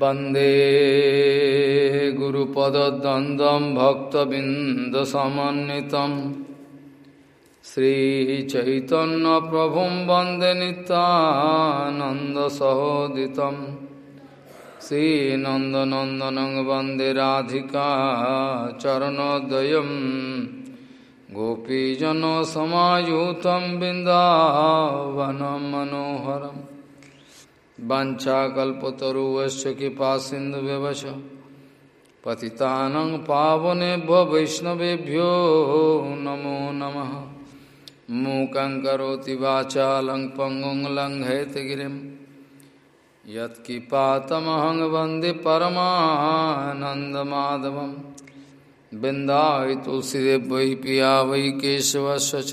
वंदे गुरुपदद्वन्द्वं भक्तबिन्दसमन्वितं श्रीचैतन्यप्रभुं वंदे नितानन्दसहोदितं श्रीनन्दनन्दनं वंदे राधिका चरणोदयं गोपीजनसमायुतं बिन्दावनं मनोहरम् वंशाकल्पतरुवश्च कृपा सिन्धुव्यवच पतितानं पावनेभ्यो वैष्णवेभ्यो नमो नमः। मूकं करोति वाचालं पङ्गुं लङ्घयतगिरिं यत्किपातमहं वंदे परमानन्दमाधवं बिन्दाय तुलसीदेव वै पिया वै केशवस्य च।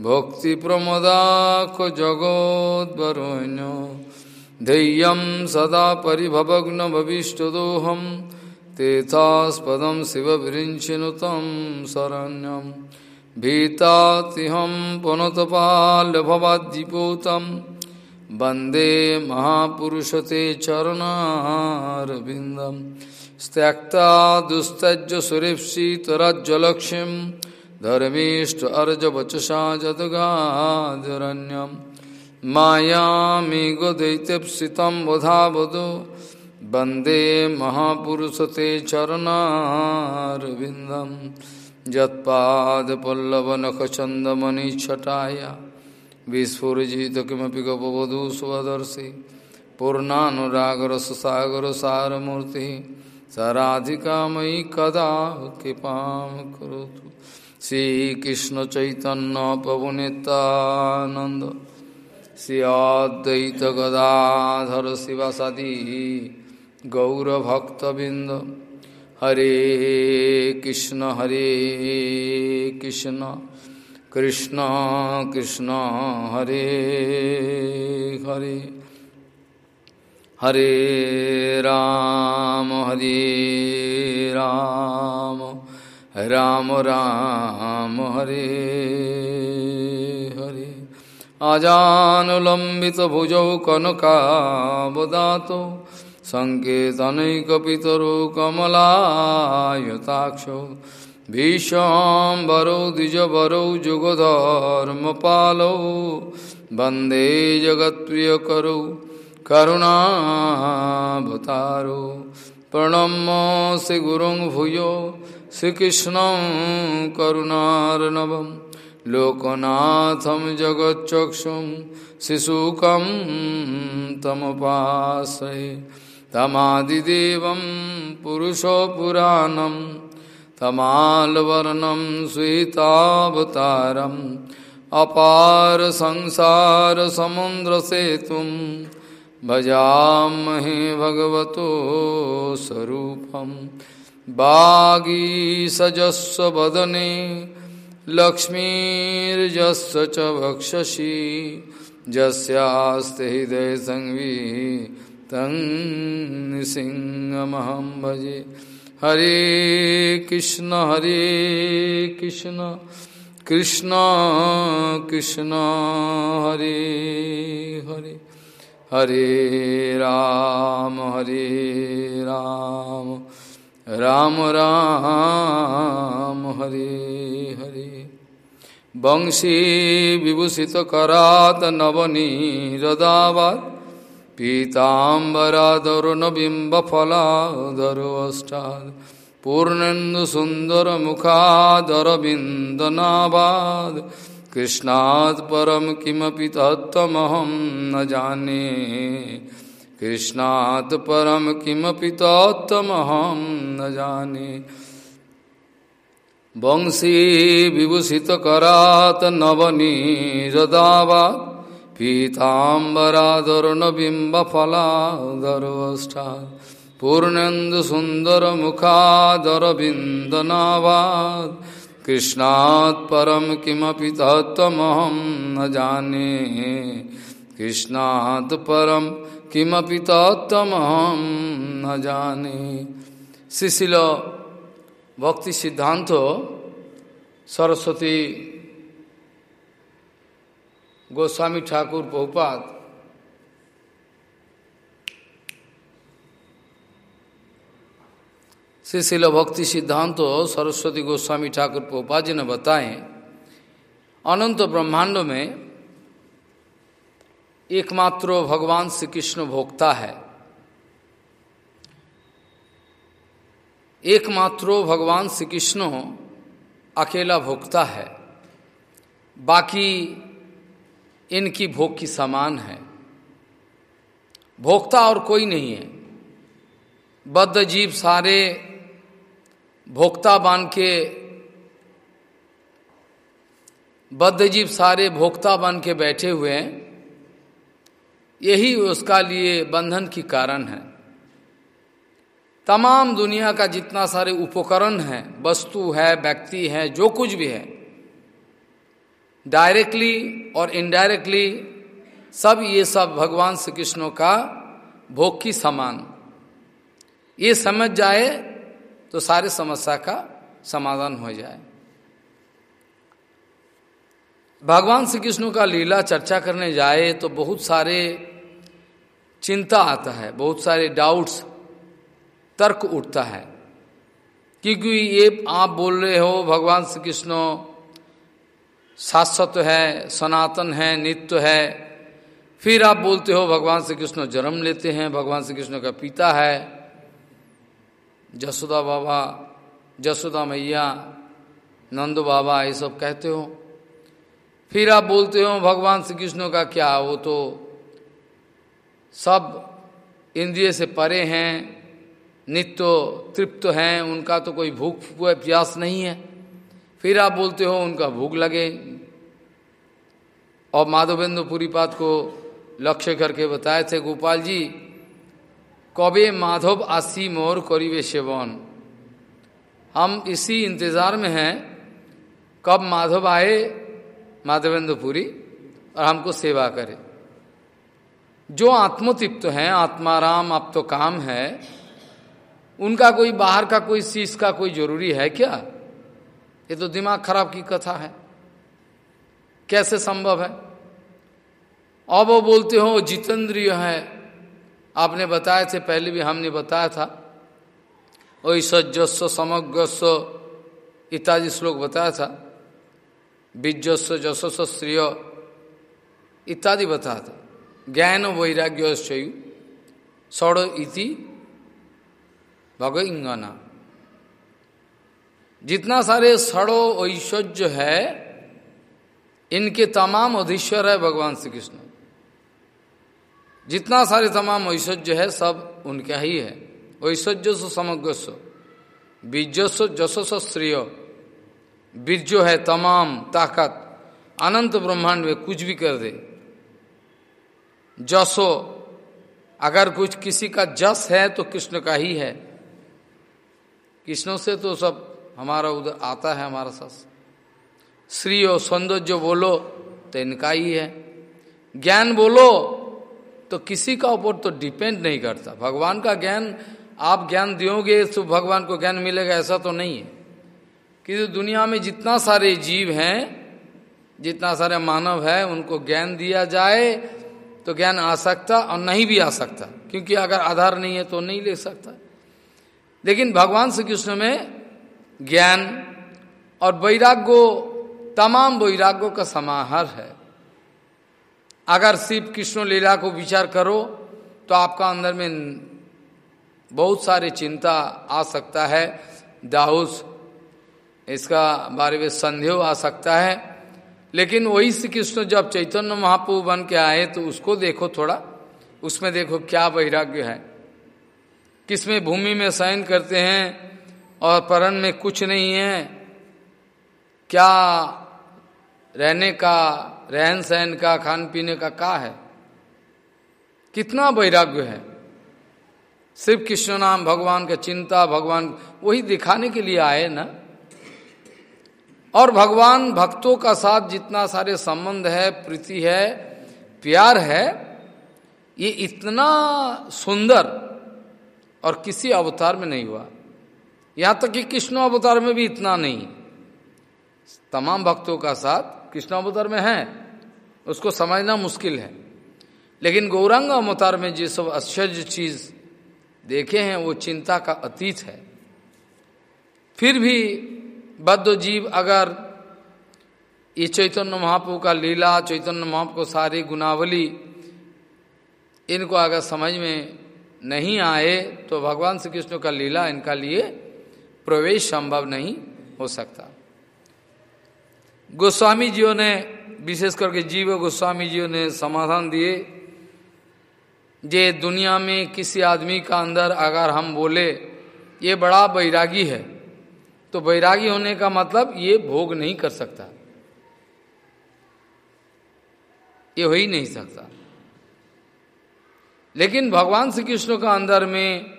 भक्तिप्रमदाख जगोद्वरुण्य धैर्यं सदा परिभवग्नभविष्टदोहं तेथास्पदं शिवविरिञ्चिनुतं शरण्यं। भीतातिहं पुनतपाल्यभवाद्दिपूतं वंदे महापुरुषते चरणारविन्दं। त्यक्ता दुस्तज्य सुरेप्सितरज्जलक्ष्मीं धर्मीष्ट अर्जवचसा जदगाधरण्यं मायामिगदैत्यप्सितं वधावधो। वंदे महापुरुषते चरणारविन्दं यत्पादपल्लवनखचन्दमणिच्छटाय विस्फुरजित किमपि गपवधू स्वदर्शि। पूर्णानुरागरससागरसारमूर्तिः। सराधिका मयि कदा कृपां करोतु। श्रीकृष्ण चैतन्य प्रभु नित्यानंद श्रियाद्वैत गदाधर शिवासादि गौरभक्तबिंद हरे कृष्ण हरे कृष्ण कृष्ण कृष्ण, हरे हरे। हरे राम हरे राम राम। राम हरे हरे आजानुलम्बितभुजौ कनकावदातो सङ्केतनैकपितरो कमलायताक्षौ भीष्मवरौ द्विजवरौ जुगधर्मपालौ वन्दे जगत्प्रियकरौ करुणावतारो प्रणम्य श्रीगुरुं भूयो श्रीकृष्ण करुणार्णवं लोकनाथं जगच्चक्षुं शिशुकं तमुपाश्रये तमादिदेवं पुरुषो पुराणं तमालवर्णं स्वीतावतारम् अपार संसारसमुद्रसेतुं भजामहे भगवतो स्वरूपम् बागीसजस्व वदने लक्ष्मीर्जस्व च वक्षसि जस्यास्ते हृदय संवी, तं सिंहमहं भजे। हरे कृष्ण हरे कृष्ण कृष्ण कृष्ण, हरे हरे। हरे राम हरे राम। राम राम, हरे हरे। वंशी विभूषित करात नवनीरदावात् पीताम्बरादरुण बिम्बफलादरोष्टात् पूर्णेन्दुसुन्दरमुखादरविन्दनाभाद् कृष्णात् परं किमपि तत्त्वमहं न जाने। कृष्णात् परम किमपि न जाने। वंशी विभूषितकरात् नवनीरदावात् पीताम्बरादरुणबिम्बफलादरोष्ठात् पूर्णेन्दुसुन्दरमुखादरविन्दनावात् कृष्णात् परम किमपि तत्त्वमहं न जाने। कृष्णात् परम किमपि तत्त्वमहं न जाने। शिशिल भक्ति सिद्धांत सरस्वती गोस्वामी ठाकुर बहुपात श्री भक्ति सिद्धांत सरस्वती गोस्वामी ठाकुर पोपा जी ने बताए। अनंत ब्रह्मांड में एकमात्र भगवान श्री कृष्ण भोक्ता है। एकमात्र भगवान श्री कृष्ण अकेला भोक्ता है। बाकी इनकी भोग की समान है। भोक्ता और कोई नहीं है। बद्ध जीव सारे भोक्ता बन के बद्ध जीव सारे भोक्ता बन के बैठे हुए हैं। यही उसका लिए बंधन की कारण है। तमाम दुनिया का जितना सारे उपकरण है, वस्तु है, व्यक्ति है, जो कुछ भी है डायरेक्टली और इनडायरेक्टली सब ये सब भगवान श्री कृष्ण का भोग की समान। ये समझ जाए तो सारे समस्या का समाधान हो जाए। भगवान श्री कृष्ण का लीला चर्चा करने जाए तो बहुत सारे चिंता आता है, बहुत सारे डाउट्स तर्क उठता है। क्योंकि ये आप बोल रहे हो, भगवान श्री कृष्ण, शाश्वत है, सनातन है, नित्य है। फिर आप बोलते हो, भगवान श्री कृष्ण जन्म लेते हैं, भगवान श्री कृष्ण का पिता है। जसोदा बाबा, जसोदा मैया, नंद बाबा, ये सब कहते हो। फिर आप बोलते हो, भगवान श्री कृष्ण का क्या, वो तो सब इंद्रिय से परे हैं, नित्य तृप्त हैं, उनका तो कोई भूख प्यास नहीं है। फिर आप बोलते हो उनका भूख लगे। और माधवेंद्र पुरीपात को लक्ष्य करके बताए थे, गोपाल जी, कबे माधव आसी मोर करीबे सेवन हम इसी इंतज़ार में हैं, कब माधव आए माधवेंद्र पुरी और हमको सेवा करे। जो आत्मतृप्त हैं, आत्माराम आप तो काम है, उनका कोई बाहर का कोई चीज़ का कोई ज़रूरी है क्या? ये तो दिमाग खराब की कथा है। कैसे संभव है? अब वो बोलते हो, जितेंद्रिय है। आपने बताए थे, पहले भी हमने बताया था। ऐसजस्व समग्रस्व, इत्यादि श्लोक बताया था। बीजस्व, जसस्व, श्रेय, इत्यादि बताया था। ज्ञान वैराग्य सड़ इति भगवंगना जितना सारे सड़ो ऐश्वर्य है, इनके तमाम अधीश्वर है भगवान श्री कृष्ण जितना सारे तमाम ऐश्वर्य है, सब उनका ही है। ऐश्वर्य समग्रस्व, बीजस्व जसस्व श्रेय। बीर्जो है तमाम ताकत। अनंत ब्रह्मांड में कुछ भी कर दे। जसो। अगर कुछ किसी का जस है तो कृष्ण का ही है। कृष्णों से तो सब हमारा उधर आता है, हमारा साथ श्री और सौंदर्य बोलो तो इनका ही है। ज्ञान बोलो तो किसी का ऊपर तो डिपेंड नहीं करता। भगवान का ज्ञान, आप ज्ञान दोगे तो भगवान को ज्ञान मिलेगा, ऐसा तो नहीं है। कि दुनिया में जितना सारे जीव हैं, जितना सारे मानव है, उनको ज्ञान दिया जाए तो ज्ञान आ सकता और नहीं भी आ सकता, क्योंकि अगर आधार नहीं है तो नहीं ले सकता। लेकिन भगवान श्री कृष्ण में ज्ञान और वैराग्यो, तमाम वैराग्यों का समाहार है। अगर शिव कृष्ण लीला को विचार करो तो आपका अंदर में बहुत सारे चिंता आ सकता है। दाऊस इसका बारे में संदेह आ सकता है। लेकिन वही श्री कृष्ण जब चैतन्य महाप्रभु बन के आए तो उसको देखो थोड़ा, उसमें देखो क्या वैराग्य है। किसमें भूमि में शयन करते हैं और परन में कुछ नहीं है, क्या रहने का, रहन सहन का, खान पीने का का है? कितना वैराग्य है। सिर्फ़ कृष्ण नाम भगवान का चिंता, भगवान वही दिखाने के लिए आए ना। और भगवान भक्तों का साथ जितना सारे संबंध है, प्रीति है, प्यार है, ये इतना सुंदर और किसी अवतार में नहीं हुआ। यहाँ तक कि कृष्ण अवतार में भी इतना नहीं। तमाम भक्तों का साथ कृष्ण अवतार में है। उसको समझना मुश्किल है। लेकिन गौरांग अवतार में जो सब आश्चर्य चीज़ देखे हैं, वो चिंता का अतीत है। फिर भी बद्ध जीव अगर ये चैतन्य महाप्रभु का लीला, चैतन्य महाप्रभु सारी गुनावली इनको अगर समझ में नहीं आए तो भगवान श्री कृष्ण का लीला इनका लिए प्रवेश संभव नहीं हो सकता। गोस्वामी जियों ने, विशेष करके जीव गोस्वामी जियों ने समाधान दिए, जे दुनिया में किसी आदमी का अंदर अगर हम बोले, ये बड़ा बैरागी है। तो बैरागी होने का मतलब ये भोग नहीं कर सकता। ये हो ही नहीं सकता। लेकिन भगवान श्री कृष्ण का अंदर में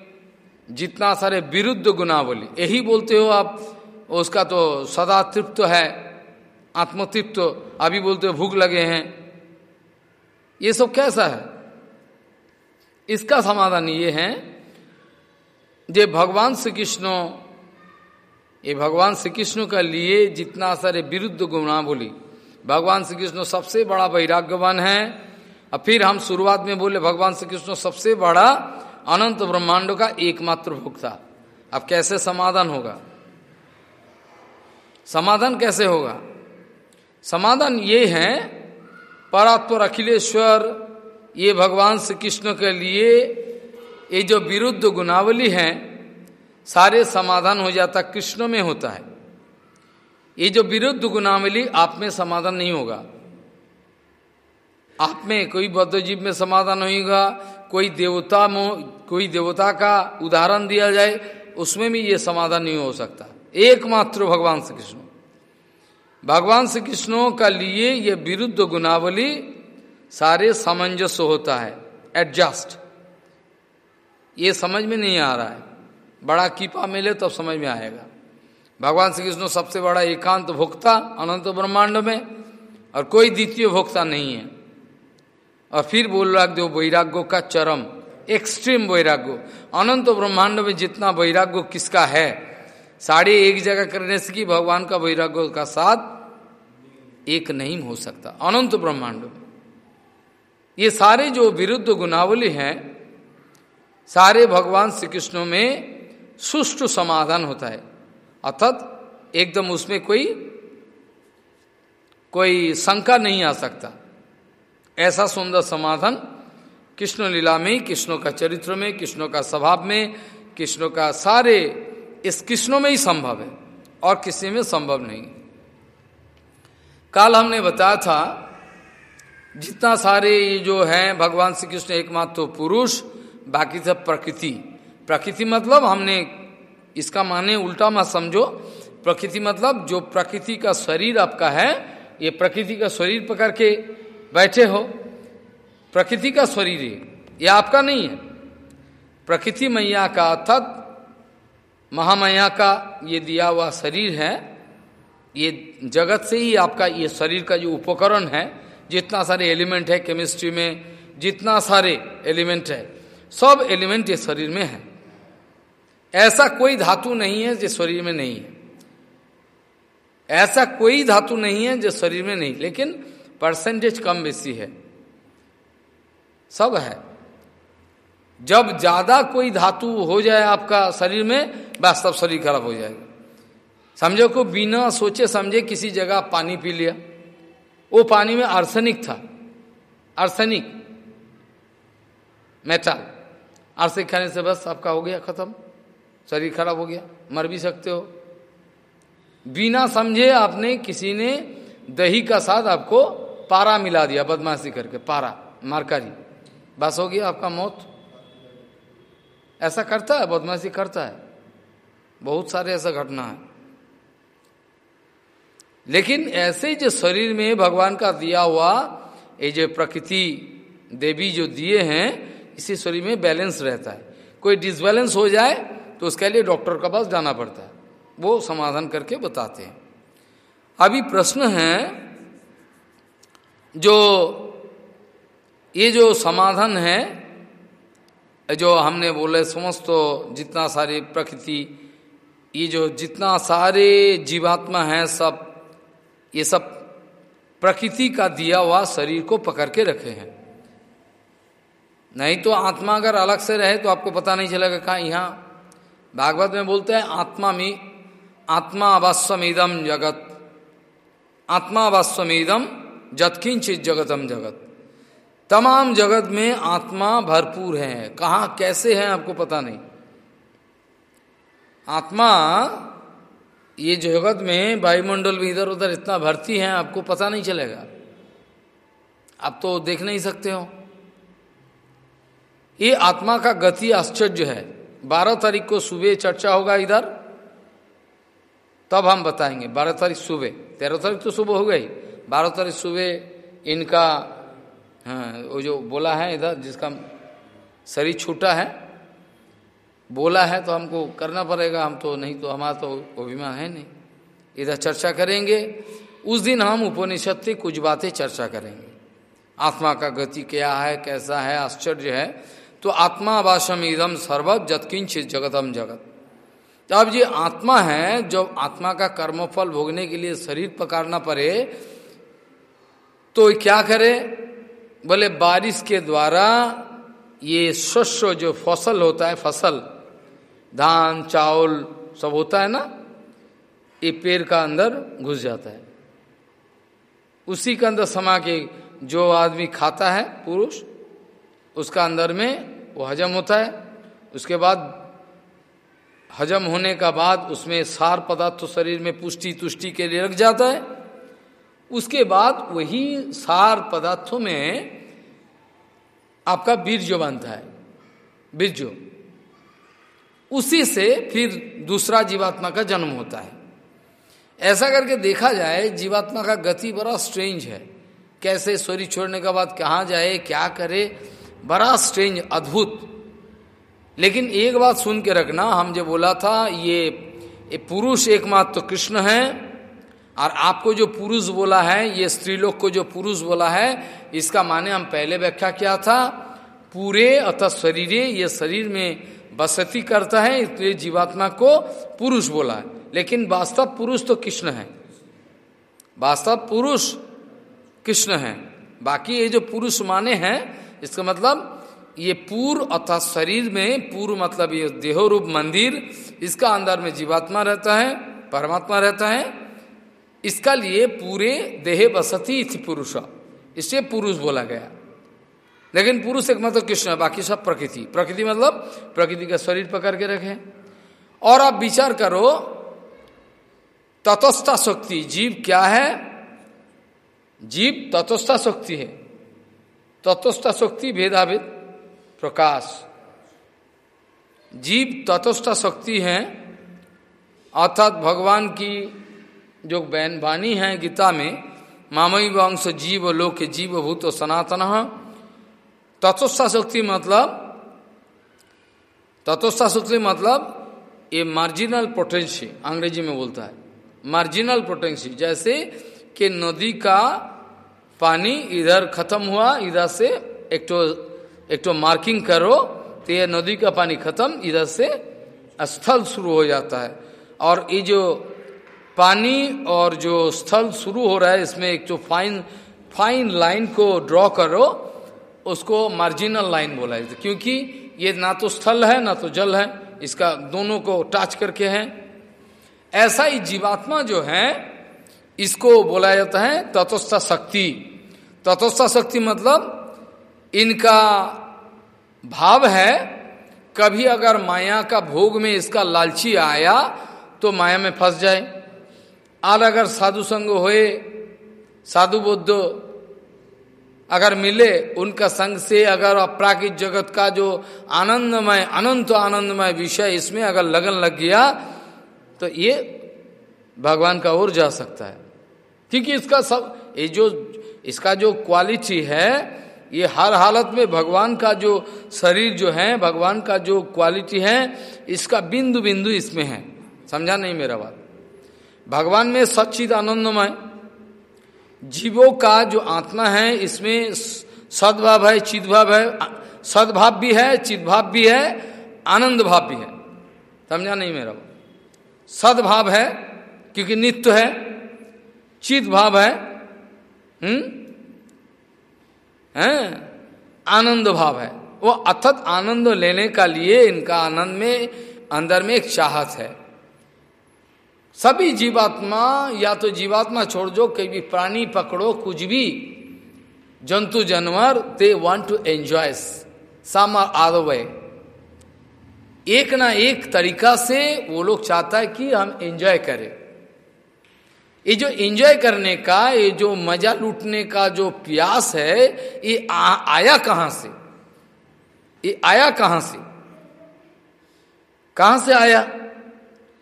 जितना सारे विरुद्ध गुनावली यही बोलते हो आप, उसका तो सदा तृप्त है, आत्मतृप्त, अभी बोलते हो भूख लगे हैं। ये सब कैसा है? इसका समाधान ये है, जे भगवान श्री कृष्ण ये भगवान श्री कृष्ण का लिए जितना सारे विरुद्ध गुना बोली भगवान श्री कृष्ण सबसे बड़ा वैराग्यवान है। और फिर हम शुरुआत में बोले, भगवान श्री कृष्ण सबसे बड़ा अनंत ब्रह्मांडों का एकमात्र भोक्ता अब कैसे समाधान होगा? समाधान कैसे होगा? समाधान ये है, परात्पर अखिलेश्वर, ये भगवान श्री कृष्ण के लिए ये जो विरुद्ध गुनावली है सारे समाधान हो जाता, कृष्ण में होता है। ये जो विरुद्ध गुनावली आप में समाधान नहीं होगा। आप में कोई बद्ध जीव में समाधान होगा, कोई देवता कोई देवता का उदाहरण दिया जाए, उसमें भी ये समाधान नहीं हो सकता। एकमात्र भगवान श्री कृष्ण भगवान श्री कृष्णों का लिए ये विरुद्ध गुनावली सारे सामंजस्य होता है, एडजस्ट। ये समझ में नहीं आ रहा है। बड़ा कीपा मिले तब तो समझ में आएगा। भगवान श्री कृष्ण सबसे बड़ा एकांत भोक्ता अनंत ब्रह्मांड में और कोई द्वितीय भोक्ता नहीं है। और फिर बोल रहा दो वैराग्यो का चरम एक्सट्रीम वैराग्य। अनंत ब्रह्मांड में जितना वैराग्य किसका है? साढ़े एक जगह करने से कि भगवान का वैराग्य का साथ एक नहीं हो सकता। अनंत ब्रह्मांड में। ये सारे जो विरुद्ध गुनावली हैं, सारे भगवान श्री कृष्ण में सुष्टु समाधान होता है। अर्थात एकदम उसमें कोई कोई शंका नहीं आ सकता। ऐसा सुंदर समाधान कृष्ण लीला में, कृष्णों का चरित्र में, कृष्णों का स्वभाव में, कृष्णों का सारे इस कृष्णों में ही संभव है और किसी में संभव नहीं। काल हमने बताया था, जितना सारे ये जो हैं, भगवान श्री कृष्ण एकमात्र तो पुरुष, बाकी सब प्रकृति। प्रकृति मतलब हमने इसका माने उल्टा मत समझो। प्रकृति मतलब जो प्रकृति का शरीर आपका है, ये प्रकृति का शरीर पकड़ के बैठे हो। प्रकृति का शरीर है, ये आपका नहीं है। प्रकृति मैया का अर्थात महामया का ये दिया हुआ शरीर है, ये जगत से ही आपका ये शरीर का जो उपकरण है, जितना सारे एलिमेंट है केमिस्ट्री में, जितना सारे एलिमेंट है, सब एलिमेंट ये शरीर में है। ऐसा कोई धातु नहीं है जो शरीर में नहीं है। ऐसा कोई धातु नहीं है जो शरीर में नहीं। लेकिन परसेंटेज कम बेसी है। सब है। जब ज़्यादा कोई धातु हो जाए आपका शरीर में, बस तब शरीर खराब हो जाएगा। समझो को बिना सोचे समझे किसी जगह पानी पी लिया। वो पानी में आर्सेनिक था। आर्सेनिक मेटल आर्सेनिक खाने से बस आपका हो गया खत्म। शरीर खराब हो गया, मर भी सकते हो। बिना समझे आपने किसी ने दही का साथ आपको पारा मिला दिया, बदमाशी करके, पारा, मारकारी। बस हो गया आपका मौत। ऐसा करता है, बदमाशी करता है। बहुत सारे ऐसा घटना है। लेकिन ऐसे जो शरीर में भगवान का दिया हुआ, ये जो प्रकृति देवी जो दिए हैं, इसी शरीर में बैलेंस रहता है। कोई डिसबैलेंस हो जाए तो उसके लिए डॉक्टर का पास जाना पड़ता है। वो समाधान करके बताते हैं। अभी प्रश्न है, जो ये जो समाधान है, जो हमने बोले समस्त जितना सारी प्रकृति, ये जो जितना सारे जीवात्मा है, सब, ये सब प्रकृति का दिया हुआ शरीर को पकड़ के रखे हैं। नहीं तो आत्मा अगर अलग से रहे तो आपको पता नहीं चलेगा कहा, यहाँ भागवत में बोलते हैं आत्मा में आत्मा अवस्वमीदम जगत। आत्मा अवस्वमीदम जतकिंचित जगतम जगत। तमाम जगत में आत्मा भरपूर है। कहा, कैसे है, आपको पता नहीं। आत्मा, ये जगत में वायुमंडल में इधर उधर इतना भर्ती है, आपको पता नहीं चलेगा। आप तो देख नहीं सकते हो। ये आत्मा का गति आश्चर्य है। बारह तारीख को सुबह चर्चा होगा इधर, तब हम बताएँगे। बारह तारीख सुबह, तेरह तारीख तो सुबह हो गई। बारह तारीख सुबह इनका हाँ वो जो बोला है इधर, जिसका शरीर छूटा है, बोला है तो हमको करना पड़ेगा, हम तो नहीं तो हमारा तो अभिमान है नहीं। इधर चर्चा करेंगे। उस दिन हम उपनिषद से कुछ बातें चर्चा करेंगे। आत्मा का गति क्या है, कैसा है, आश्चर्य है तो आत्मा वासम इदम सर्वत जतकिंचित जगतम जगत। तो अब ये आत्मा है, जब आत्मा का कर्मफल भोगने के लिए शरीर पकारना पड़े तो क्या करे? बोले, बारिश के द्वारा ये शस्य जो फ़सल होता है, फ़सल, धान, चावल, सब होता है ना, ये पेड़ का अंदर घुस जाता है। उसी के अंदर समा के जो आदमी खाता है, पुरुष उसका अंदर में वो हजम होता है। उसके बाद हजम होने का बाद उसमें सार पदार्थ शरीर में पुष्टि तुष्टि के लिए रख जाता है। उसके बाद वही सार पदार्थों में आपका बीर्ज बनता है। बीर्ज। उसी से फिर दूसरा जीवात्मा का जन्म होता है। ऐसा करके देखा जाए, जीवात्मा का गति बड़ा स्ट्रेंज है। कैसे शरीर छोड़ने के बाद कहाँ जाए, क्या करे बड़ा स्ट्रेंज अद्भुत। लेकिन एक बात सुन के रखना हम जो बोला था ये, ये पुरुष एकमात्र तो कृष्ण है और आपको जो पुरुष बोला है ये स्त्रीलोक को जो पुरुष बोला है इसका माने हम पहले व्याख्या किया था पूरे अतः शरीरे ये शरीर में बसती करता है इसलिए जीवात्मा को पुरुष बोला है। लेकिन वास्तव पुरुष तो कृष्ण है। वास्तव पुरुष कृष्ण है। बाकी ये जो पुरुष माने हैं इसका मतलब ये पूर्व अर्थात शरीर में पूर्व मतलब ये देहो रूप मंदिर, इसका अंदर में जीवात्मा रहता है, परमात्मा रहता है, इसका लिए पूरे देह बसती थी पुरुष। इससे पुरुष बोला गया। लेकिन पुरुष एक मतलब कृष्ण है, बाकी सब प्रकृति। प्रकृति मतलब प्रकृति का शरीर पकड़ के रखे। और आप विचार करो तटस्था शक्ति, जीव क्या है? जीव तटस्था शक्ति है। तत्वस्था शक्ति भेदाभेद प्रकाश। जीव तटस्था शक्ति है, अर्थात भगवान की जो बैन वाणी है गीता में मामई वंश जीव लोक जीव भूत सनातन तत्वस्था शक्ति मतलब तत्वस्था शक्ति मतलब ये मार्जिनल पोटेंशियल अंग्रेज़ी में बोलता है मार्जिनल पोटेंशियल जैसे कि नदी का पानी इधर खत्म हुआ, इधर से एक तो एक तो मार्किंग करो तो ये नदी का पानी खत्म, इधर से स्थल शुरू हो जाता है। और ये जो पानी और जो स्थल शुरू हो रहा है, इसमें एक जो फाइन फाइन लाइन को ड्रॉ करो, उसको मार्जिनल लाइन बोला जाता है। क्योंकि ये ना तो स्थल है, ना तो जल है, इसका दोनों को टच करके है। ऐसा ही जीवात्मा जो है, इसको बोला जाता है तत्वस्था शक्ति। तत्वस्था शक्ति मतलब इनका भाव है, कभी अगर माया का भोग में इसका लालची आया तो माया में फंस जाए। और अगर साधु संग होए, साधु बुद्ध अगर मिले, उनका संग से अगर अपराकित जगत का जो आनंदमय, अनंत आनंदमय विषय इसमें अगर लगन लग गया तो ये भगवान का ओर जा सकता है। क्योंकि इसका सब, ये जो इसका जो क्वालिटी है, ये हर हालत में भगवान का जो शरीर जो है, भगवान का जो क्वालिटी है, इसका बिंदु बिंदु इसमें है। समझा नहीं मेरा बात? भगवान में सच्चिद आनंदमय जीवों का जो आत्मा है, इसमें सद्भाव है, चिदभाव है, सद्भाव भी है, चिदभाव भी है आनंद भाव भी है। समझा नहीं मेरा बात? सद्भाव है, क्योंकि नित्य है चित भाव है है? आनंद भाव है। वो अथत आनंद लेने का लिए इनका आनंद में, अंदर में एक चाहत है। सभी जीवात्मा, या तो जीवात्मा छोड़ दो कहीं भी प्राणी पकड़ो, कुछ भी, जंतु, जानवर they want to enjoy some or way एक ना एक तरीका से वो लोग चाहता है कि हम एंजॉय करें। ये जो एंजॉय करने का, ये जो मज़ा लूटने का जो प्यास है, ये आया कहाँ से? ये आया कहाँ से? कहाँ से आया?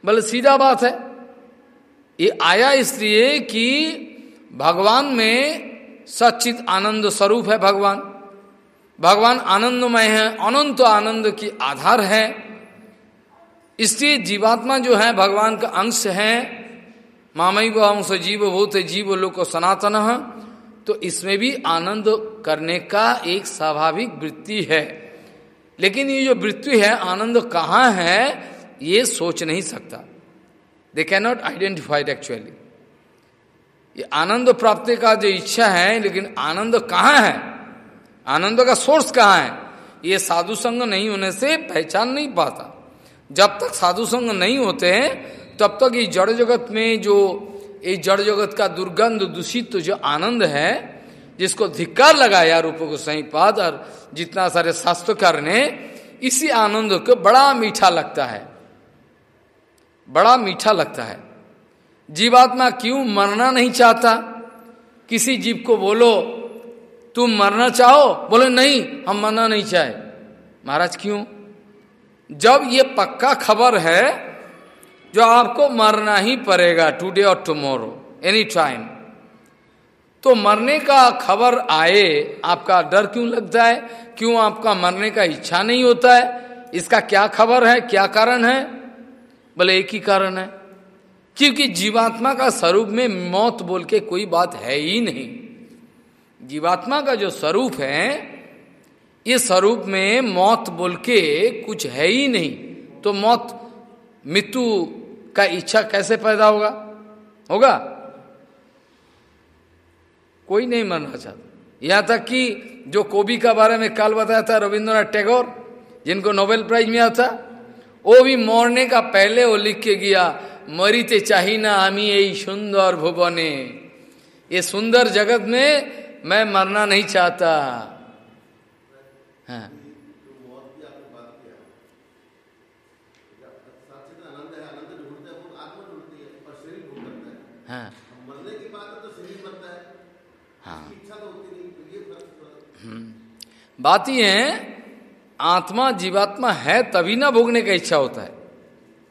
बोले, सीधा बात है। ये आया इसलिए कि भगवान में सचित आनंद स्वरूप है भगवान। भगवान आनंदमय है, अनंत आनंद की आधार है। इसलिए जीवात्मा जो है, भगवान का अंश है मामई वो अंश जीव भूत जीव लोग सनातन तो इसमें भी आनंद करने का एक स्वाभाविक वृत्ति है। लेकिन ये जो वृत्ति है, आनंद कहाँ है, ये सोच नहीं सकता। दे कैनॉट आइडेंटिफाइड एक्चुअली ये आनंद प्राप्ति का जो इच्छा है, लेकिन आनंद कहाँ है? आनंद का सोर्स कहाँ है? ये साधु संग नहीं होने से पहचान नहीं पाता। जब तक साधु संग नहीं होते हैं तब तक ये जड़ जगत में जो, ये जड़ जगत का दुर्गंध, दूषित तो जो आनंद है, जिसको धिक्कार लगाया रूप को सही पाद और जितना सारे शास्त्रकार ने, इसी आनंद को बड़ा मीठा लगता है। बड़ा मीठा लगता है। जीवात्मा क्यों मरना नहीं चाहता? किसी जीव को बोलो, तुम मरना चाहो? बोले, नहीं, हम मरना नहीं चाहे। महाराज, क्यों? जब ये पक्का खबर है जो आपको मरना ही पड़ेगा टुडे और टुमारो एनी टाइम तो मरने का खबर आए, आपका डर क्यों लगता है? क्यों आपका मरने का इच्छा नहीं होता है? इसका क्या खबर है? क्या कारण है? बोले एक ही कारण है। क्योंकि जीवात्मा का स्वरूप में मौत बोल के कोई बात है ही नहीं। जीवात्मा का जो स्वरूप है, ये स्वरूप में मौत बोल के कुछ है ही नहीं। तो मौत, मृत्यु का इच्छा कैसे पैदा होगा? होगा? कोई नहीं मरना चाहता। यहाँ तक कि जो कोबी का बारे में कल बताया था रविंद्रनाथ टैगोर, जिनको नोबेल प्राइज मिला था, वो भी मरने का पहले वो लिख के गया, मरीते चाहिना हमी यही सुंदर भुवने। ये सुंदर जगत में मैं मरना नहीं चाहता। बात ही है, आत्मा जीवात्मा है तभी ना भोगने का इच्छा होता है।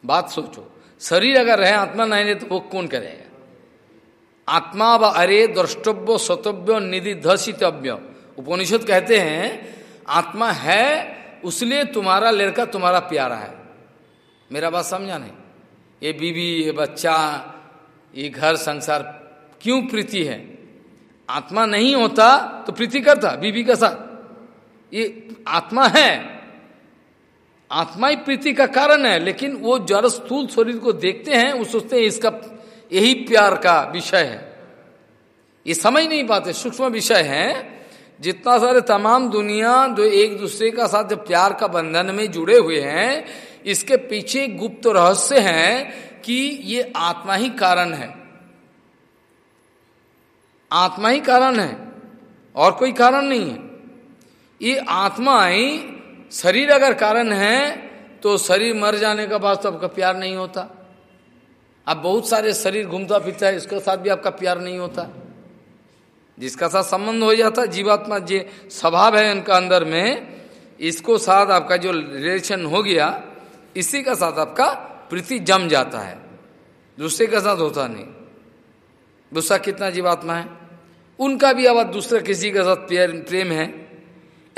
बात सोचो, शरीर अगर है आत्मा नहीं रहे तो भोग कौन करेगा? आत्मा व अरे द्रष्टव्य स्वतव्य निधि धसितव्य उपनिषद कहते हैं, आत्मा है, उसलिए तुम्हारा लड़का तुम्हारा प्यारा है। मेरा बात समझा नहीं? ये बीवी, ये बच्चा, ये घर, संसार, क्यों प्रीति है? आत्मा नहीं होता तो प्रीति करता, बीवी का साथ? ये आत्मा है। आत्मा ही प्रीति का कारण है, लेकिन वो जड़ स्थूल शरीर को देखते हैं, वो सोचते हैं इसका यही प्यार का विषय है। ये समझ नहीं पाते, सूक्ष्म विषय है। जितना सारे तमाम दुनिया जो एक दूसरे का साथ प्यार का बंधन में जुड़े हुए हैं, इसके पीछे गुप्त रहस्य है कि ये आत्मा ही कारण है। आत्मा ही कारण है, और कोई कारण नहीं है। ये आत्मा ही शरीर अगर कारण है तो शरीर मर जाने के बाद तो आपका प्यार नहीं होता। अब बहुत सारे शरीर घूमता फिरता है, इसके साथ भी आपका प्यार नहीं होता। जिसका साथ संबंध हो जाता, जीवात्मा जो स्वभाव है उनका अंदर में, इसको साथ आपका जो रिलेशन हो गया, इसी का साथ आपका प्रीति जम जाता है। दूसरे का साथ होता नहीं। दूसरा कितना जीवात्मा है? उनका भी अब दूसरे किसी के साथ प्रेम है।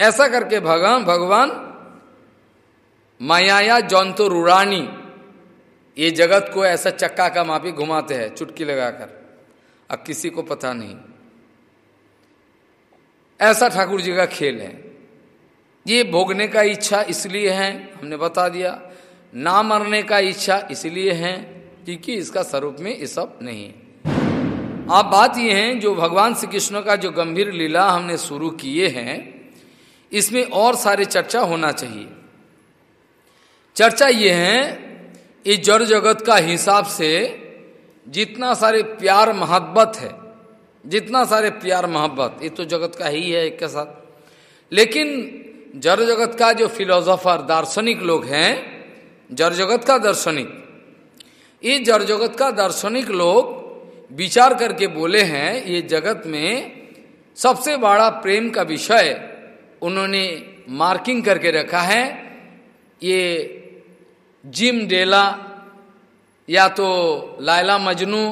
ऐसा करके भगवान भगवान माया जौनतो रुरानी ये जगत को ऐसा चक्का का मापी घुमाते हैं, चुटकी लगाकर। अब किसी को पता नहीं। ऐसा ठाकुर जी का खेल है। ये भोगने का इच्छा इसलिए है, हमने बता दिया। ना मरने का इच्छा इसलिए है, क्योंकि इसका स्वरूप में ये सब नहीं। आप बात ये है, जो भगवान श्री कृष्ण का जो गंभीर लीला हमने शुरू किए हैं इसमें और सारे चर्चा होना चाहिए। चर्चा ये है, इस जड़ जगत का हिसाब से जितना सारे प्यार मोहब्बत है, जितना सारे प्यार मोहब्बत, ये तो जगत का ही है एक के साथ। लेकिन जड़ जगत का जो फिलोसोफर दार्शनिक लोग हैं, जड़ जगत का दार्शनिक, ये जड़ जगत का दार्शनिक लोग विचार करके बोले हैं, ये जगत में सबसे बड़ा प्रेम का विषय उन्होंने मार्किंग करके रखा है। ये जिम डेला, या तो लायला मजनू,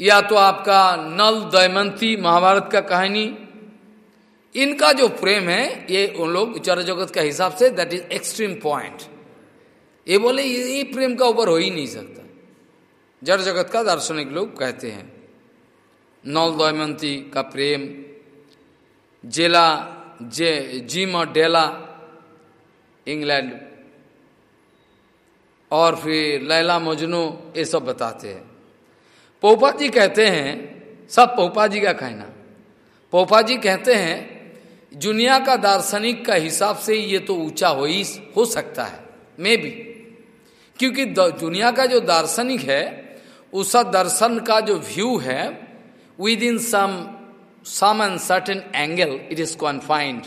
या तो आपका नल दयमंती महाभारत का कहानी, इनका जो प्रेम है, ये उन लोग जड़ जगत का हिसाब say that is extreme point ये बोले, ये प्रेम का ऊपर हो ही नहीं सकता। जड़ जगत का दार्शनिक लोग कहते हैं, नल दयमंती का प्रेम, जेला जे जिम और डेला, इंग्लैंड। और फिर लैला मजनू, ये सब बताते हैं। पोपा जी कहते हैं, सब पोपा जी का कहना। पोपा जी कहते हैं, दुनिया का दार्शनिक का हिसाब से ये तो ऊँचा हो ही हो सकता है, मे भी क्योंकि दुनिया का जो दार्शनिक है उसका दर्शन का जो व्यू है within some some and certain angle it is confined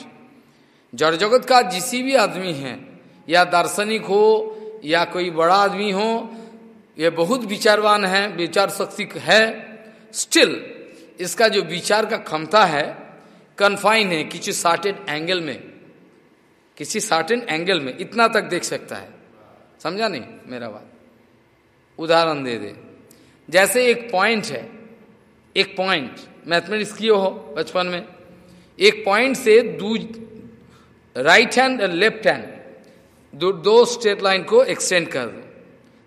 जड़ जगत का जिसी भी आदमी है, या दार्शनिक हो, या कोई बड़ा आदमी हो, ये बहुत विचारवान है, विचार शक्ति है स्टिल इसका जो विचार का क्षमता है कन्फाइन है, किसी सार्टेड एंगल में। किसी सार्टेन एंगल में, इतना तक देख सकता है। समझा नहीं, मेरा बात? उदाहरण दे दे। जैसे एक पॉइंट है, एक पॉइंट मैथमेटिक्स किए हो बचपन में। एक पॉइंट से दू राइट हैंड और लेफ़्ट हैंड दो, दो स्ट्रेट लाइन को एक्सटेंड कर दो।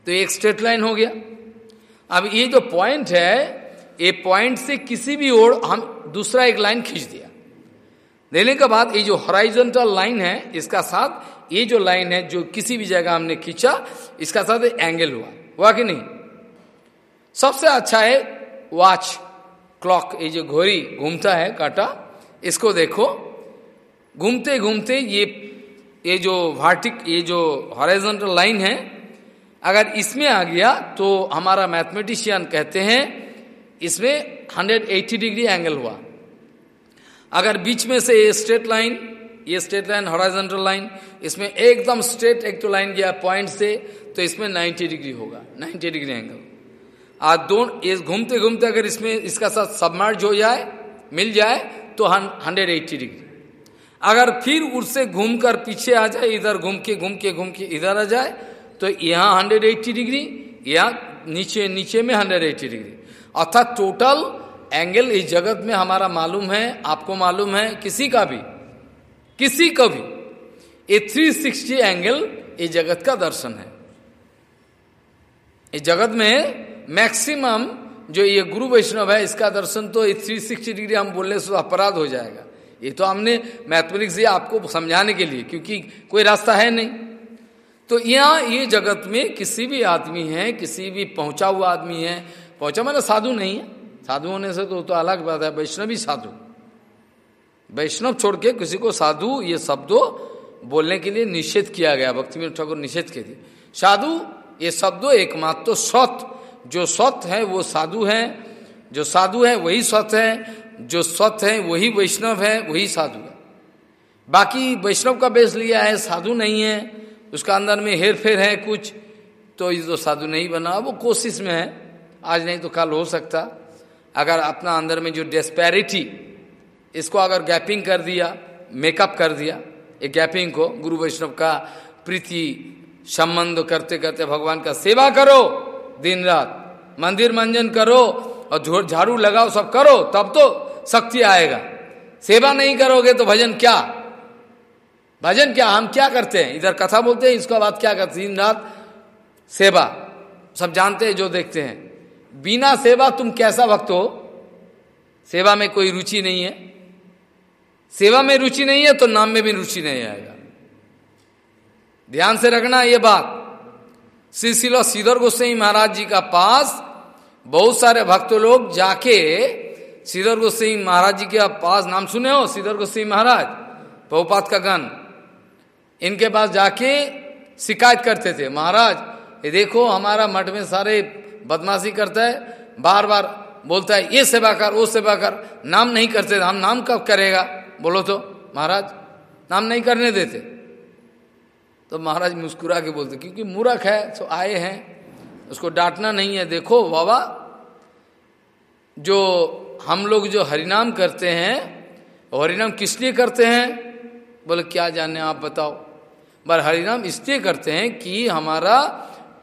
तो एक स्ट्रेट लाइन हो गया। अब ये जो पॉइंट है ये पॉइंट से किसी भी ओर हम दूसरा एक लाइन खींच दिया। देने के बाद ये जो हॉराइजेंटल लाइन है इसका साथ ये जो लाइन है जो किसी भी जगह हमने खींचा इसका साथ एंगल हुआ। हुआ कि नहीं? सबसे अच्छा है वॉच क्लॉक ये जो घोड़ी घूमता है काटा, इसको देखो। घूमते घूमते ये ये जो वार्टिक ये जो हॉरिजॉन्टल लाइन है, अगर इसमें आ गया तो हमारा मैथमेटिशियन कहते हैं, इसमें 180 डिग्री एंगल हुआ। अगर बीच में से ये स्ट्रेट लाइन ये स्ट्रेट लाइन हॉरिजॉन्टल लाइन इसमें एकदम स्ट्रेट एक तो लाइन गया पॉइंट से तो इसमें 90 डिग्री होगा 90 डिग्री एंगल आज दोनों ये घूमते घूमते अगर इसमें, इसका साथ सबमर्ज हो जाए, मिल जाए तो हंड्रेड एट्टी डिग्री अगर फिर उससे घूमकर पीछे आ जाए, इधर घूम के घूम के घूम के इधर आ जाए तो यहाँ हंड्रेड एट्टी डिग्री या नीचे नीचे में हंड्रेड एट्टी डिग्री अर्थात टोटल एंगल इस जगत में हमारा मालूम है, आपको मालूम है, किसी का भी, किसी का भी, ये थ्री सिक्सटी एंगल इस जगत का दर्शन है। जगत में मैक्सिमम जो ये गुरु वैष्णव है इसका दर्शन तो थ्री सिक्सटी डिग्री हम बोलने से अपराध हो जाएगा। ये तो हमने मैथमेटिक्स दिया आपको समझाने के लिए क्योंकि कोई रास्ता है नहीं। तो यहाँ ये जगत में किसी भी आदमी है किसी भी पहुँचा हुआ आदमी है पहुँचा मैंने साधु नहीं है। साधु होने से तो, तो अलग बात है वैष्णवी साधु। वैष्णव छोड़ के किसी को साधु ये शब्दों बोलने के लिए निषेध किया गया भक्ति ठाकुर निषेध के थे। साधु ये शब्दों एकमात्र तो सत जो सत है, वो साधु है। जो साधु है, वही सत है। जो स्वत है, वही वैष्णव है, वही साधु है। बाकी वैष्णव का बेस लिया है, साधु नहीं है। उसका अंदर में हेर फेर है कुछ तो ये तो साधु नहीं बना। वो कोशिश में है। आज नहीं तो कल हो सकता। अगर अपना अंदर में जो डेस्पैरिटी इसको अगर गैपिंग कर दिया मेकअप कर दिया एक गैपिंग को गुरु वैष्णव का प्रीति संबंध करते करते भगवान का सेवा करो, दिन रात मंदिर मंजन करो और झाड़ू लगाओ, सब करो, तब तो शक्ति आएगा। सेवा नहीं करोगे तो भजन क्या? भजन क्या? हम क्या करते हैं? इधर कथा बोलते हैं, इसका बाद क्या करते दिन रात सेवा। सब जानते हैं, जो देखते हैं। बिना सेवा तुम कैसा भक्त हो? सेवा में कोई रुचि नहीं है। सेवा में रुचि नहीं है तो नाम में भी रुचि नहीं आएगा। ध्यान से रखना ये बात। श्री सीधर गोस्वाई महाराज जी का पास बहुत सारे भक्त लोग जाके सीधर गोस्वाई महाराज जी के पास, नाम सुने हो? सीधर गोस्वाई महाराज, बहुपात का गण। इनके पास जाके शिकायत करते थे, महाराज, ये देखो हमारा मठ में सारे बदमाशी करता है बार बार बोलता है, ये सेवा कर, वो सेवा कर, नाम नहीं करते, हम नाम कब करेगा? बोलो तो महाराज, नाम नहीं करने देते। तो महाराज मुस्कुरा के बोलते, क्योंकि मूर्ख है तो आए हैं। उसको डांटना नहीं है। देखो, बाबा, जो हम लोग जो हरिनाम करते हैं हरिनाम किस लिए करते हैं? बोले, क्या जाने, आप बताओ। पर हरिनाम इसलिए करते हैं कि हमारा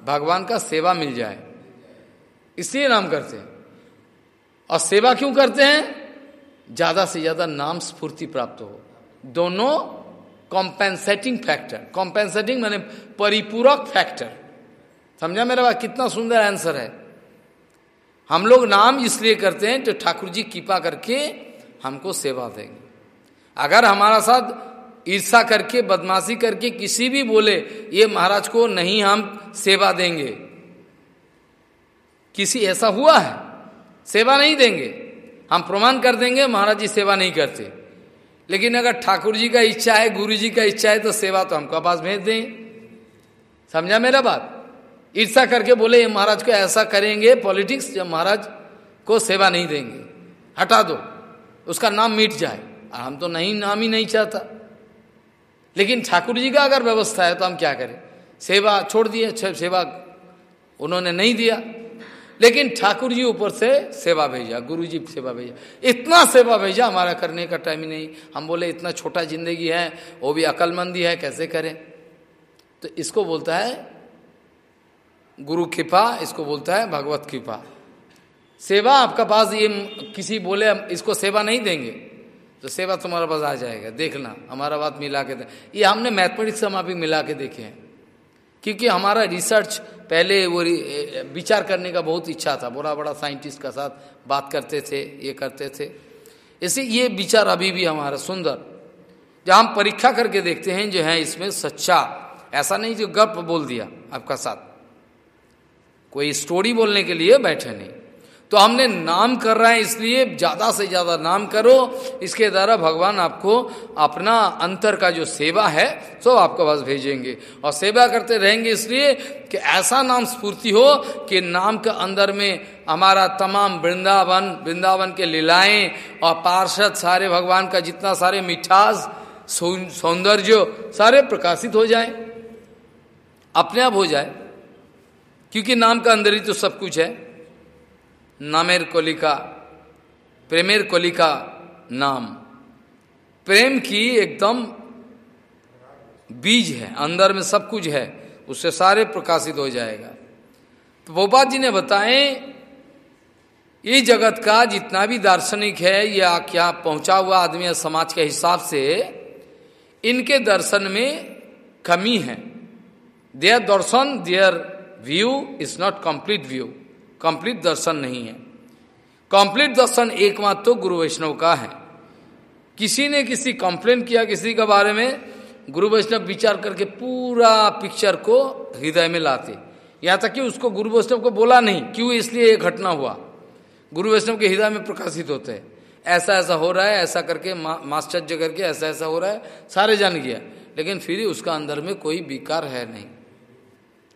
भगवान का सेवा मिल जाए। इसलिए नाम करते हैं। और सेवा क्यों करते हैं? ज़्यादा से ज़्यादा नाम स्फूर्ति प्राप्त हो। दोनों कॉम्पेंसेटिंग फैक्टर कॉम्पेंसेटिंग मैंने परिपूरक फैक्टर समझा मेरा बात? कितना सुंदर आंसर है। हम लोग नाम इसलिए करते हैं तो ठाकुर जी कृपा करके हमको सेवा देंगे। अगर हमारा साथ ईर्षा करके, बदमाशी करके किसी भी बोले, ये महाराज को नहीं हम सेवा देंगे। किसी ऐसा हुआ है? सेवा नहीं देंगे। हम प्रमाण कर देंगे, महाराज जी सेवा नहीं करते। लेकिन अगर ठाकुर जी का इच्छा है, गुरु जी का इच्छा है तो सेवा तो हमको पास भेज दें। समझा मेरा बात? ईर्षा करके बोले महाराज को ऐसा करेंगे, पॉलिटिक्स, जब महाराज को सेवा नहीं देंगे। हटा दो, उसका नाम मिट जाए। हम तो नहीं, नाम ही नहीं चाहता। लेकिन ठाकुर जी का अगर व्यवस्था है तो हम क्या करें? सेवा छोड़ दिए सेवा उन्होंने नहीं दिया। लेकिन ठाकुर जी ऊपर से सेवा भेजा, गुरु जी सेवा भेजा। इतना सेवा भेजा, हमारा करने का टाइम ही नहीं। हम बोले, इतना छोटा ज़िंदगी है, वो भी अकलमंदी है, कैसे करें? तो इसको बोलता है, गुरु कृपा, इसको बोलता है, भगवत कृपा। सेवा आपका पास, ये किसी बोले इसको सेवा नहीं देंगे। तो सेवा तुम्हारे पास आ जाएगा, देखना, हमारा बात मिला के ये हमने मैथमेटिक्स हम अभी मिला के देखे हैं। क्योंकि हमारा रिसर्च पहले वो विचार करने का बहुत इच्छा था। बड़ा बड़ा साइंटिस्ट का साथ बात करते थे, ये करते थे। इसे ये विचार अभी भी हमारा सुंदर। जब हम परीक्षा करके देखते हैं, जो है इसमें सच्चा। ऐसा नहीं जो गप बोल दिया आपका साथ। कोई स्टोरी बोलने के लिए बैठे नहीं। तो हमने नाम कर रहे हैं, इसलिए ज़्यादा से ज़्यादा नाम करो। इसके द्वारा भगवान आपको अपना अंतर का जो सेवा है सो आपके पास भेजेंगे। और सेवा करते रहेंगे इसलिए कि ऐसा नाम स्फूर्ति हो कि नाम के अंदर में हमारा तमाम वृंदावन वृंदावन के लीलाएँ और पार्षद सारे भगवान का जितना सारे मिठास सौंदर्य, सारे प्रकाशित हो जाए। अपने आप हो जाए। क्योंकि नाम का अंदर ही तो सब कुछ है। नामेर कलिका प्रेमेर कलिका नाम। प्रेम की एकदम बीज है, अंदर में सब कुछ है, उससे सारे प्रकाशित हो जाएगा। तो भोपाल जी ने बताए, ये जगत का जितना भी दार्शनिक है, या क्या पहुँचा हुआ आदमी समाज के हिसाब से, इनके दर्शन में कमी है। Their Darshan their view is not complete view complete दर्शन नहीं है। कंप्लीट दर्शन एकमात्र तो गुरु वैष्णव का है। किसी ने किसी कंप्लेन किया किसी के बारे में गुरु वैष्णव विचार करके पूरा पिक्चर को हृदय में लाते। यहाँ तक कि उसको गुरु वैष्णव को बोला नहीं क्यों इसलिए ये घटना हुआ? गुरु वैष्णव के हृदय में प्रकाशित होते हैं। ऐसा ऐसा हो रहा है ऐसा करके मा, करके ऐसा ऐसा हो रहा है सारे जान गया। लेकिन फिर उसका अंदर में कोई विकार है नहीं।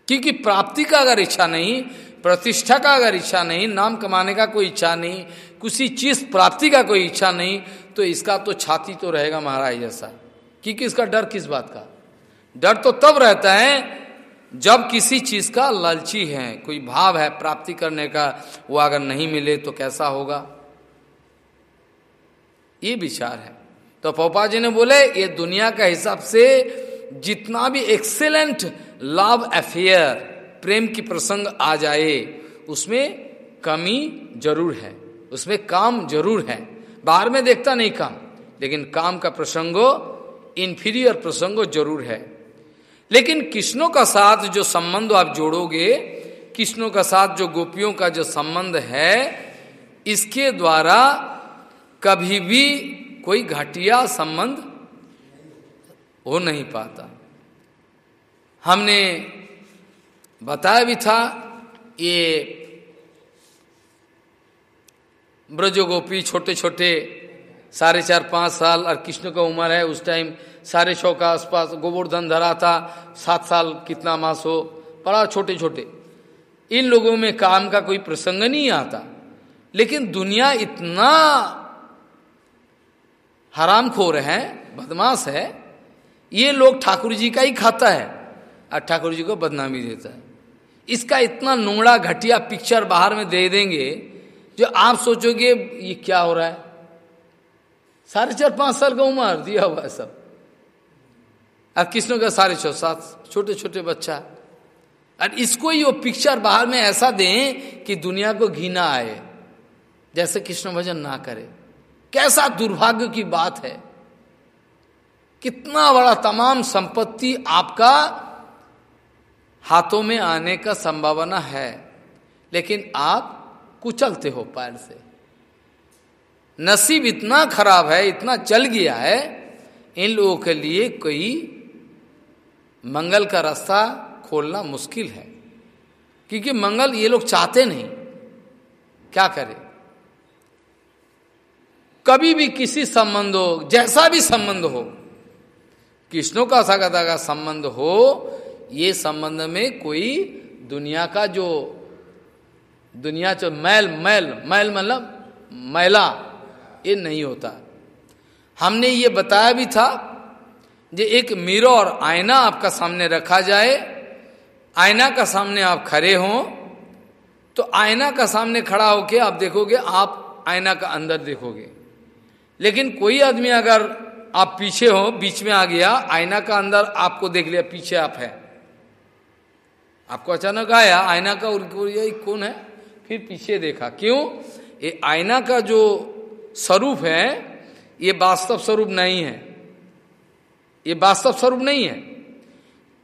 क्योंकि प्राप्ति का अगर इच्छा नहीं, प्रतिष्ठा का अगर इच्छा नहीं, नाम कमाने का कोई इच्छा नहीं, किसी चीज़ प्राप्ति का कोई इच्छा नहीं तो इसका तो छाती तो रहेगा महाराज जैसा। क्योंकि इसका डर किस बात का? डर तो तब रहता है जब किसी चीज़ का लालची है, कोई भाव है प्राप्ति करने का, वो अगर नहीं मिले तो कैसा होगा? ये विचार है। तो पोपा जी ने बोले, ये दुनिया का हिसाब से जितना भी एक्सेलेंट लव अफेयर प्रेम की प्रसंग आ जाए, उसमें कमी ज़रूर है। उसमें काम ज़रूर है। बाहर में देखता नहीं काम, लेकिन काम का प्रसंगो इन्फीरियर प्रसंगो ज़रूर है। लेकिन कृष्णों का साथ जो संबंध आप जोड़ोगे, कृष्णों का साथ जो गोपियों का जो संबंध है, इसके द्वारा कभी भी कोई घटिया संबंध हो नहीं पाता। हमने बताया भी था, ये ब्रज गोपी छोटे छोटे साढ़े चार, पाँच साल और कृष्ण का उम्र है, उस टाइम साढ़े छः का आसपास गोवर्धन धरा था, सात साल कितना मास हो, बड़ा छोटे छोटे इन लोगों में काम का कोई प्रसंग नहीं आता। लेकिन दुनिया इतना हराम खोर है, बदमाश है ये लोग ठाकुर जी का ही खाता है। और ठाकुर जी को बदनामी देता है। इसका इतना नोड़ा घटिया पिक्चर बाहर में दे देंगे, जो आप सोचोगे, ये क्या हो रहा है? साढ़े चार, पाँच साल का उम्र, दिया हुआ है सब। अब कृष्ण का साढ़े छह, सात? छोटे छोटे बच्चा। और इसको ही वो पिक्चर बाहर में ऐसा दें कि दुनिया को घीना आए, जैसे कृष्ण भजन ना करे। कैसा दुर्भाग्य की बात है। कितना बड़ा तमाम संपत्ति आपका हाथों में आने का संभावना है, लेकिन आप कुचलते हो पैर से। नसीब इतना खराब है, इतना चल गया है, इन लोगों के लिए कोई मंगल का रास्ता खोलना मुश्किल है, क्योंकि मंगल ये लोग चाहते नहीं। क्या करें? कभी भी किसी संबंध हो, जैसा भी संबंध हो कृष्णों का सगता का संबंध हो, ये संबंध में कोई दुनिया का जो, दुनिया जो मैल मैल मैल मतलब मैला, ये नहीं होता। हमने ये बताया भी था जो एक मिरर आईना आपका सामने रखा जाए आईना का सामने आप खड़े हो तो आईना का सामने खड़ा होके आप देखोगे, आप आईना का अंदर देखोगे। लेकिन कोई आदमी अगर आप पीछे हो, बीच में आ गया, आईना का अंदर आपको देख लिया, पीछे आप है। आपको अचानक आया, आईना का ये कौन है? फिर पीछे देखा। क्यों? ये आईना का जो स्वरूप है, ये वास्तव स्वरूप नहीं है। ये वास्तव स्वरूप नहीं है।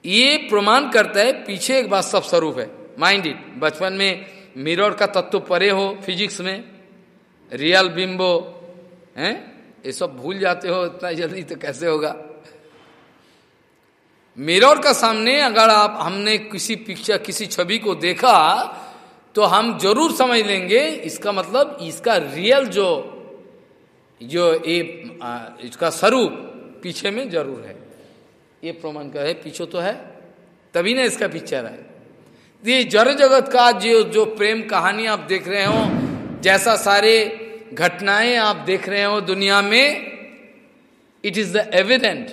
ये प्रमाण करता है, पीछे एक वास्तव स्वरूप है। माइंड इट बचपन में मिरर का तत्व परे हो फिजिक्स में। रियल बिंबो हैं? ये सब भूल जाते हो, इतना जल्दी तो कैसे होगा? मिरर का सामने अगर आप, हमने किसी पिक्चर, किसी छवि को देखा तो हम ज़रूर समझ लेंगे, इसका मतलब इसका रियल जो जो ये इसका स्वरूप पीछे में ज़रूर है। ये प्रमाण का है, पीछे तो है, तभी ना इसका पिक्चर है ये जड़ जगत का जो जो प्रेम कहानी आप देख रहे हो, जैसा सारे घटनाएँ आप देख रहे हो दुनिया में it is the evident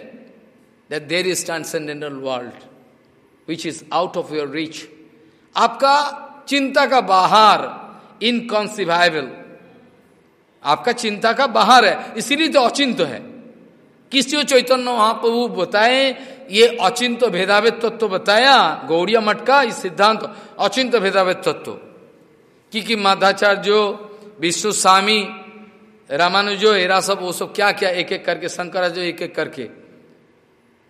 that there is transcendental world which is out of your reach आपका चिंता का बाहर इनकॉन्सिवाइबल आपका चिंता का बाहर है, इसीलिए तो अचिंत है। किसी चैतन्य महाप्रभु बताए, ये अचिंत भेदावेद तत्व बताया, गौड़िया मठ का इस सिद्धांत अचिंत भेदावेद तत्व। क्योंकि माधाचार्य विष्णु, स्वामी रामानुजो हेरा सब, वो सब क्या क्या? एक एक करके, शंकराचार्य एक एक करके।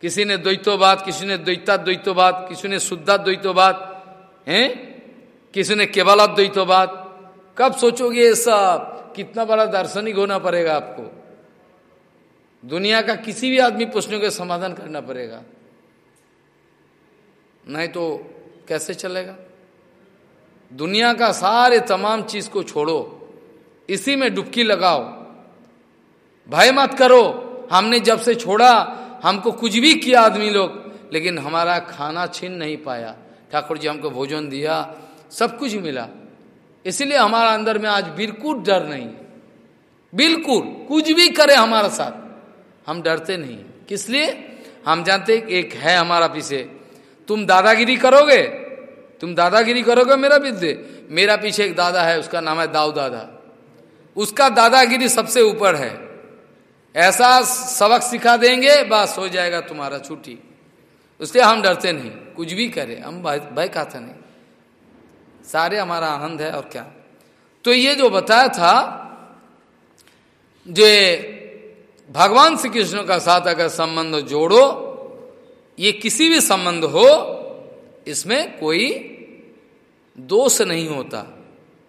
किसी ने द्वैतोवाद, किसी ने द्वैता द्वैतोवाद किसी ने शुद्धा द्वैतोवाद हैं? किसी ने केवल द्वैतोवाद कब सोचोगे ये सब? कितना बड़ा दार्शनिक होना पड़ेगा आपको। दुनिया का किसी भी आदमी प्रश्नों का समाधान करना पड़ेगा। नहीं तो कैसे चलेगा? दुनिया का सारे तमाम चीज़ को छोड़ो। इसी में डुबकी लगाओ। भय मत करो, हमने जब से छोड़ा, हमको कुछ भी किया आदमी लोग, लेकिन हमारा खाना छीन नहीं पाया। ठाकुर जी हमको भोजन दिया, सब कुछ मिला। इसलिए हमारा अंदर में आज बिल्कुल डर नहीं। बिल्कुल, कुछ भी करे हमारा साथ। हम डरते नहीं। किस लिए? हम जानते एक है हमारा पीछे। तुम दादागिरी करोगे? तुम दादागिरी करोगे मेरा पीछे मेरा पीछे एक दादा है, उसका नाम है दाऊ दादा। उसका दादागिरी सबसे ऊपर है। ऐसा सबक सिखा देंगे, बस हो जाएगा तुम्हारा छुट्टी। उससे हम डरते नहीं। कुछ भी करें। हम भय कहते नहीं। सारे हमारा आनंद है और क्या। तो ये जो बताया था, जो भगवान श्री कृष्ण का साथ अगर संबंध जोड़ो, ये किसी भी संबंध हो, इसमें कोई दोष नहीं होता।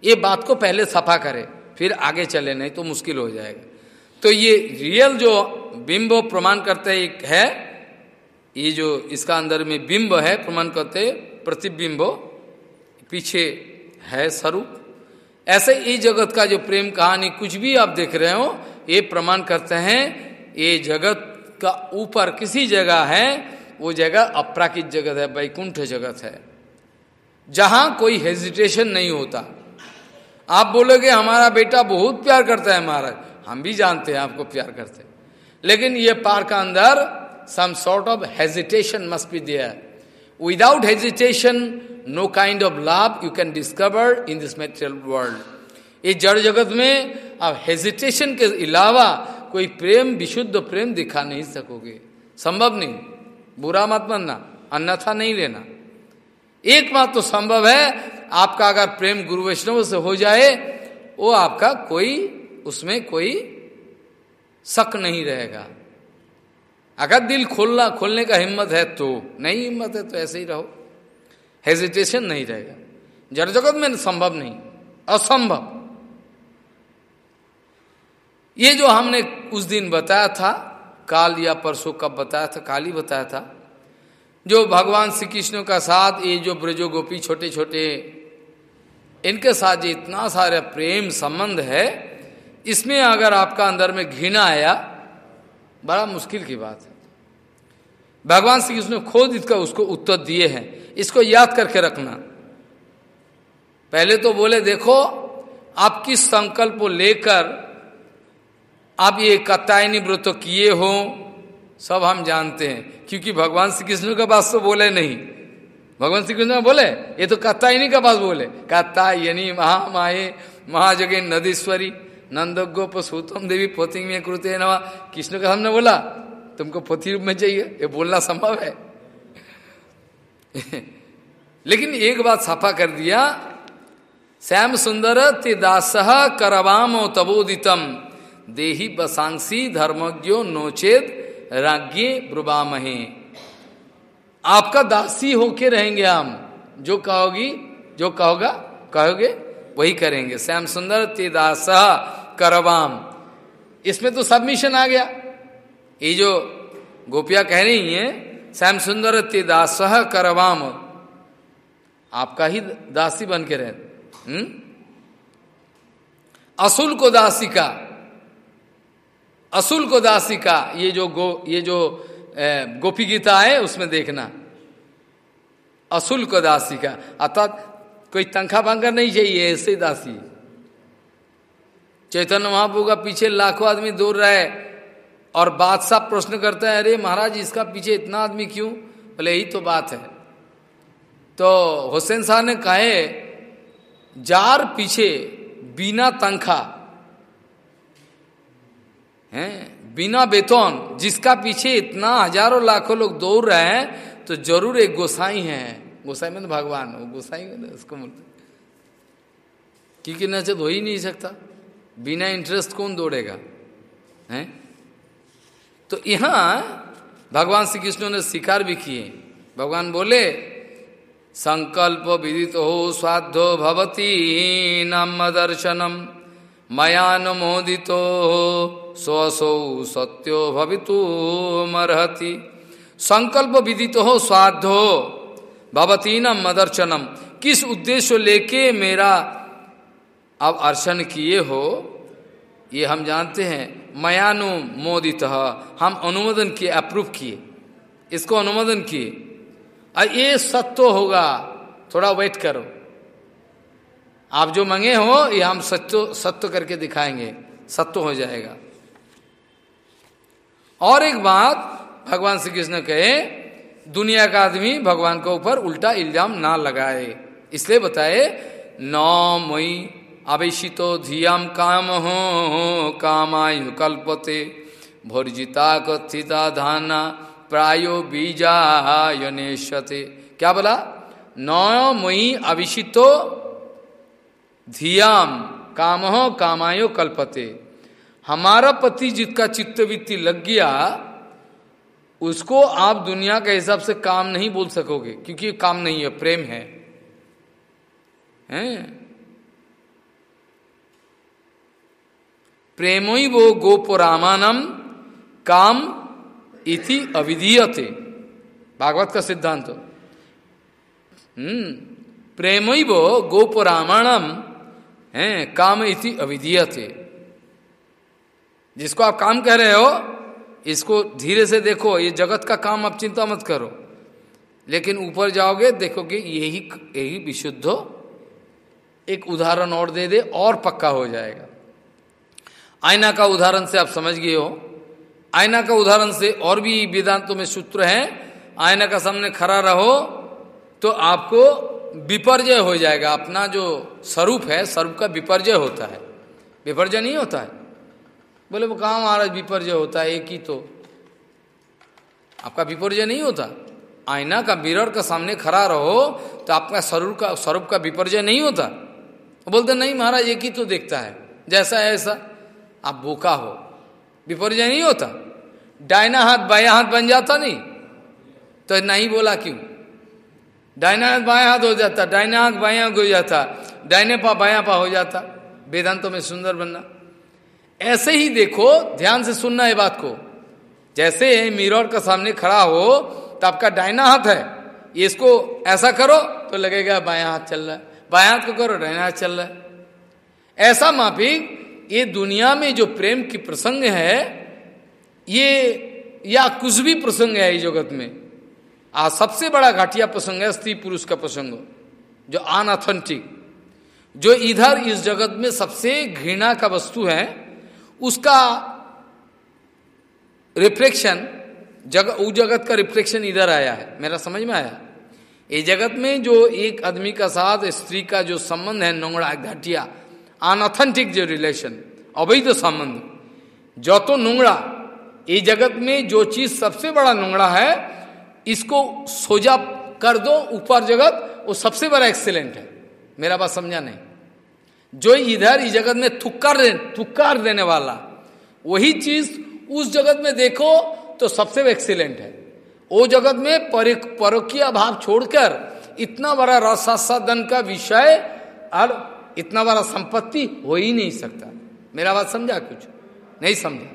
ये बात को पहले सफ़ा करे। फिर आगे चले, नहीं तो मुश्किल हो जाएगा। तो ये रियल जो बिंब प्रमाण करते एक है, ये जो इसका अंदर में बिंब है, प्रमाण करते प्रतिबिंब, पीछे है स्वरूप। ऐसे ये जगत का जो प्रेम कहानी कुछ भी आप देख रहे हो, ये प्रमाण करते हैं, ये जगत का ऊपर किसी जगह है, वो जगह अपराकित जगत है, वैकुंठ जगत है। जहाँ कोई हेजिटेशन नहीं होता। आप बोलोगे, हमारा बेटा बहुत प्यार करता है महाराज। हम भी जानते हैं, आपको प्यार करते हैं। लेकिन ये पार का अंदर some sort of hesitation must be there without hesitation no kind of love you can discover in this material world ये जड़ जगत में आप हेजिटेशन के अलावा कोई प्रेम, विशुद्ध प्रेम दिखा नहीं सकोगे। संभव नहीं। बुरा मत मानना। अन्यथा नहीं लेना। एक बात तो संभव है आपका अगर प्रेम गुरु वैष्णव से हो जाए, वो आपका कोई, उसमें कोई शक नहीं रहेगा। अगर दिल खोलना, खोलने का हिम्मत है तो नहीं हिम्मत है तो ऐसे ही रहो। हेजिटेशन नहीं रहेगा। जड़ जगत में संभव नहीं, असंभव। ये जो हमने उस दिन बताया था, काल या परसों कब बताया था, काल बताया था जो भगवान श्री कृष्ण का साथ, ये जो ब्रजो गोपी छोटे छोटे इनके साथ जो इतना सारा प्रेम संबंध है, इसमें अगर आपका अंदर में घृणा आया, बड़ा मुश्किल की बात है। भगवान श्री कृष्ण खोद इसका, उसको उत्तर दिए हैं। इसको याद करके रखना। पहले तो बोले, देखो, आप किस संकल्प लेकर आप ये कत्तायनी व्रत किए हो सब हम जानते हैं, क्योंकि भगवान श्री कृष्ण के पास तो बोले नहीं। भगवान श्री कृष्ण बोले, ये तो कत्तायनी के पास बोले। कत्तायनी महामाये, महाजगे नदीश्वरी नंद गोप सूतम देवी पोति में कृत्य नवा कृष्ण का हमने बोला, तुमको पोथी रूप में चाहिए, ये बोलना संभव है। लेकिन एक बात साफा कर दिया, श्याम सुंदर ते दास करवाम तबोदितम। देही बसांसी धर्मज्ञो नोचेत राज्ञे ब्रुबामहे आपका दासी होके रहेंगे हम। जो कहोगी, जो कहोगा, कहोगे, वही करेंगे। श्याम सुंदर ते दास करवाम। इसमें तो सबमिशन आ गया। ये जो गोपिया कह रही है, श्याम सुंदर ते दास करवाम। आपका ही दासी बन के रहे। हम्म? असुल को दासी का। असुल को दासी का, ये जो गो, ये जो गोपी गीता है, उसमें देखना। असुल को दासी का। अर्थात कोई तंखा भंगा नहीं चाहिए, ऐसे दासी। चैतन्य महाप्रभु का पीछे लाखों आदमी दूर रहे और बादशाह प्रश्न करते हैं, अरे महाराज, इसका पीछे इतना आदमी क्यों? बोले, यही तो बात है। तो हुसैन शाह ने कहे, जार पीछे बिना तंखा हैं? बिना बेतौन, जिसका पीछे इतना हज़ारों लाखों लोग दौड़ रहे हैं तो ज़रूर एक गोसाई है। गोसाई में भगवान वो गोसाई में उसको बोलते क्योंकि नचत हो ही नहीं सकता। बिना इंटरेस्ट कौन दौड़ेगा? हैं? तो यहाँ भगवान श्री कृष्ण ने स्वीकार भी किए। भगवान बोले, संकल्प विदित हो, स्वाध्यो भवती, नाम दर्शनम मयानुमोदितो स्वसौ सत्यो भवितु मरहति संकल्प विदित हो स्वाध्यो भवती न मदर्शनम किस उद्देश्य लेके मेरा अब अर्शन किए हो, ये हम जानते हैं। मयानुमोदित। हम अनुमोदन किए अप्रूव किए। इसको अनुमोदन किए। और ये सत्य होगा। थोड़ा वेट करो। आप जो मंगे हो, ये हम सत्य सत्य करके दिखाएँगे। सत्य हो जाएगा। और एक बात भगवान श्री कृष्ण कहे, दुनिया का आदमी भगवान के ऊपर उल्टा इल्ज़ाम ना लगाए। इसलिए बताए नौ मई आवेशितो धियाम काम हो, कामायु कल्पते, भोर्जिता कथिता धाना, प्रायो बीजायनेशते। क्या बोला? नौ मई अभिषितो धियाम, काम हो, कामायो कल्पते। हमारा पति जिसका चित्तवृत्ति लग गया, उसको आप दुनिया के हिसाब से काम नहीं बोल सकोगे, क्योंकि काम नहीं है, प्रेम है हैं? प्रेमो वो गोपुरामानम काम इति अविधीयते भागवत का सिद्धांत। हम्म प्रेम वो गोपुरामाणम है, काम इति अविधीयते जिसको आप काम कह रहे हो, इसको धीरे से देखो, ये जगत का काम आप चिंता मत करो। लेकिन ऊपर जाओगे देखोगे यही यही विशुद्ध एक उदाहरण और दे दे, और पक्का हो जाएगा। आईना का उदाहरण से आप समझ गए हो। आईना का उदाहरण से और भी वेदांतों में सूत्र है, आईना का सामने खड़ा रहो तो आपको विपर्जय हो जाएगा। अपना जो स्वरूप है, स्वरूप का विपर्जय होता है। विपर्जय नहीं होता है। बोले, वो कहा महाराज विपर्जय होता है? एक ही तो। आपका विपर्जय नहीं होता? आईना का मिरर का सामने खड़ा रहो तो आपका स्वरूप का स्वरूप का विपर्जय नहीं होता? बोलते, नहीं महाराज, एक ही तो देखता है। जैसा है ऐसा। आप बोका हो। विपर्जय नहीं होता? डायना हाथ, बाया हाथ बन जाता नहीं? तो नहीं बोला क्यों? डायना हाथ, बाया हाथ हो जाता। डायना हाथ, बाया हो जाता। डायने पा, बाया पा हो जाता। वेदांतों में सुंदर बनना। ऐसे ही देखो, ध्यान से सुनना है बात को। जैसे मिरर का सामने खड़ा हो तो आपका डायना हाथ है। इसको ऐसा करो तो लगेगा बाया हाथ चल रहा है। बाया हाथ को करो डायना हाथ चल रहा है। ऐसा माफिक, ये दुनिया में जो प्रेम की प्रसंग है, ये, या कुछ भी प्रसंग है इस जगत में आ सबसे बड़ा घाटिया प्रसंग है स्त्री पुरुष का प्रसंग, जो अनऑथेंटिक, जो इधर इस जगत में सबसे घृणा का वस्तु है उसका रिफ्लेक्शन जग उस जगत का रिफ्लेक्शन इधर आया है। मेरा समझ में आया? ये जगत में जो एक आदमी का साथ, स्त्री का जो संबंध है, नोंगड़ा, घाटिया अनऑथेंटिक जो रिलेशन अवैध संबंध, जो तो नोंगड़ा, ये जगत में जो चीज़ सबसे बड़ा नोंगड़ा है, इसको सोजा कर दो, ऊपर जगत, वो सबसे बड़ा एक्सीलेंट है। मेरा बात समझा नहीं? जो इधर इस जगत में थुक्कर दे, थुक्कार देने वाला, वही चीज़ उस जगत में देखो तो सबसे एक्सीलेंट है। वो जगत में परोकिया भाव छोड़कर इतना बड़ा रसादन का विषय और इतना बड़ा संपत्ति हो ही नहीं सकता। मेरा बात समझा कुछ? नहीं समझा।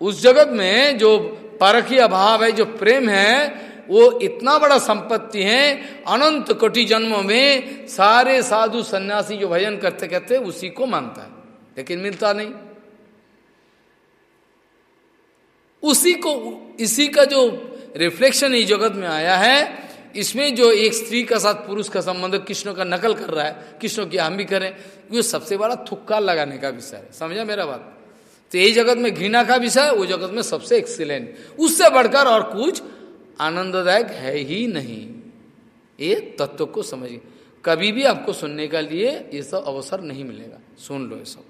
उस जगत में जो परखी अभाव है, जो प्रेम है वो इतना बड़ा संपत्ति है, अनंत कोटि जन्मों में सारे साधु सन्यासी जो भजन करते कहते उसी को मानता है, लेकिन मिलता नहीं। उसी को, इसी का जो रिफ्लेक्शन इस जगत में आया है, इसमें जो एक स्त्री का साथ पुरुष का संबंध कृष्ण का नकल कर रहा है, कृष्ण की हम भी करें ये सबसे बड़ा थुक्का लगाने का विषय है। समझा मेरा बात? तो ये जगत में घृणा का विषय वो जगत में सबसे एक्सीलेंट उससे बढ़कर और कुछ आनंददायक है ही नहीं। ये तत्व को समझिए। कभी भी आपको सुनने का लिए ये सब अवसर नहीं मिलेगा। सुन लो ये सब।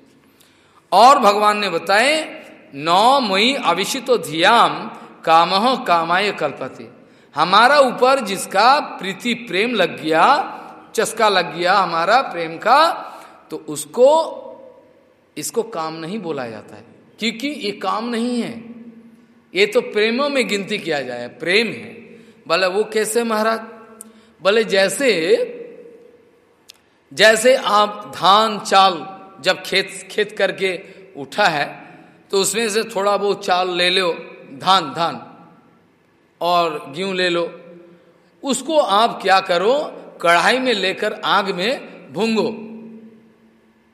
और भगवान ने बताए, नौ मई अविशितो धियाम काम कामाय कल्पति। हमारा ऊपर जिसका प्रीति प्रेम लग गया, चस्का लग गया हमारा प्रेम का तो उसको, इसको काम नहीं बोला जाता है। क्योंकि ये काम नहीं है। ये तो प्रेमों में गिनती किया जाए, प्रेम है। बोले वो कैसे महाराज? बोले जैसे जैसे आप धान, चाल जब खेत खेत करके उठा है तो उसमें से थोड़ा बहुत चाल ले लो, धान धान, और गेहूँ ले लो। उसको आप क्या करो? कढ़ाई में लेकर आग में भूंगो।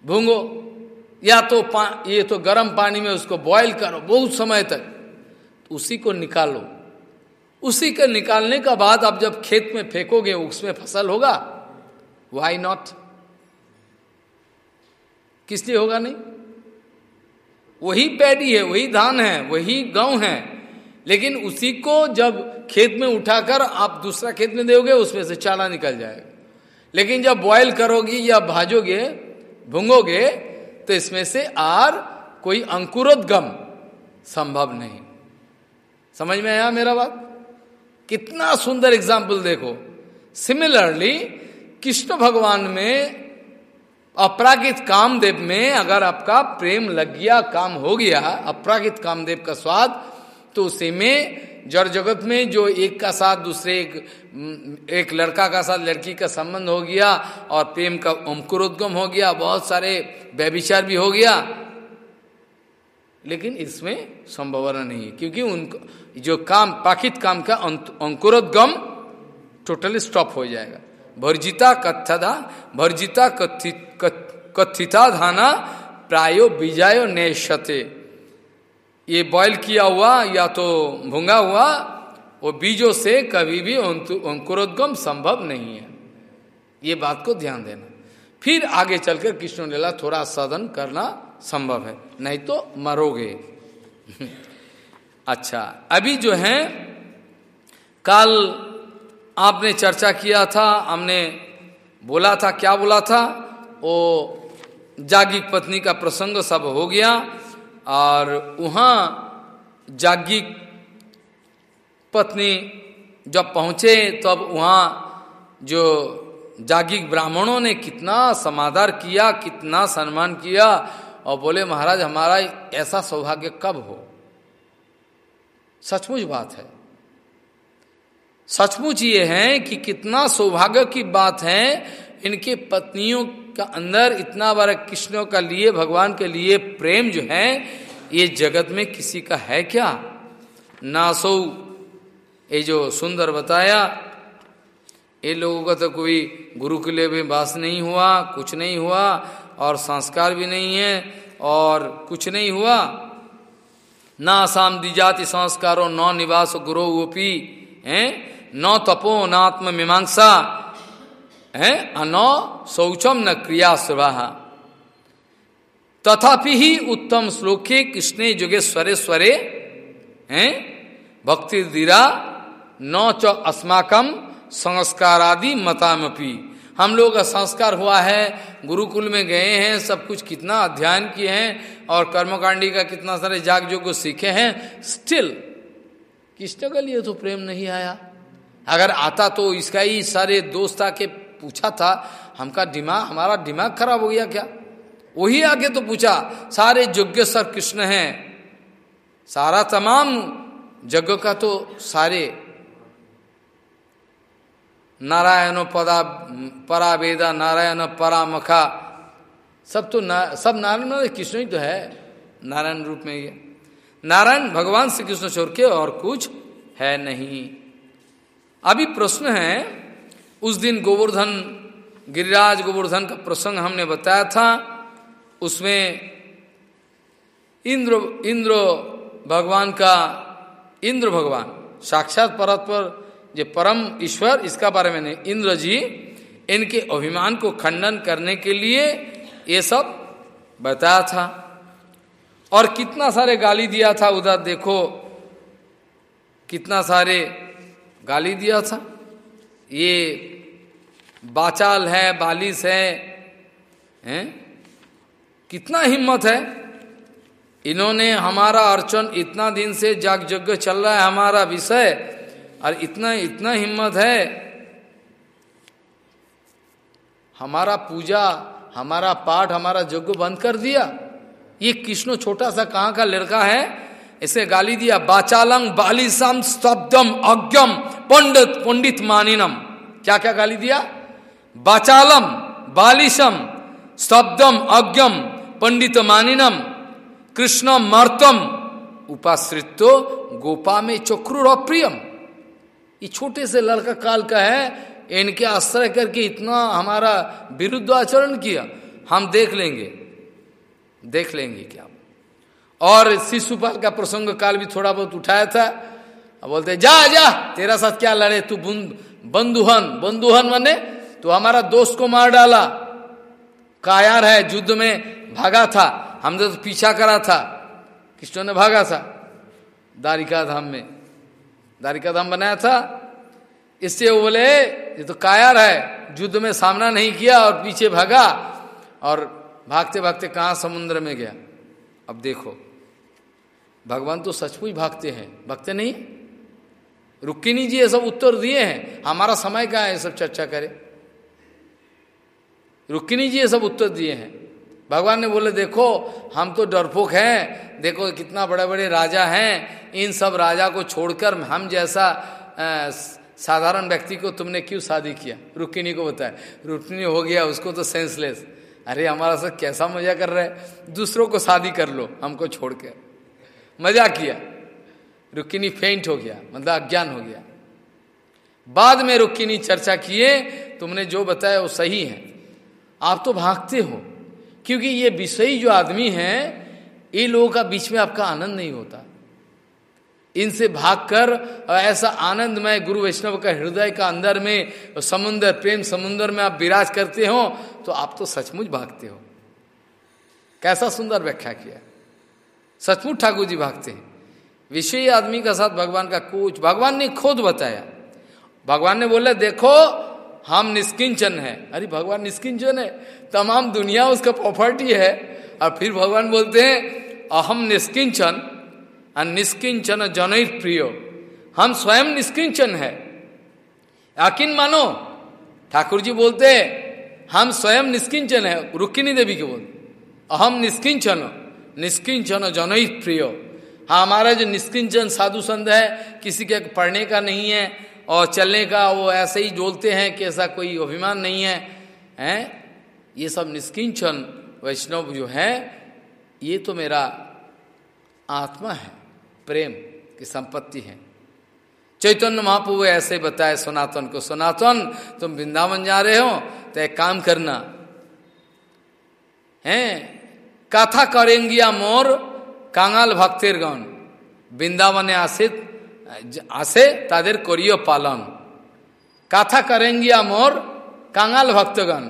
भूंगो। या तो ये तो गर्म पानी में उसको बॉईल करो, बहुत समय तक। उसी को निकालो। उसी के निकालने का बाद आप जब खेत में फेंकोगे उसमें फ़सल होगा। वाई नॉट किस लिए होगा नहीं? वही पैडी है, वही धान है, वही गाँव है। लेकिन उसी को जब खेत में उठाकर आप दूसरा खेत में दोगे, उसमें से चाला निकल जाएगा। लेकिन जब बॉयल करोगे या भाजोगे, भूंगोगे तो इसमें से आर कोई अंकुरोद्गम संभव नहीं। समझ में आया मेरा बात? कितना सुंदर एग्ज़ाम्पल देखो। सिमिलरली कृष्ण भगवान में अपरागित कामदेव में अगर आपका प्रेम लग गया, काम हो गया अपरागित कामदेव का स्वाद तो उसी में जड़ जगत में जो एक का साथ, दूसरे एक एक लड़का का साथ, लड़की का संबंध हो गया और प्रेम का अंकुरोद्गम हो गया, बहुत सारे व्यभिचार भी हो गया लेकिन इसमें संभावना नहीं है, क्योंकि उनको, जो काम पाकित काम का अंकुरोद्गम टोटली स्टॉप हो जाएगा। भर्जिता कथदा भर्जिता कथित कथिता धाना, प्रायो बीजायो नेशते। ये बॉयल किया हुआ या तो भूँगा हुआ, वो बीजों से कभी भी अंकुरोद्गम संभव नहीं है। ये बात को ध्यान देना। फिर आगे चलकर कृष्ण लीला थोड़ा साधन करना संभव है। नहीं तो मरोगे। अच्छा अभी जो है, कल आपने चर्चा किया था, हमने बोला था, क्या बोला था? वो जागिक पत्नी का प्रसंग सब हो गया, और वहाँ जागिक पत्नी जब पहुँचे, तब वहाँ जो जागिक ब्राह्मणों ने कितना समाधार किया, कितना सम्मान किया और बोले, महाराज, हमारा ऐसा सौभाग्य कब हो? सचमुच बात है। सचमुच ये है कि कितना सौभाग्य की बात है, इनके पत्नियों का अंदर इतना बड़ा कृष्णों का लिए, भगवान के लिए प्रेम जो है, ये जगत में किसी का है क्या? नासो ये जो सुंदर बताया, ये लोगों का तो कोई गुरु के लिए भी वास नहीं हुआ, कुछ नहीं हुआ और संस्कार भी नहीं है और कुछ नहीं हुआ। न आसाम दिजाति संस्कारो, न निवास गुरो ओपी है? न तपो, न आत्म मीमांसा, है? अनो शौचम, न क्रिया सुबह तथापि ही उत्तम श्लोके कृष्ण जुगे स्वरे स्वरे हैं? भक्ति दीरा, न च अस्माकम संस्कारादि मतामपी। हम लोग का संस्कार हुआ है, गुरुकुल में गए हैं, सब कुछ कितना अध्ययन किए हैं और कर्मकांडी का कितना सारे जाग जो को सीखे हैं स्टिल कृष्ण के लिए तो प्रेम नहीं आया। अगर आता तो इसका ही सारे दोस्त आके पूछा था, हमका दिमाग, हमारा दिमाग खराब हो गया क्या? वही आके तो पूछा, सारे यज्ञ सर कृष्ण हैं, सारा तमाम यज्ञ का तो सारे नारायण पदा परा वेदा नारायण परामखा। सब तो ना, सब नारायण कृष्ण ही तो है नारायण रूप में ये नारायण भगवान श्री कृष्ण छोड़ के और कुछ है नहीं। अभी प्रश्न है उस दिन गोवर्धन गिरिराज गोवर्धन का प्रसंग हमने बताया था उसमें इंद्र इंद्र भगवान का इंद्र भगवान साक्षात परत पर जो परम ईश्वर, इसका बारे में नहीं। इंद्र जी इनके अभिमान को खंडन करने के लिए ये सब बताया था। और कितना सारे गाली दिया था, उधर देखो, कितना सारे गाली दिया था। ये बाचाल है, बालिश है, हैं? कितना हिम्मत है। इन्होंने हमारा अर्चन इतना दिन से जाग यज्ञ चल रहा है, हमारा विषय और इतना इतना हिम्मत है। हमारा पूजा, हमारा पाठ, हमारा यज्ञ बंद कर दिया। ये कृष्ण छोटा सा कहाँ का लड़का है? इसे गाली दिया, बाचालंग बालिसम स्तब्धम अज्ञम पंडित पंडित मानिनम। क्या क्या गाली दिया? बाचालम बालिशम स्तब्धम अज्ञम पंडित मानिनम। कृष्ण मर्तम। उपाश्रित गोपा में चक्रूर अप्रियम। ये छोटे से लड़का काल का है, इनके आश्रय करके इतना हमारा विरुद्ध आचरण किया। हम देख लेंगे। देख लेंगे क्या। और शिशुपाल का प्रसंग काल भी थोड़ा बहुत उठाया था। बोलते जा जा, तेरा साथ क्या लड़े तू बंधुहन बंधुहन मने? तो हमारा दोस्त को मार डाला। कायार है, युद्ध में भागा था। हमने तो पीछा करा था। कृष्ण ने भागा था? दारिका धाम में। दारिका धाम बनाया था। इससे वो बोले, ये तो कायर है, युद्ध में सामना नहीं किया और पीछे भागा और भागते भागते कहा समुद्र में गया? अब देखो, भगवान तो सचमुच भागते हैं। भागते नहीं? रुक्किनी जी, ये सब उत्तर दिए हैं। हमारा समय का है सब चर्चा करे। रुक्मिणी जी, ये सब उत्तर दिए हैं। भगवान ने बोले, देखो, हम तो डरपोक हैं, देखो कितना बड़े बड़े राजा हैं, इन सब राजा को छोड़कर हम जैसा साधारण व्यक्ति को तुमने क्यों शादी किया? रुक्मिणी को बताया रुक्मिणी हो गया, उसको तो सेंसलेस अरे, हमारा सब कैसा मज़ा कर रहा है? दूसरों को शादी कर लो, हमको छोड़ कर मज़ा किया। रुक्किनी फेंट हो गया मतलब अज्ञान हो गया। बाद में रुक्किनी चर्चा किए, तुमने जो बताया वो सही है। आप तो भागते हो। क्योंकि ये विषयी जो आदमी है ये लोगों का बीच में आपका आनंद नहीं होता। इनसे भागकर ऐसा आनंदमय गुरु वैष्णव का हृदय का अंदर में, समुन्द्र, प्रेम समुन्द्र में आप विराज करते हो तो आप तो सचमुच भागते हो। कैसा सुंदर व्याख्या किया सचमुच ठाकुर जी भागते हैं। विषय आदमी का साथ भगवान का कुछ भगवान ने खुद बताया। भगवान ने बोला, देखो हम निष्किंचन है। अरे भगवान, निष्किंचन है। तमाम दुनिया उसका प्रॉपर्टी है। और फिर भगवान बोलते हैं, अहम निष्किंचन और निष्किंचन जनहित प्रिय। हम स्वयं निष्किंचन है। यकीन मानो ठाकुर जी बोलते हैं, हम स्वयं निष्किंचन है। रुक्किनी देवी के बोलते अहम निष्किंचन निष्किंचन जनहित प्रिय। हाँ हमारा जो निष्किंचन साधु संत है, किसी के पढ़ने का नहीं है और चलने का वो ऐसे ही जोलते हैं कि ऐसा कोई अभिमान नहीं है, हैं? ये सब निष्किंचन वैष्णव जो है, ये तो मेरा आत्मा है, प्रेम की संपत्ति है। चैतन्य महाप्रभु ऐसे बताए सनातन को, सनातन, तुम वृंदावन जा रहे हो तो एक काम करना। है? कथा करेंगिया मोर, कांगाल भक्तिर गण वृंदावने आसित आसे तादेर करियो पालन कथा करेंगिया मोर कांगाल भक्तगण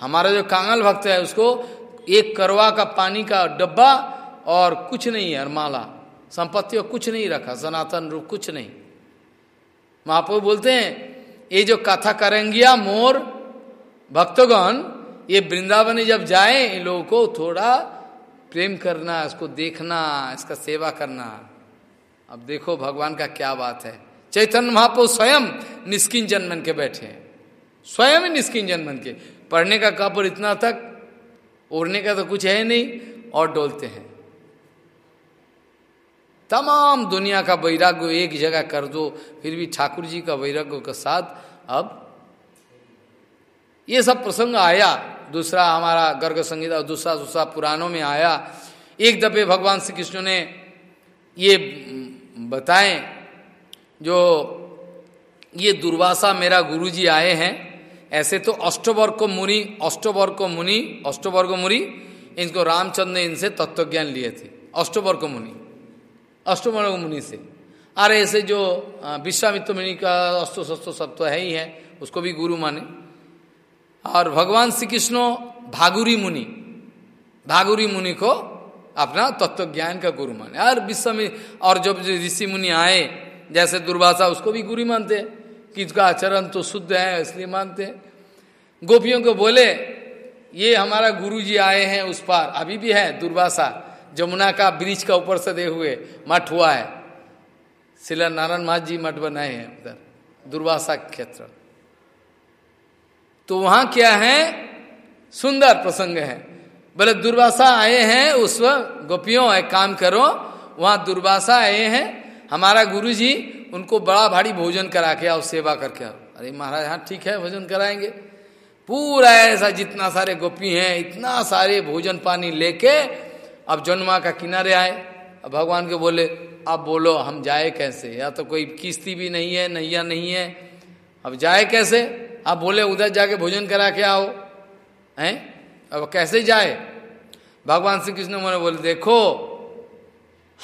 हमारा जो कांगाल भक्त है उसको एक करवा का पानी का डब्बा और कुछ नहीं है माला संपत्ति कुछ नहीं रखा सनातन रूप कुछ नहीं महापुर बोलते हैं ये जो कथा करेंगिया मोर भक्तगण ये वृंदावन जब जाए इन लोगों को थोड़ा प्रेम करना इसको देखना इसका सेवा करना अब देखो भगवान का क्या बात है। चैतन्य महापो स्वयं निष्किंजन बन के बैठे हैं। स्वयं निष्किंजन बन के। पढ़ने का कापुर इतना तक ओढ़ने का तो कुछ है नहीं, और डोलते हैं। तमाम दुनिया का वैराग्य एक जगह कर दो, फिर भी ठाकुर जी का वैराग्य के साथ अब ये सब प्रसंग आया। दूसरा हमारा गर्ग संगीता दूसरा दूसरा पुराणों में आया। एक दफे भगवान श्री कृष्ण ने ये बताएँ, जो ये दुर्वासा मेरा गुरुजी आए हैं, ऐसे तो अष्टवर्ग मुनि अष्टवर्ग मुनि अष्टवर्ग मुनि, इनको रामचंद्र ने इनसे तत्वज्ञान लिए थे, अष्टवर्ग मुनि अष्टवर्ग मुनि से। अरे ऐसे जो विश्वामित्र मुनि का अष्टो शस्त्रो सब तो है ही है, उसको भी गुरु माने। और भगवान श्री कृष्ण भागुरी मुनि भागुरी मुनि को अपना तत्व ज्ञान का गुरु माने। और विश्व में, और जब ऋषि मुनि आए, जैसे दुर्भाषा, उसको भी गुरु मानते कि इसका आचरण तो शुद्ध है, इसलिए मानते गोपियों को बोले, ये हमारा गुरु जी आए हैं उस पार। अभी भी है दुर्भाषा। जमुना का ब्रिज का ऊपर से दे हुए, मठ हुआ है। शिला नारायण महाज जी मठ बनाए हैं उधर दुर्वासा क्षेत्र। तो वहाँ क्या है? सुंदर प्रसंग है। बोले, दुर्वासा आए हैं, उस गोपियों, एक काम करो, वहाँ दुर्वासा आए हैं, हमारा गुरु जी उनको बड़ा भारी भोजन करा के आओ, सेवा करके आओ। अरे महाराज हाँ ठीक है, भोजन कराएँगे। पूरा ऐसा जितना सारे गोपी हैं, इतना सारे भोजन पानी लेके अब जन्मा का किनारे आए। अब भगवान के बोले, अब बोलो, हम जाए कैसे? या तो कोई किस्ती भी नहीं है, नैया नहीं है। अब जाए कैसे? आप बोले, उधर जाके भोजन करा के आओ। हैं? अब कैसे जाए? भगवान श्री कृष्ण मैंने बोले देखो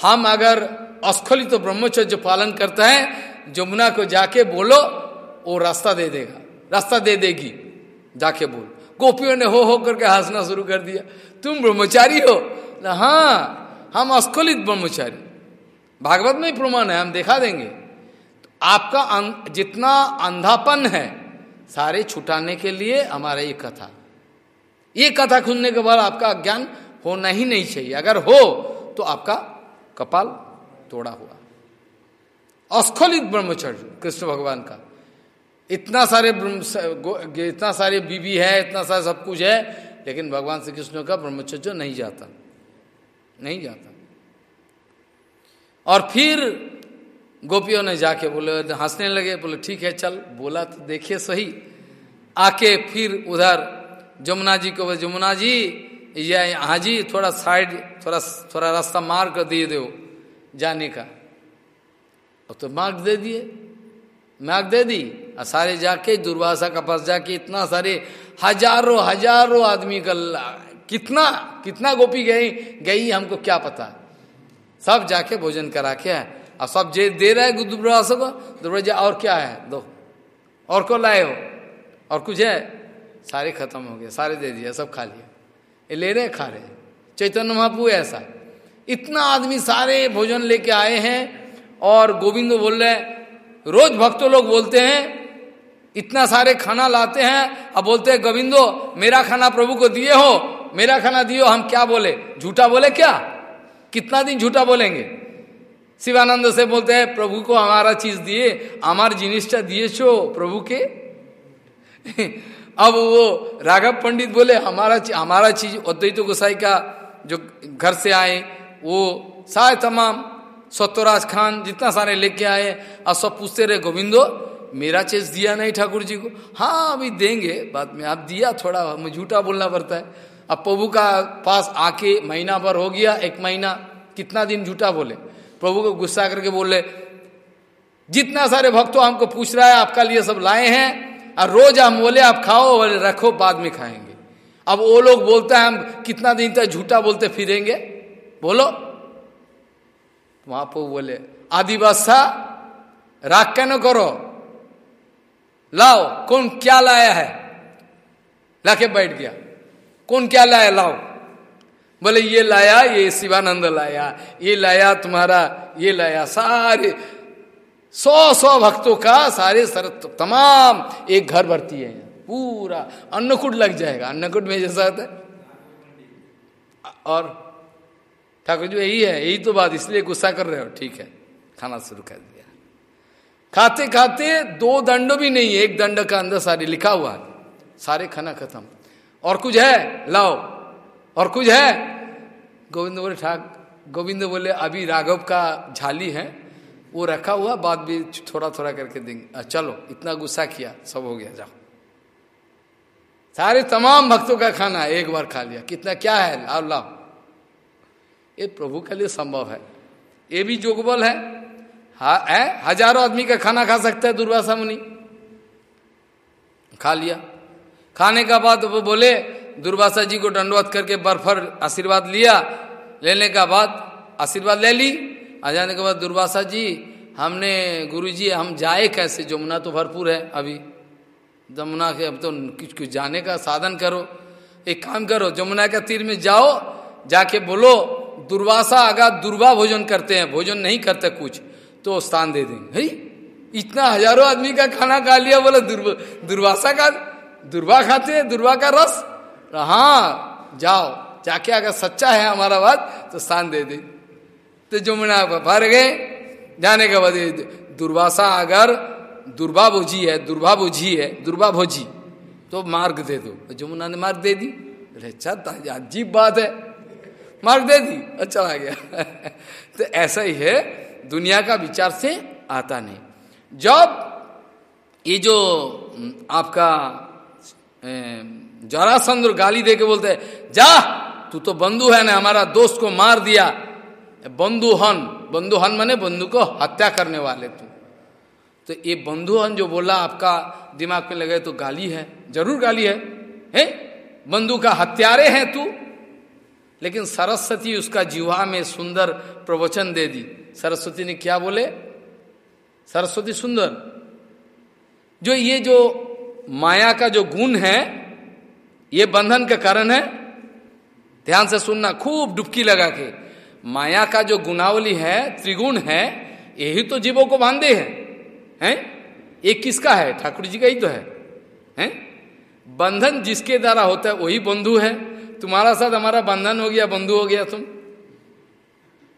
हम अगर अस्खलित तो ब्रह्मचर्य पालन करता है जमुना को जाके बोलो वो रास्ता दे देगा। रास्ता दे देगी जाके बोल। गोपियों ने हो हो करके हंसना शुरू कर दिया। तुम ब्रह्मचारी हो? हाँ हम अस्खलित ब्रह्मचारी। भागवत में प्रमाण है हम देखा देंगे। तो आपका अं, जितना अंधापन है सारे छुटाने के लिए हमारा ये कथा। ये कथा खुलने के बाद आपका ज्ञान होना ही नहीं चाहिए। अगर हो तो आपका कपाल तोड़ा हुआ। अस्खलित ब्रह्मचर्य, कृष्ण भगवान का। इतना सारे इतना सारे बीबी है, इतना सारा सब कुछ है, लेकिन भगवान श्री कृष्ण का ब्रह्मचर्य नहीं जाता। नहीं जाता। और फिर गोपियों ने जाके बोले, हंसने लगे, बोले, ठीक है, चल। बोला तो देखिए सही। आके फिर उधर जमुना जी को जमुना जी, या हाँ जी, थोड़ा साइड, थोड़ा थोड़ा रास्ता मार कर दिए दो जाने का। और तो मार्ग दे दिए। मार्ग दे दी। और सारे जाके, दुर्वासा का पास जाके, इतना सारे हज़ारों हज़ारों आदमी का कितना कितना गोपी गई गई, हमको क्या पता। सब जाके भोजन करा के और सब जे दे रहे है दुर्वासा को दुर्वाजा और क्या है? दो। और को लाए हो? और कुछ है? सारे खत्म हो गए, सारे दे दिए सब खा लिया। ये ले रहे खा रहे चैतन्य महापू ऐसा इतना आदमी सारे भोजन लेके आए हैं और गोविंद बोल रहे रोज भक्तों लोग बोलते हैं, इतना सारे खाना लाते हैं, अब बोलते हैं, गोविंदो, मेरा खाना प्रभु को दिए हो, मेरा खाना दियो हम क्या बोले? झूठा बोले क्या? कितना दिन झूठा बोलेंगे? शिवानंद से बोलते हैं, प्रभु को हमारा चीज़ दिए, हमार जिनिसटा दिए छो प्रभु के। अब वो राघव पंडित बोले, हमारा हमारा चीज़ अद्वैत गोसाई का जो घर से आए, वो सारे तमाम सत्यराज खान जितना सारे लेके आए, और सब पूछते रहे, गोविंदो, मेरा चीज़ दिया नहीं ठाकुर जी को? हाँ अभी देंगे, बाद में आप दिया थोड़ा, हमें झूठा बोलना पड़ता है। अब प्रभु का पास आके महीना भर हो गया, एक महीना, कितना दिन झूठा बोले? प्रभु को गुस्सा करके बोले, जितना सारे भक्तों हमको पूछ रहा है, आपका लिए सब लाए हैं और रोज हम बोले, आप खाओ बोले रखो, बाद में खाएँगे. अब वो लोग बोलते हैं, हम कितना दिन तक झूठा बोलते फिरेंगे? बोलो। वहाँ पर बोले, आदिवासा राग क्या न करो? लाओ, कौन क्या लाया है? लाके बैठ गया। कौन क्या लाया लाओ। बोले, ये लाया, ये शिवानंद लाया, ये लाया तुम्हारा, ये लाया सारे सौ सौ भक्तों का सारे सर तमाम एक घर भरती है। पूरा अन्नकूट लग जाएगा। अन्नकूट में जैसा है। और ठाकुर जी, यही है, यही तो बात, इसलिए गुस्सा कर रहे हो। ठीक है, खाना शुरू कर दिया। खाते खाते दो दंड भी नहीं है, एक दंड का अंदर सारे लिखा हुआ है। सारे खाना खत्म। और कुछ है? लाओ। और कुछ है? गोविंद बोले, ठाक गोविंद बोले, अभी राघव का झाली है वो रखा हुआ बाद भी थोड़ा थोड़ा करके देंगे। चलो इतना गुस्सा किया सब हो गया जाओ। सारे तमाम भक्तों का खाना एक बार खा लिया। कितना क्या है? लाओ लाओ ये प्रभु के लिए संभव है। ये भी जोगबल है हा, हज़ारों आदमी का खाना खा सकता है दुर्वासा मुनि। खा लिया। खाने का बाद वो बोले दुर्वासा जी को दंडवत करके बर्फर आशीर्वाद लिया। लेने का बाद आशीर्वाद ले ली। आ जाने के बाद दुर्वासा जी, हमने गुरु जी हम जाए कैसे? जमुना तो भरपूर है अभी। जमुना के अब तो कुछ कुछ जाने का साधन करो। एक काम करो, जमुना के तीर में जाओ, जाके बोलो, दुर्वासा अगर दुर्वा भोजन करते हैं। भोजन नहीं करते कुछ तो स्थान दे देंगे। है इतना हज़ारों आदमी का खाना खा लिया, बोला दुर्वासा का, दुर्वा खाते हैं, दुर्वा का रस? हाँ जाओ, जाके अगर सच्चा है हमारा बात तो स्थान दे दे। तो जमुना भर गए, जाने के बाद दुर्वासा अगर दुर्वा भोजी है दुर्भा भोजी है दुर्वा भोजी तो मार्ग दे दो। जमुना ने मार्ग दे दी अरे अच्छा अजीब बात है। मार्ग दे दी अच्छा आ गया। तो ऐसा ही है, दुनिया का विचार से आता नहीं। जब ये जो आपका जरासंद्र गाली दे के बोलते जा, तू तो बंधु है ना, हमारा दोस्त को मार दिया। बंधुहन बंधुहन माने बंधु को हत्या करने वाले तू। तो ये बंधुहन जो बोला, आपका दिमाग में लगे तो गाली है, ज़रूर गाली है, हैं? बंधु का हत्यारे हैं तू। लेकिन सरस्वती उसका जीवा में सुंदर प्रवचन दे दी। सरस्वती ने क्या बोले? सरस्वती सुंदर, जो ये जो माया का जो गुण है, ये बंधन का कारण है। ध्यान से सुनना, खूब डुबकी लगा के। माया का जो गुनावली है, त्रिगुण है, यही तो जीवों को बांधे हैं। हैं? एक किसका है? ठाकुर जी का ही तो है। हैं? बंधन जिसके द्वारा होता है, वही बंधु है। तुम्हारा साथ हमारा बंधन हो गया, बंधु हो गया तुम।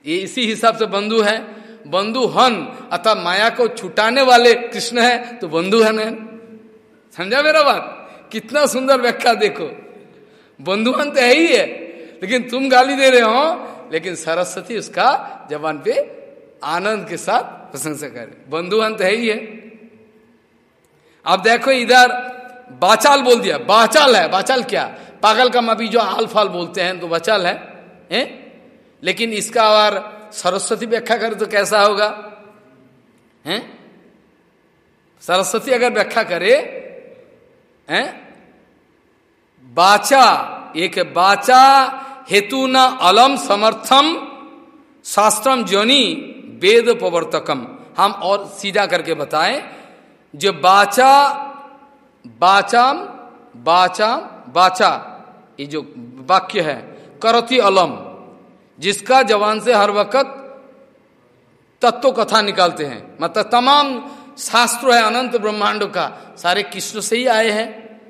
ये इसी हिसाब से बंधु है। बंधु हन, अतः माया को छुटाने वाले कृष्ण है तो बंधु हन है समझा मेरा बात? कितना सुंदर व्याख्या देखो। बंधुवन तो है ही है, लेकिन तुम गाली दे रहे हो लेकिन सरस्वती उसका जवान पे आनंद के साथ प्रशंसा करे बंधुवन तो है ही है। अब देखो इधर बाचाल बोल दिया। बाचाल है बाचाल क्या? पागल का मापी जो आल फाल बोलते हैं तो बाचाल है, है? लेकिन इसका और सरस्वती व्याख्या करे तो कैसा होगा? हैं? सरस्वती अगर व्याख्या करे हैं? बाचा एक बाचा हेतु न अलम समर्थम शास्त्रम जोनी वेद प्रवर्तकम। हम और सीधा करके बताएँ, जो बाचा, बाचाम बाचाम, बाचा, ये जो वाक्य है, करती अलम, जिसका जवान से हर वक्त तत्व कथा निकालते हैं। मतलब तमाम शास्त्र है, अनंत ब्रह्मांड का, सारे कृष्ण से ही आए हैं।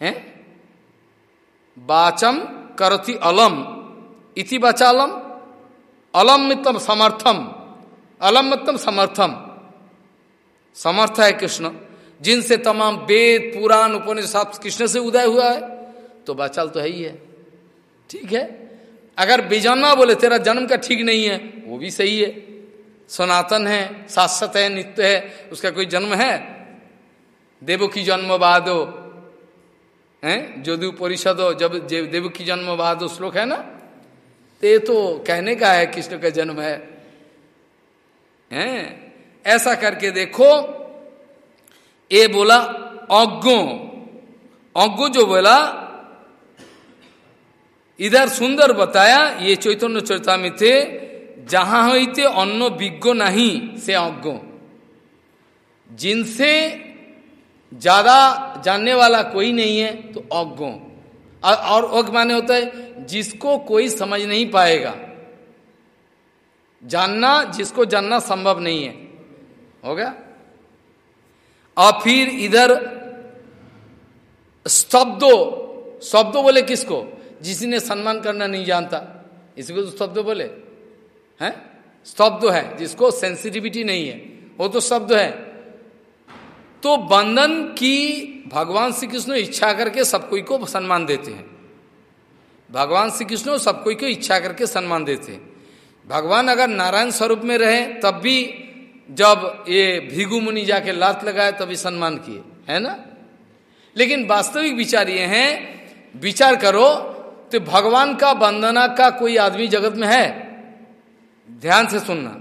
हैं? बाचम करती अलम। इति बचालम अलम। मितम समर्थम। अलम मतलब समर्थम। समर्थ है कृष्ण। जिनसे तमाम वेद, पुराण, उपनिषद कृष्ण से उदय हुआ है तो बचाल तो है ही है। ठीक है? अगर बेजन्मा बोले, तेरा जन्म का ठीक नहीं है, वो भी सही है। सनातन है, शाश्वत है, नित्य है, उसका कोई जन्म है? देवो की जन्म बादो। है? जदु परिषदो जब देव की जन्म बादो श्लोक है ना? तो ये तो कहने का है, कृष्ण का जन्म है। हैं? ऐसा करके देखो, ये बोला, अज्ञो। अज्ञो जो बोला, इधर सुंदर बताया, ये चैतन्य चर्चा में थे, जहाँ होते अन्न विज्ञ नहीं, से अज्ञ। जिनसे ज़्यादा जानने वाला कोई नहीं है तो अज्ञ और अज्ञ माने होता है जिसको कोई समझ नहीं पाएगा। जानना, जिसको जानना संभव नहीं है। हो गया? और फिर इधर स्तब्दो शब्दो बोले किसको? जिसने सम्मान करना नहीं जानता। इसको तो शब्द बोले। हैं? स्तब्ध है, जिसको सेंसिटिविटी नहीं है। वो तो शब्द है। तो बंधन की भगवान श्री कृष्ण इच्छा करके सब कोई को सम्मान देते हैं। भगवान श्री कृष्ण सब कोई को इच्छा करके सम्मान देते हैं। भगवान अगर नारायण स्वरूप में रहे, तब भी जब ये भिगु मुनि जाके लात लगाए तभी सम्मान किए, है ना? लेकिन वास्तविक विचार ये है, विचार करो तो भगवान का वंदना का कोई आदमी जगत में है? ध्यान से सुनना।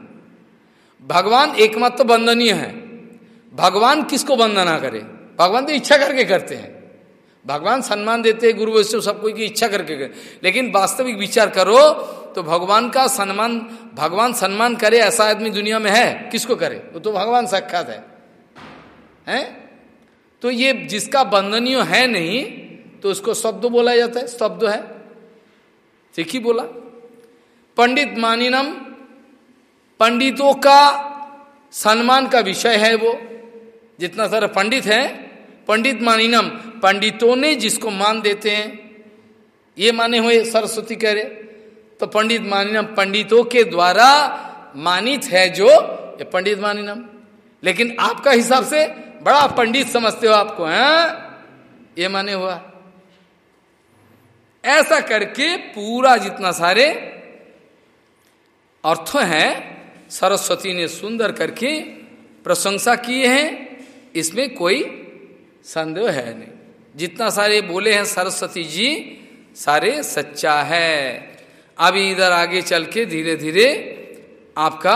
भगवान एकमात्र वंदनीय है। भगवान किसको वंदना करे? भगवान तो इच्छा करके करते हैं। भगवान सम्मान देते हैं, गुरु वैष्णव सब कोई की इच्छा करके करे लेकिन वास्तविक विचार करो तो भगवान का सम्मान, भगवान सम्मान करे ऐसा आदमी दुनिया में है, किसको करे? वो तो भगवान साक्षात है। हैं? तो ये जिसका वंदनीय है नहीं तो उसको शब्द बोला जाता है, शब्द है। ठीक ही बोला। पंडित मानिनम, पंडितों का सम्मान का विषय है वो। जितना सारा पंडित है, पंडित मानिनम, पंडितों ने जिसको मान देते हैं, ये माने हुए सरस्वती कह रहे तो पंडित मानिनम पंडितों के द्वारा मानित है जो, ये पंडित मानिनम। लेकिन आपका हिसाब से बड़ा पंडित समझते हो आपको, हैं? ये माने हुआ। ऐसा करके पूरा जितना सारे अर्थ हैं, सरस्वती ने सुंदर करके प्रशंसा किए हैं इसमें कोई संदेह है नहीं। जितना सारे बोले हैं, सरस्वती जी, सारे सच्चा है। अभी इधर आगे चल के धीरे धीरे आपका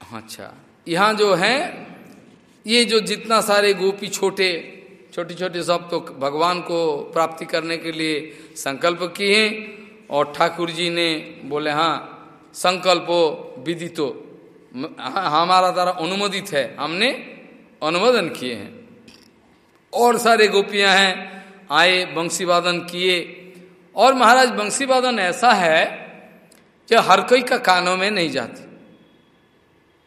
अच्छा यहाँ जो है, ये जो जितना सारे गोपी छोटे छोटे छोटे सब तो भगवान को प्राप्ति करने के लिए संकल्प किए और ठाकुर जी ने बोले हाँ संकल्पो विदितो। हमारा द्वारा अनुमोदित है। हमने अनुमोदन किए हैं। और सारे गोपियाँ हैं। आए, बंशीवादन किए। और महाराज, बंशीवादन ऐसा है जो हर कोई का कानों में नहीं जाती।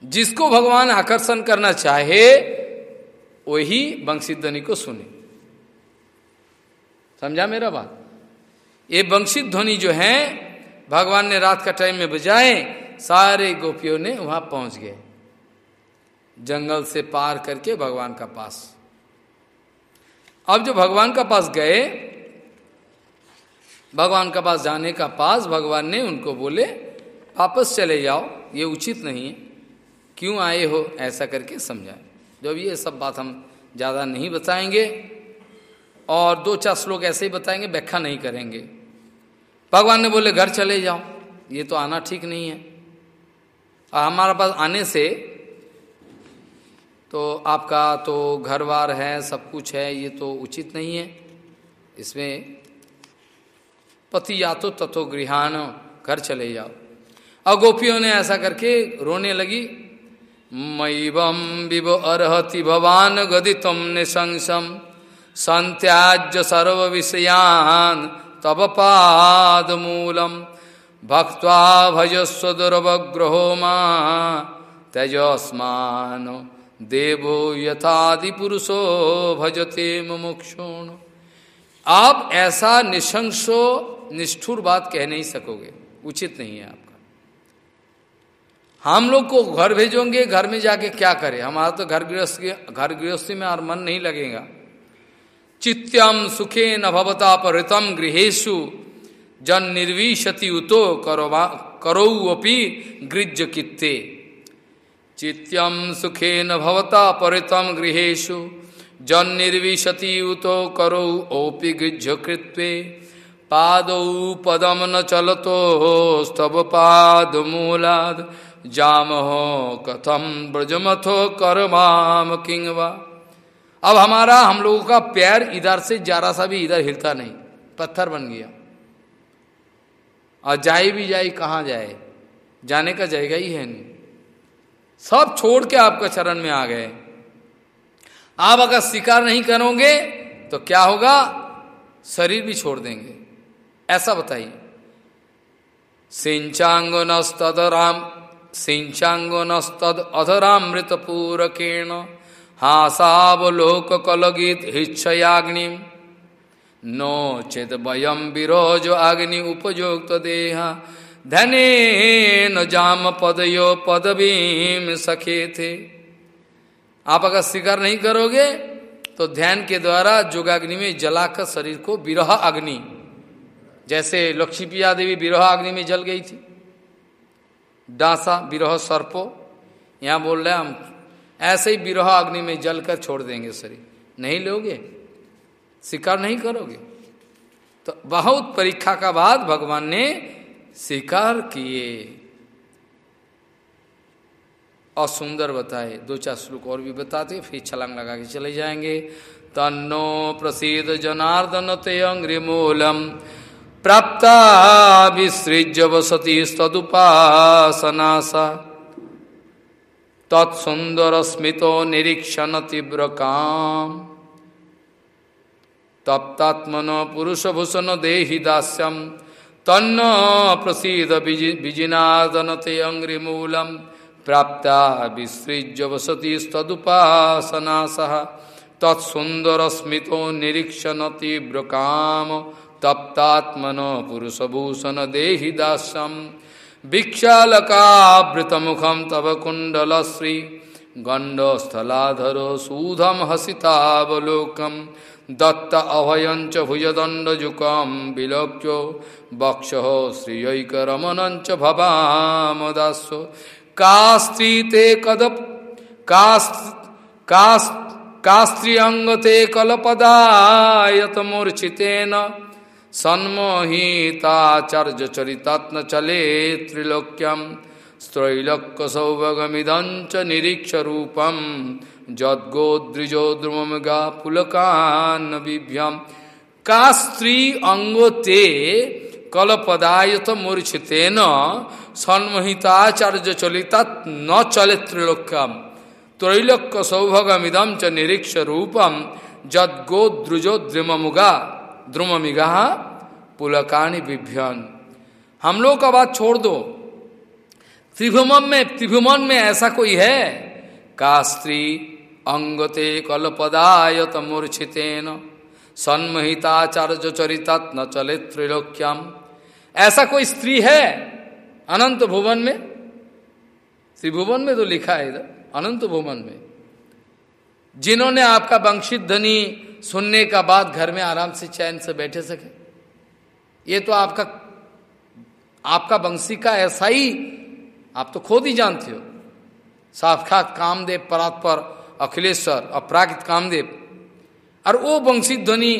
जिसको भगवान आकर्षण करना चाहे, वही बंशी ध्वनि को सुने। समझा मेरा बात? ये बंशी ध्वनि जो है, भगवान ने रात का टाइम में बजाए सारे गोपियों ने वहाँ पहुँच गए। जंगल से पार करके भगवान का पास। अब जो भगवान का पास गए, भगवान का पास जाने का पास, भगवान ने उनको बोले, वापस चले जाओ, ये उचित नहीं है। क्यों आए हो? ऐसा करके समझाए। जब ये सब बात हम ज़्यादा नहीं बताएँगे, और दो चार श्लोक ऐसे ही बताएँगे, व्याख्या नहीं करेंगे। भगवान ने बोले, घर चले जाओ, ये तो आना ठीक नहीं है। और हमारे पास आने से तो आपका तो घर बार है, सब कुछ है, ये तो उचित नहीं है। इसमें पति या तो तथो गृहान घर चले जाओ। और गोपियों ने ऐसा करके रोने लगी मैवम विव अर्ति भवान गदितम निशंसम संत्याज्य सर्व विषयान तब पाद मूलम। भक्वा भजस्व दुर्वग्रहो माँ देवो यथादि पुरुषो भजते मुमुक्षुण। आप ऐसा निशंसो, निष्ठुर बात कह नहीं सकोगे। उचित नहीं है आपका। हम लोग को घर भेजोगे, घर में जाके क्या करें? हमारा तो घर गृहस्थ, घर गृहस्थी में और मन नहीं लगेगा। चित्यम सुखे न भवता परितम गृहेशु जन निर्विशति उतो करो अपि गृज कित्ते। चित्यम सुखे न भवता परितम गृहेशु जन निर्विशति उतो करो ओपि गृज कृत्वे। पाद पदम न चलतो स्तव पाद मूलाद जाम हो कथम ब्रजमथो कर माम किंगवा। अब हमारा, हम लोगों का पैर इधर से जरा सा भी इधर हिलता नहीं, पत्थर बन गया। और जाए भी जाए, कहाँ जाए? जाने का जाएगा ही है नहीं। सब छोड़ के आपका चरण में आ गए। आप अगर स्वीकार नहीं करोगे तो क्या होगा? शरीर भी छोड़ देंगे। ऐसा बताइए। सिंचांग नस्तद राम सिंचांग नस्तद अधरामृत पूरकेण हासावलोक कलगित हिच्छयाग्नि नो चेत वयम विरोज अग्नि उपयोक्त देहा। धने न जाम पदयो पदवीम सखे थे। आप अगर स्वीकार नहीं करोगे तो ध्यान के द्वारा जोगाग्नि में जलाकर शरीर को विरह अग्नि। जैसे लक्ष्मी प्रिया देवी विरह अग्नि में जल गई थी। डांसा, विरह सर्पो, यहाँ बोल रहे हम, ऐसे ही विरह अग्नि में जलकर छोड़ देंगे शरीर। नहीं लोगे? स्वीकार नहीं करोगे? तो बहुत परीक्षा का बाद भगवान ने स्वीकार किए। और सुंदर बताए। दो चार श्लोक और भी बताते, फिर छलांग लगा के चले जाएँगे। तन्नो प्रसिद्ध जनार्दन ते अंग्रिमूलम प्राप्ता विसृज वसती स्तुपासनासा तत्सुंदर स्मितो निरीक्षण तीव्र काम। तप्तात्मन पुरुष भूषण देहि दास्यम तन्न प्रसीद विजिनादन ते अंग्रिमूलम प्राप्ता विसृज्य वसती तदुपासना सह। तत्सुंदर स्मितो निरीक्षण तीव्र काम। तप्तात्मन पुरुषभूषण देहि दास्यम। भिक्षालकावृत मुखम तव कुंडल श्री गंडस्थलाधरो सूधम हसितावलोकम। दत्त अभयंच भुजदंडजुकम विलोक्यो वक्ष श्रीयकरमनंच भवामदासो कास्त्री ते कदप कास्त्री अंग ते कलपदायत मूर्छितेन सन्मोहिताचार्य चरितात्न चले त्रिलोक्यम स्त्रैलोक्य सौभगमिदंच निरीक्ष रूपम जद्गोद्रिजो द्रुमगा पुलकान विभ्यम का स्त्री अंगोते कलपदायत मूर्छितेन सन्मोहिताचार्य चलिता न चले त्रिलोक्यम त्रैलोक्य। सौभगमिदम च निरीक्ष रूपम जद्गोद्रुजो द्रुममुगा द्रुमिगा पुलकानी विभ्यन हम लोग का बात छोड़ दो। त्रिभुवन में त्रिभुवन में ऐसा कोई है? का स्त्री अंगते कलपदायत मूर्छितेन। सन्महिताचार्य न चले त्रिलोक्यम। ऐसा कोई स्त्री है? अनंत भुवन में? त्रिभुवन में तो लिखा है इधर, अनंत भुवन में। जिन्होंने आपका वंशित ध्वनि सुनने का बाद घर में आराम से चैन से बैठे सके। ये तो आपका आपका वंशी का ऐसा ही आप तो खुद ही जानते हो। साक्षात कामदेव परात्पर अखिलेश्वर अपरागित कामदेव। और वो वंशी ध्वनि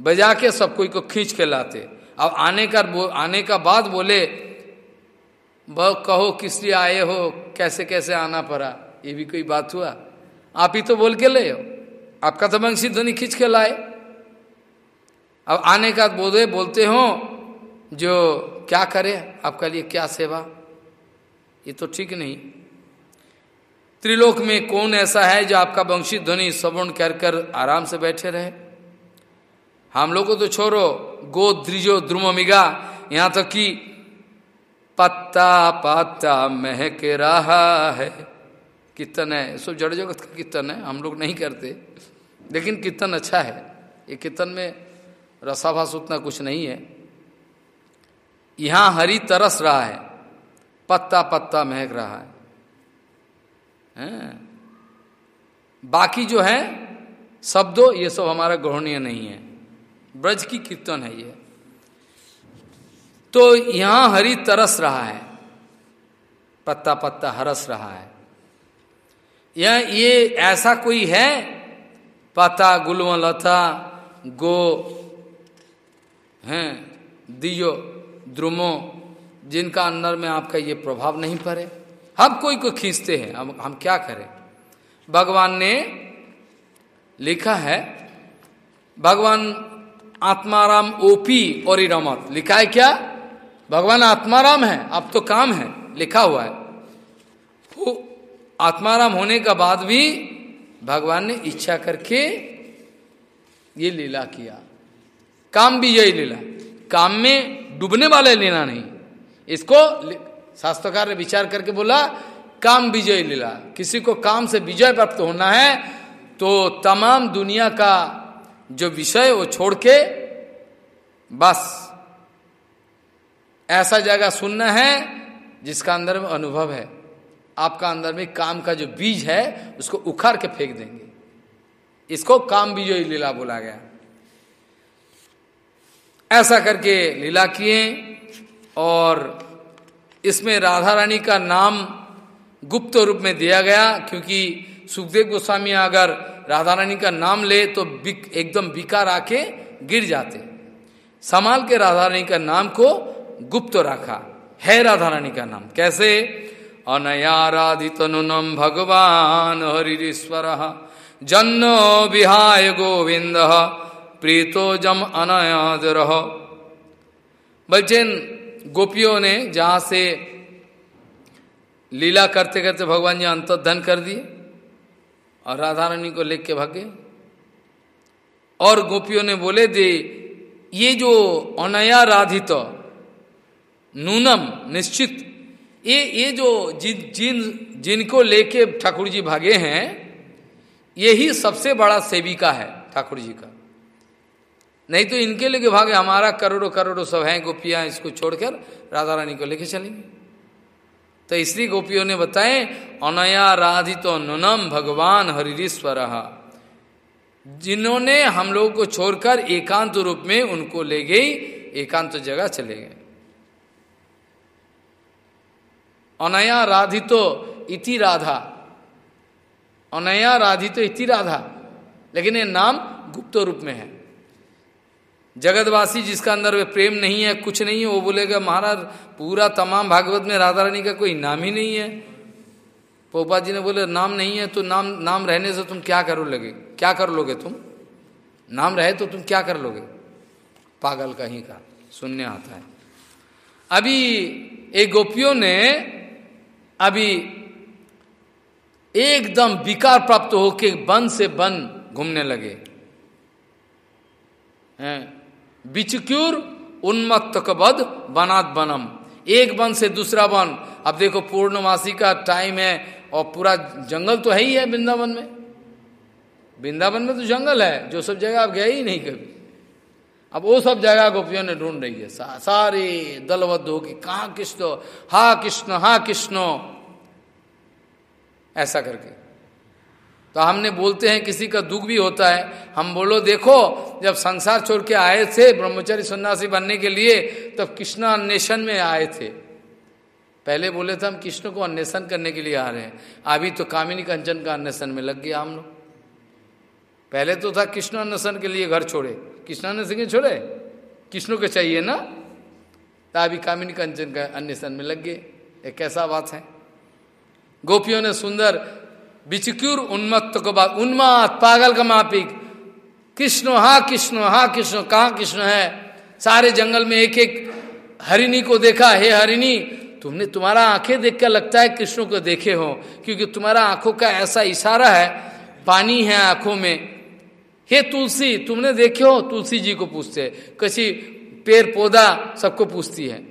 बजा के सब कोई को खींच के लाते। अब आने का आने का बाद बोले वह कहो, किस लिए आए हो? कैसे कैसे आना पड़ा? ये भी कोई बात हुआ? आप ही तो बोल के ले हो आपका तो वंशी ध्वनि खींच के लाए। अब आने का बोले, बोलते हो, जो क्या करे? आपका लिए क्या सेवा? ये तो ठीक नहीं। त्रिलोक में कौन ऐसा है जो आपका वंशी ध्वनि श्रवण कर आराम से बैठे रहे? हम लोग को तो छोड़ो, गो द्रिजो द्रुमिगा यहाँ तक कि पत्ता पत्ता महक रहा है। कीर्तन है? सब जड़ जगत का कीर्तन है? हम लोग नहीं करते। लेकिन कीर्तन अच्छा है। ये कीर्तन में रसाभास उतना कुछ नहीं है। यहाँ हरी तरस रहा है। पत्ता पत्ता महक रहा है। हैं? बाकी जो है शब्दों ये सब हमारा ग्रहणीय नहीं है। ब्रज की कीर्तन है ये। तो यहाँ हरी तरस रहा है। पत्ता पत्ता हरस रहा है। यह ये ऐसा कोई है? पता गुलव लता गो, हैं, दियो, द्रुमो, जिनका अंदर में आपका ये प्रभाव नहीं पड़े। हम कोई को खींचते हैं, हम हम क्या करें? भगवान ने लिखा है, भगवान आत्माराम ओपी और रमत लिखा है क्या? भगवान आत्माराम है, अब तो काम है, लिखा हुआ है। वो आत्माराम होने का बाद भी भगवान ने इच्छा करके ये लीला किया। काम भी यही लीला काम में डूबने वाले लेना नहीं। इसको शास्त्रकार ने विचार करके बोला, काम विजय लीला। किसी को काम से विजय प्राप्त होना है तो तमाम दुनिया का जो विषय वो छोड़ के बस। ऐसा जगह सुनना है जिसका अंदर में अनुभव है। आपका अंदर में काम का जो बीज है, उसको उखाड़ के फेंक देंगे। इसको काम विजय लीला बोला गया। ऐसा करके लीला किए और इसमें राधा रानी का नाम गुप्त रूप में दिया गया क्योंकि सुखदेव गोस्वामी अगर राधा रानी का नाम ले तो बिक, एकदम बिकार आके गिर जाते। संभाल के राधा रानी का नाम को गुप्त रखा। है राधा रानी का नाम। कैसे? अनयाराधित नुनम भगवान हरिश्वर जन्नो विहाय गोविंद प्रीतो जम अनयाद रह। बलचेन गोपियों ने जहाँ से लीला करते करते भगवान जी अंतर्धन कर दिए और राधा रानी को लेके भागे। और गोपियों ने बोले, दे, ये जो अनया राधित नूनम, निश्चित, ये ये जो जिन जिन, जिनको लेके ठाकुर जी भागे हैं यही सबसे बड़ा सेविका है ठाकुर जी का। नहीं तो इनके लेके भागे, हमारा करोड़ों करोड़ों सब हैं, गोपियाँ इसको छोड़कर राधा रानी को लेके चलेंगे। तो इसलिए गोपियों ने बताए, अनया राधित नुनम भगवान हरिश्वर जिन्होंने हम लोगों को छोड़कर एकांत रूप में उनको ले गई, एकांत जगह चले गए। अनया राधितो इति राधा। अनया राधितो इति राधा। लेकिन ये नाम गुप्त रूप में है। जगतवासी जिसका अंदर में प्रेम नहीं है, कुछ नहीं है, वो बोलेगा, महाराज, पूरा तमाम भागवत में राधा रानी का कोई नाम ही नहीं है। पोपा जी ने बोले, नाम नहीं है तो नाम नाम रहने से तुम क्या करो लगे? क्या कर लोगे तुम? नाम रहे तो तुम क्या कर लोगे? पागल कहीं का सुनने आता है। अभी एक गोपियों ने अभी एकदम विकार प्राप्त होके वन से वन घूमने लगे। हैं? बिचक्यूर उन्मत्त कबद बनात बनम एक वन से दूसरा वन। अब देखो पूर्णमासी का टाइम है और पूरा जंगल तो है ही है वृंदावन में। वृंदावन में तो जंगल है जो सब जगह आप गए ही नहीं कभी। अब वो सब जगह गोपियों ने ढूंढ रही है। सा, सारे दलबद्ध होगी कहा कृष्ण हा कृष्ण हा कृष्ण। ऐसा करके। तो हमने बोलते हैं, किसी का दुख भी होता है। हम बोलो, देखो, जब संसार छोड़ के आए थे ब्रह्मचारी सन्यासी बनने के लिए, तब कृष्ण अन्वेषण में आए थे। पहले बोले थे हम कृष्ण को अन्वेषण करने के लिए आ रहे हैं। अभी तो कामिनी कंचन का अन्वेषण में लग गया हम लोग। पहले तो था कृष्ण अन्वेषण के लिए घर छोड़े। कृष्ण अन्वेषण छोड़े? कृष्ण को चाहिए ना? तो अभी कामिनी कंचन का अन्वेषण में लग गए। एक कैसा बात है? गोपियों ने सुंदर बिचक्यूर उन्मत्त को बात उन्मात पागल का मापिक कृष्ण, हा कृष्ण हा कृष्ण, कहा कृष्ण है? सारे जंगल में एक एक हरिणी को देखा, हे हरिणी, तुमने तुम्हारा आँखें देख कर लगता है कृष्ण को देखे हो, क्योंकि तुम्हारा आँखों का ऐसा इशारा है, पानी है आँखों में। हे तुलसी, तुमने देखे हो? तुलसी जी को पूछते किसी पेड़, पौधा सबको पूछती है।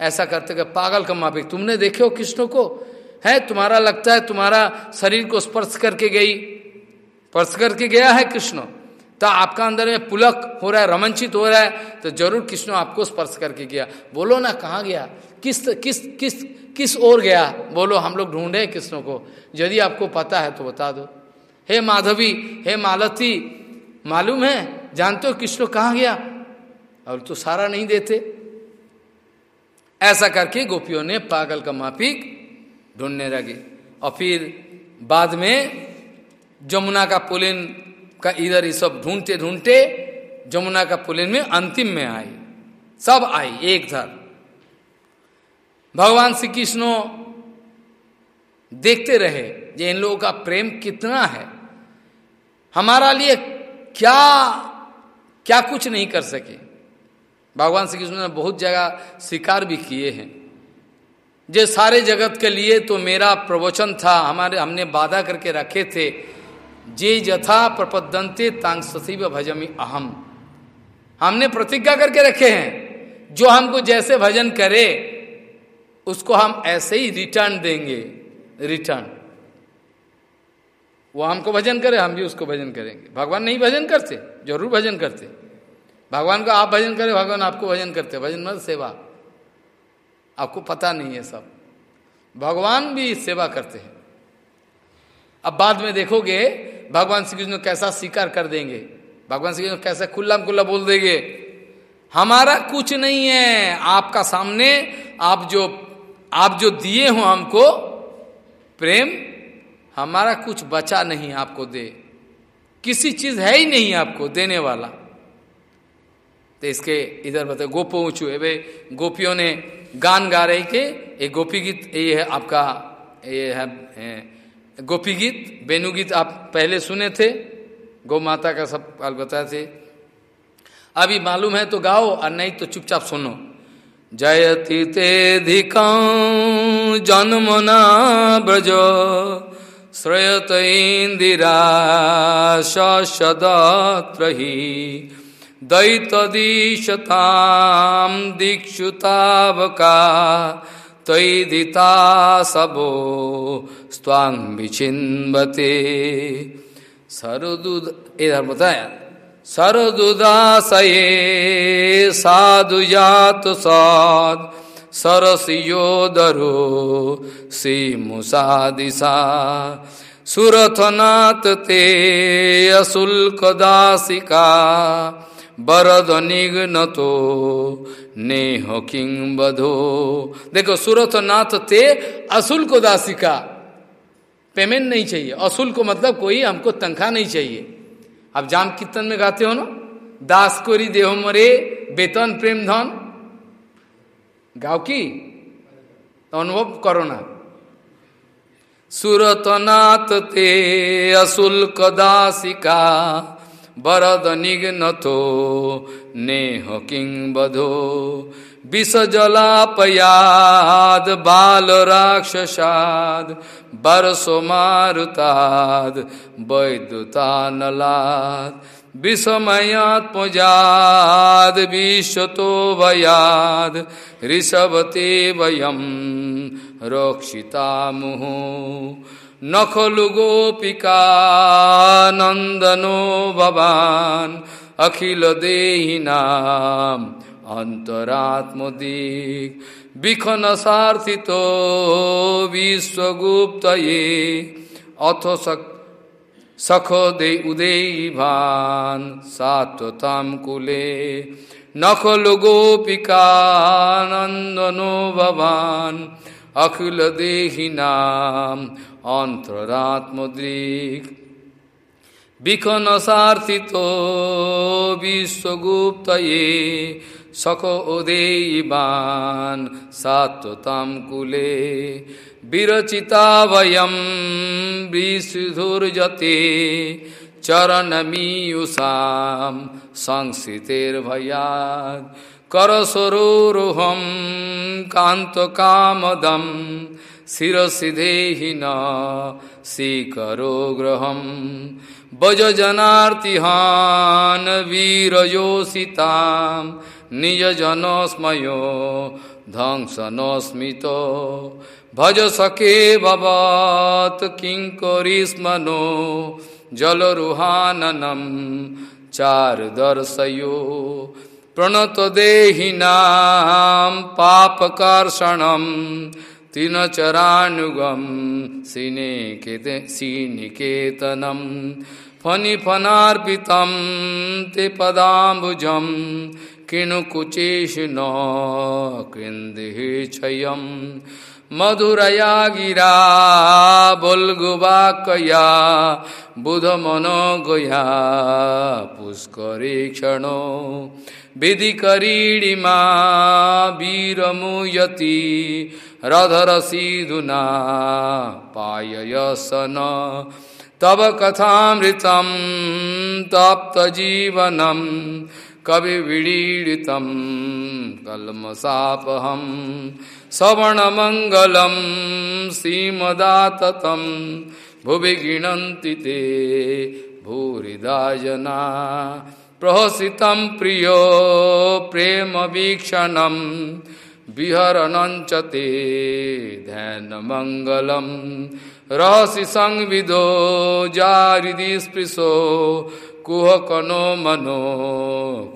ऐसा करते कर पागल का मापिक तुमने देखे हो कृष्ण को? है, तुम्हारा लगता है तुम्हारा शरीर को स्पर्श करके गई। स्पर्श करके गया है कृष्ण। तो आपका अंदर में पुलक हो रहा है रमंचित हो रहा है तो ज़रूर कृष्ण आपको स्पर्श करके गया। बोलो ना, कहाँ गया? किस किस किस किस ओर गया? बोलो, हम लोग ढूंढे कृष्ण को। यदि आपको पता है तो बता दो। हे माधवी, हे मालती, मालूम है? जानते हो कृष्ण कहाँ गया? और तो सारा नहीं देते। ऐसा करके गोपियों ने पागल का माफिक ढूँढने लगे। और फिर बाद में जमुना का पुलिन का इधर ही सब ढूंढते ढूंढते जमुना का पुलिन में अंतिम में आई। सब आई, एक धर भगवान श्री कृष्ण देखते रहे जे इन लोगों का प्रेम कितना है। हमारा लिए क्या क्या कुछ नहीं कर सके। भगवान श्री कृष्ण ने बहुत जगह स्वीकार भी किए हैं। जे सारे जगत के लिए तो मेरा प्रवचन था, हमारे, हमने वादा करके रखे थे। जे जथा प्रपदंते तांग ससीव भजमी अहम। हमने प्रतिज्ञा करके रखे हैं, जो हमको जैसे भजन करे, उसको हम ऐसे ही रिटर्न देंगे। रिटर्न वो हमको भजन करे, हम भी उसको भजन करेंगे। भगवान नहीं भजन करते, ज़रूर भजन करते। भगवान को आप भजन करें, भगवान आपको भजन करते। भजन मत सेवा। आपको पता नहीं है सब। भगवान भी सेवा करते हैं। अब बाद में देखोगे, भगवान श्री कृष्ण कैसा स्वीकार कर देंगे? भगवान श्री कृष्ण कैसा खुल्ला खुल्ला बोल देंगे, हमारा कुछ नहीं है। आपका सामने आप जो आप जो दिए हो हमको, प्रेम हमारा कुछ बचा नहीं आपको दे। किसी चीज़ है ही नहीं आपको देने वाला। तो इसके इधर बताए गोपो ऊंचू है। भाई गोपियों ने गान गा रहे के ये गोपी गीत ये है आपका ये है, गोपी गीत बेनु गीत आप पहले सुने थे गौ माता का सब काल बताए थे। अभी मालूम है तो गाओ और नहीं तो चुपचाप सुनो। जयति तेधिक जन्मना ब्रज श्रयत इंदिरा सदत्र दैतदीशताम दीक्षुतावका तैदिता सबो स्वांग विचिन्वते। सरदुद इधर बताया सरदुदासये साध सरसियोदरो सीमुसादिशा सुरथनाथ ते अशुल्क दासिका बरद निघ्न तो नेह किंग बधो देखो, सूरत नाथ ते असुल को दासिका पेमेंट नहीं चाहिए। असुल को मतलब कोई हमको तनख्वाह नहीं चाहिए। अब जाम कीर्तन में गाते हो ना? दास कोरी देहो मरे वेतन प्रेम धन। गाओ की? तो अनुभव करो ना। सुरतनाथ ते अशुल्क दासिका बरद निघ्न तो नेह किंग बधो। विष जलापयाद बाल राक्षसाद, बरसो मारुताद वैद्युतानलाद विषमयात्मजाद विश्वतो भयाद ऋषभते वयम रोक्षिता मुहु। नखलुगोपिकानन्दनो भवान् अखिलदेहिनाम् अन्तरात्मदिक् विखनसार्थितो विश्वगुप्तये अथ सख दे उदेयीभान् सात्वतां कुले। नखलुगोपिकानन्दनो अखिल अखिलदेहिनाम् অন্তরাত্মদ্রিক বিকনসার্থিত বিশ্বগুপ্ত সক উদেবান সাত্বতাম কুলে বিরচিতাবয়ম বিশুধুর্যতে চরণমীয়ুষাম সংসিতের ভয়াদ করসরোহম কান্ত কামদম शिरसि देहि न श्रीकरो गृहं भजजनार्तिहान् वीरयोषितां निजजनस्मयो ध्वंसनोस्मितो। भज सके भवत् किङ्करिस्मनो जलरुहाननम चार दर्शयो प्रणत देहिनाम पाप कर्षणम तीन चरानुगम श्रीनिकेतनम फनि फनार्पितम ते पदाबुजम किणुकुचेश न कृन्दि मधुरया गिरा बोलगुबाकया बुध मनोगया पुष्करे क्षण विधि करीडिमा वीरमुयति रधर सीधुना पायसन तब कथामृतम तप्त जीवनम कवि विडीडितम कलमसापहम श्रवणमङ्गलं श्रीमदाततं भुवि गृह्णन्ति ते भूरिदा जना प्रहसितं प्रियो प्रेमवीक्षणं विहरणञ्च ते ध्यानमङ्गलं रहसि संविदो जारिदि स्पृशो कुहकनो मनो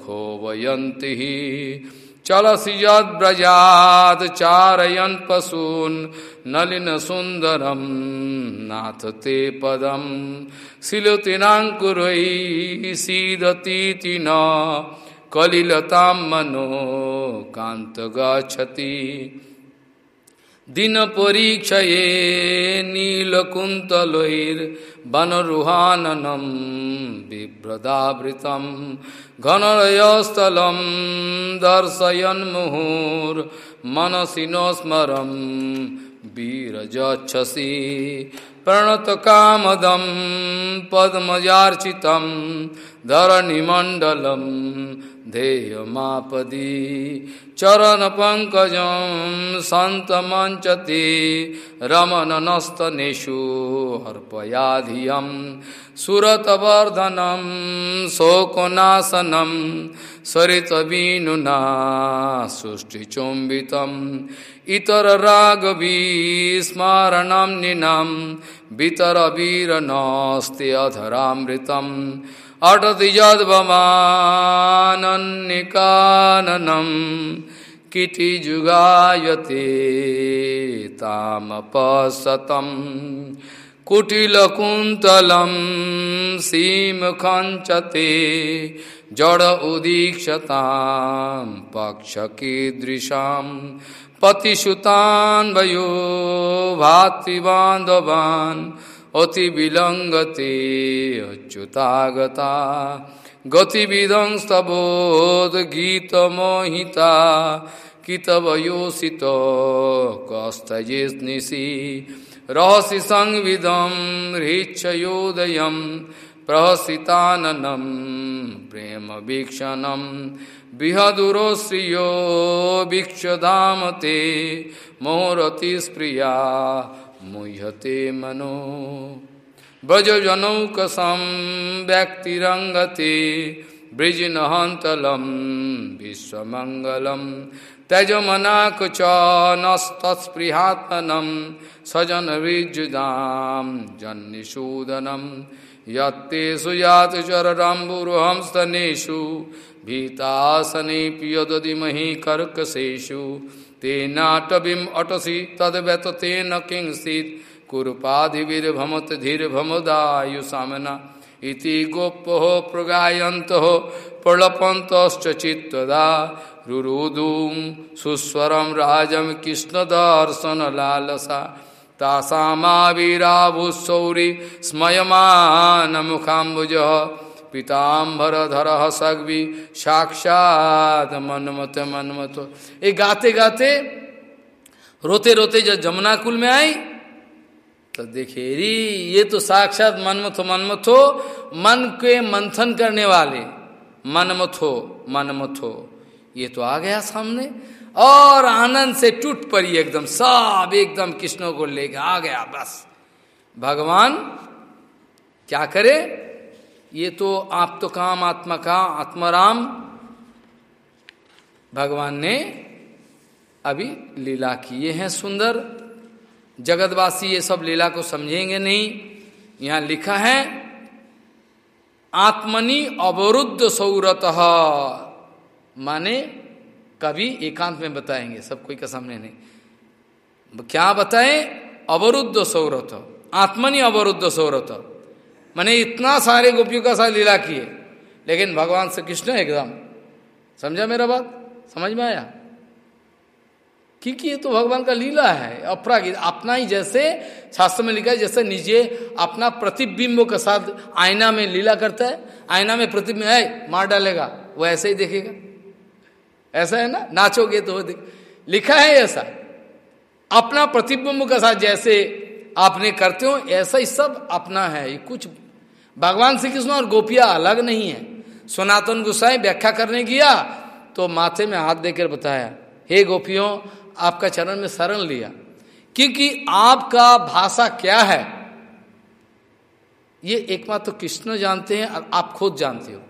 खोवयन्ति चलसी यद्रजात चारयन पशून, नलिन सुंदरम नाथ ते पदम। शिलुतिनाकुरई सीदती न कलिलता मनो कांत गति दिन परीक्षये नीलकुन्तलैर्वनरुहाननं बिभ्रदावृतं। घनलयस्थलं दर्शयन्मुहुर्मनसि नो स्मरं वीरजच्छसि प्रणतकामदं पद्मजार्चितं धरणिमण्डलं ध्येयमापदी चरणपङ्कजं सन्तमञ्चते रमणनस्तनेषु अर्पया धियं सुरतवर्धनं शोकनाशनं सरितवीनुना सुष्टिचुम्बितम् इतररागविस्मरणं निनं वितरवीरनस्ते अधरामृतम् अटति यद्भमानन्निकाननं किटिजुगायते तामपसतं कुटिलकुन्तलं सीमखञ्चते जड उदीक्षतां पक्षकीदृशां पतिसुतान् वयो भातृबान्धवान् अति विलंगते अच्युतागता। गतिविदं स्तबोध गीत मोहिता कितवयोषित कस्तये निशि रहसि संविदम हृच्छयोदय प्रहसीताननम प्रेम वीक्षणम बृहदुरोश्रियो वीक्षदाम ते मोरतिस्प्रिया मुह्यते मनो। ब्रजनौकसं व्यक्तिरङ्गते वृजिनहन्तलं विश्वमङ्गलं। च नस्तत्स्पृहात्मनं सजनविजुदां जन्निषूदनं। यत्तेषु यात चरराम्बुरुहं स्तनेषु भीतासने पियदधिमहि कर्कशेषु। तेनाटवीम अटसी तद व्यत तेन किंसित कुरुपाधिर्भमत धीर्भमदायु सामना। इति गोप्यो प्रगायंत प्रलपंत चित्तदा। रुरुदूम सुस्वरम राजम कृष्ण दर्शन लालसा तासामावीराभूसौरी स्मयमान मुखाबुज पीताम्बर धर सग्वी, साक्षात मनमत मनमत। ये गाते गाते रोते रोते जब जमुना कुल में आई तो देखे री ये तो साक्षात मनमथो मनमथो मन के मंथन करने वाले मनमथो मनमथो ये तो आ गया सामने, और आनंद से टूट पड़ी एकदम, सब एकदम कृष्णों को लेकर आ गया, बस। भगवान क्या करे? ये तो आप तो काम आत्मा का, आत्माराम। भगवान ने अभी लीला किए हैं सुंदर। जगतवासी ये सब लीला को समझेंगे नहीं। यहाँ लिखा है, आत्मनि अवरुद्ध सौरत। माने कभी एकांत में बताएँगे, सब कोई का सामने नहीं। क्या बताए? अवरुद्ध सौरथ आत्मनि अवरुद्ध सौरथ मैंने इतना सारे गोपियों का साथ लीला किए लेकिन भगवान श्री कृष्ण एकदम, समझा मेरा बात? समझ में आया? क्योंकि ये तो भगवान का लीला है अपरागित अपना ही जैसे शास्त्र में लिखा है, जैसे निजे अपना प्रतिबिंब के साथ आईना में लीला करता है, आईना में प्रतिबिंब है मार डालेगा, वो ऐसे ही देखेगा। ऐसा है ना? नाचोगे तो लिखा है ऐसा। अपना प्रतिबिंब के साथ जैसे आपने करते हो, ऐसा ही सब अपना है, ये कुछ भगवान श्री कृष्ण और गोपिया अलग नहीं है। सनातन गुस्साई व्याख्या करने गया तो माथे में हाथ देकर बताया, हे गोपियों, आपका चरण में शरण लिया। क्योंकि आपका भाषा क्या है? ये एकमात्र तो कृष्ण जानते हैं और आप खुद जानते हो।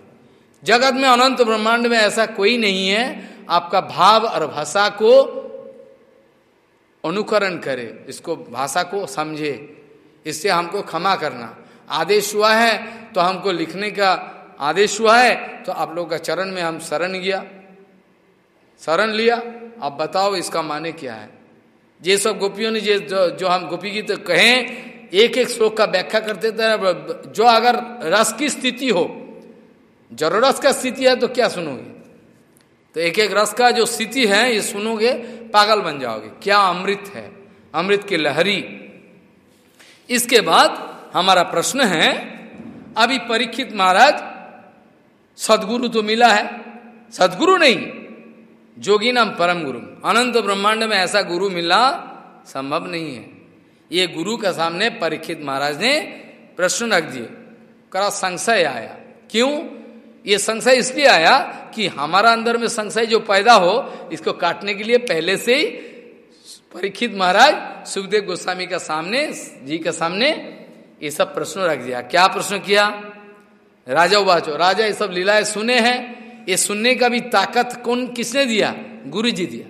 जगत में अनंत ब्रह्मांड में ऐसा कोई नहीं है। आपका भाव और भाषा को अनुकरण करे, इसको भाषा को समझे, इससे हमको क्षमा करना। आदेश हुआ है तो हमको लिखने का आदेश हुआ है तो आप लोग का चरण में हम शरण गया। शरण लिया। अब बताओ इसका माने क्या है? ये सब गोपियों ने जे जो, हम गोपी गीत कहें एक एक श्लोक का व्याख्या करते थे जो अगर रस की स्थिति हो ज़रूर रस का स्थिति है तो क्या सुनोगे? तो एक एक रस का जो स्थिति है ये सुनोगे पागल बन जाओगे। क्या अमृत है? अमृत की लहरी। इसके बाद हमारा प्रश्न है, अभी परीक्षित महाराज, सदगुरु तो मिला है। सदगुरु नहीं, जोगी नाम परम गुरु। अनंत ब्रह्मांड में ऐसा गुरु मिलना संभव नहीं है। ये गुरु के सामने परीक्षित महाराज ने प्रश्न रख दिए। करा संशय आया। क्यों? ये संशय इसलिए आया कि हमारा अंदर में संशय जो पैदा हो, इसको काटने के लिए पहले से ही परीक्षित महाराज सुखदेव गोस्वामी का सामने, जी के सामने ये सब प्रश्न रख दिया। क्या प्रश्न किया? राजा उबाचो। राजा ये सब लीलाएँ सुने हैं। ये सुनने का भी ताकत कौन, किसने दिया? गुरु जी दिया।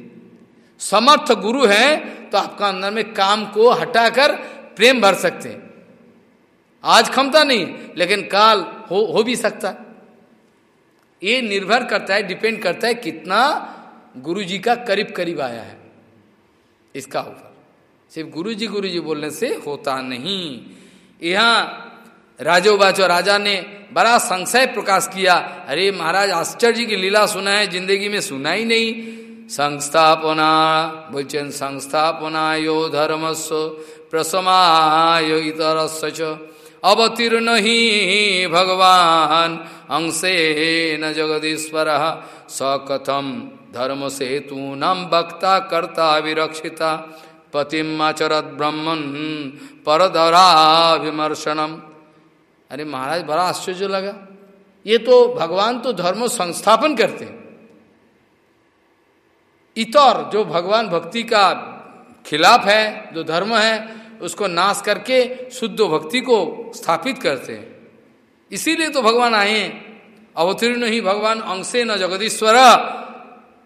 समर्थ गुरु है तो आपका अंदर में काम को हटाकर प्रेम भर सकते हैं। आज क्षमता नहीं, लेकिन काल हो हो भी सकता। ये निर्भर करता है, डिपेंड करता है कितना गुरु जी का करीब करीब आया है। इसका ऊपर सिर्फ़ गुरु जी गुरु जी बोलने से होता नहीं। यहाँ राजो बाचो राजा ने बड़ा संशय प्रकाश किया। अरे महाराज, आश्चर्य की लीला सुना है, ज़िंदगी में सुना ही नहीं। संस्थापना, बोलचन, संस्थापना यो धर्मस्व प्रसमायो इतरस्य अवतीर्ण ही भगवान, अंशे न जगदीश्वर। सकथम धर्म सेतु नम वक्ता कर्ता विरक्षिता। पतिमाचरत ब्रह्मन परदराभिमर्शनम अरे महाराज, बड़ा आश्चर्य लगा। ये तो भगवान तो धर्म संस्थापन करते इतर जो भगवान भक्ति का खिलाफ है, जो धर्म है, उसको नाश करके शुद्ध भक्ति को स्थापित करते हैं। इसीलिए तो भगवान आए अवतीर्ण ही भगवान, अंशे न जगदीश्वर।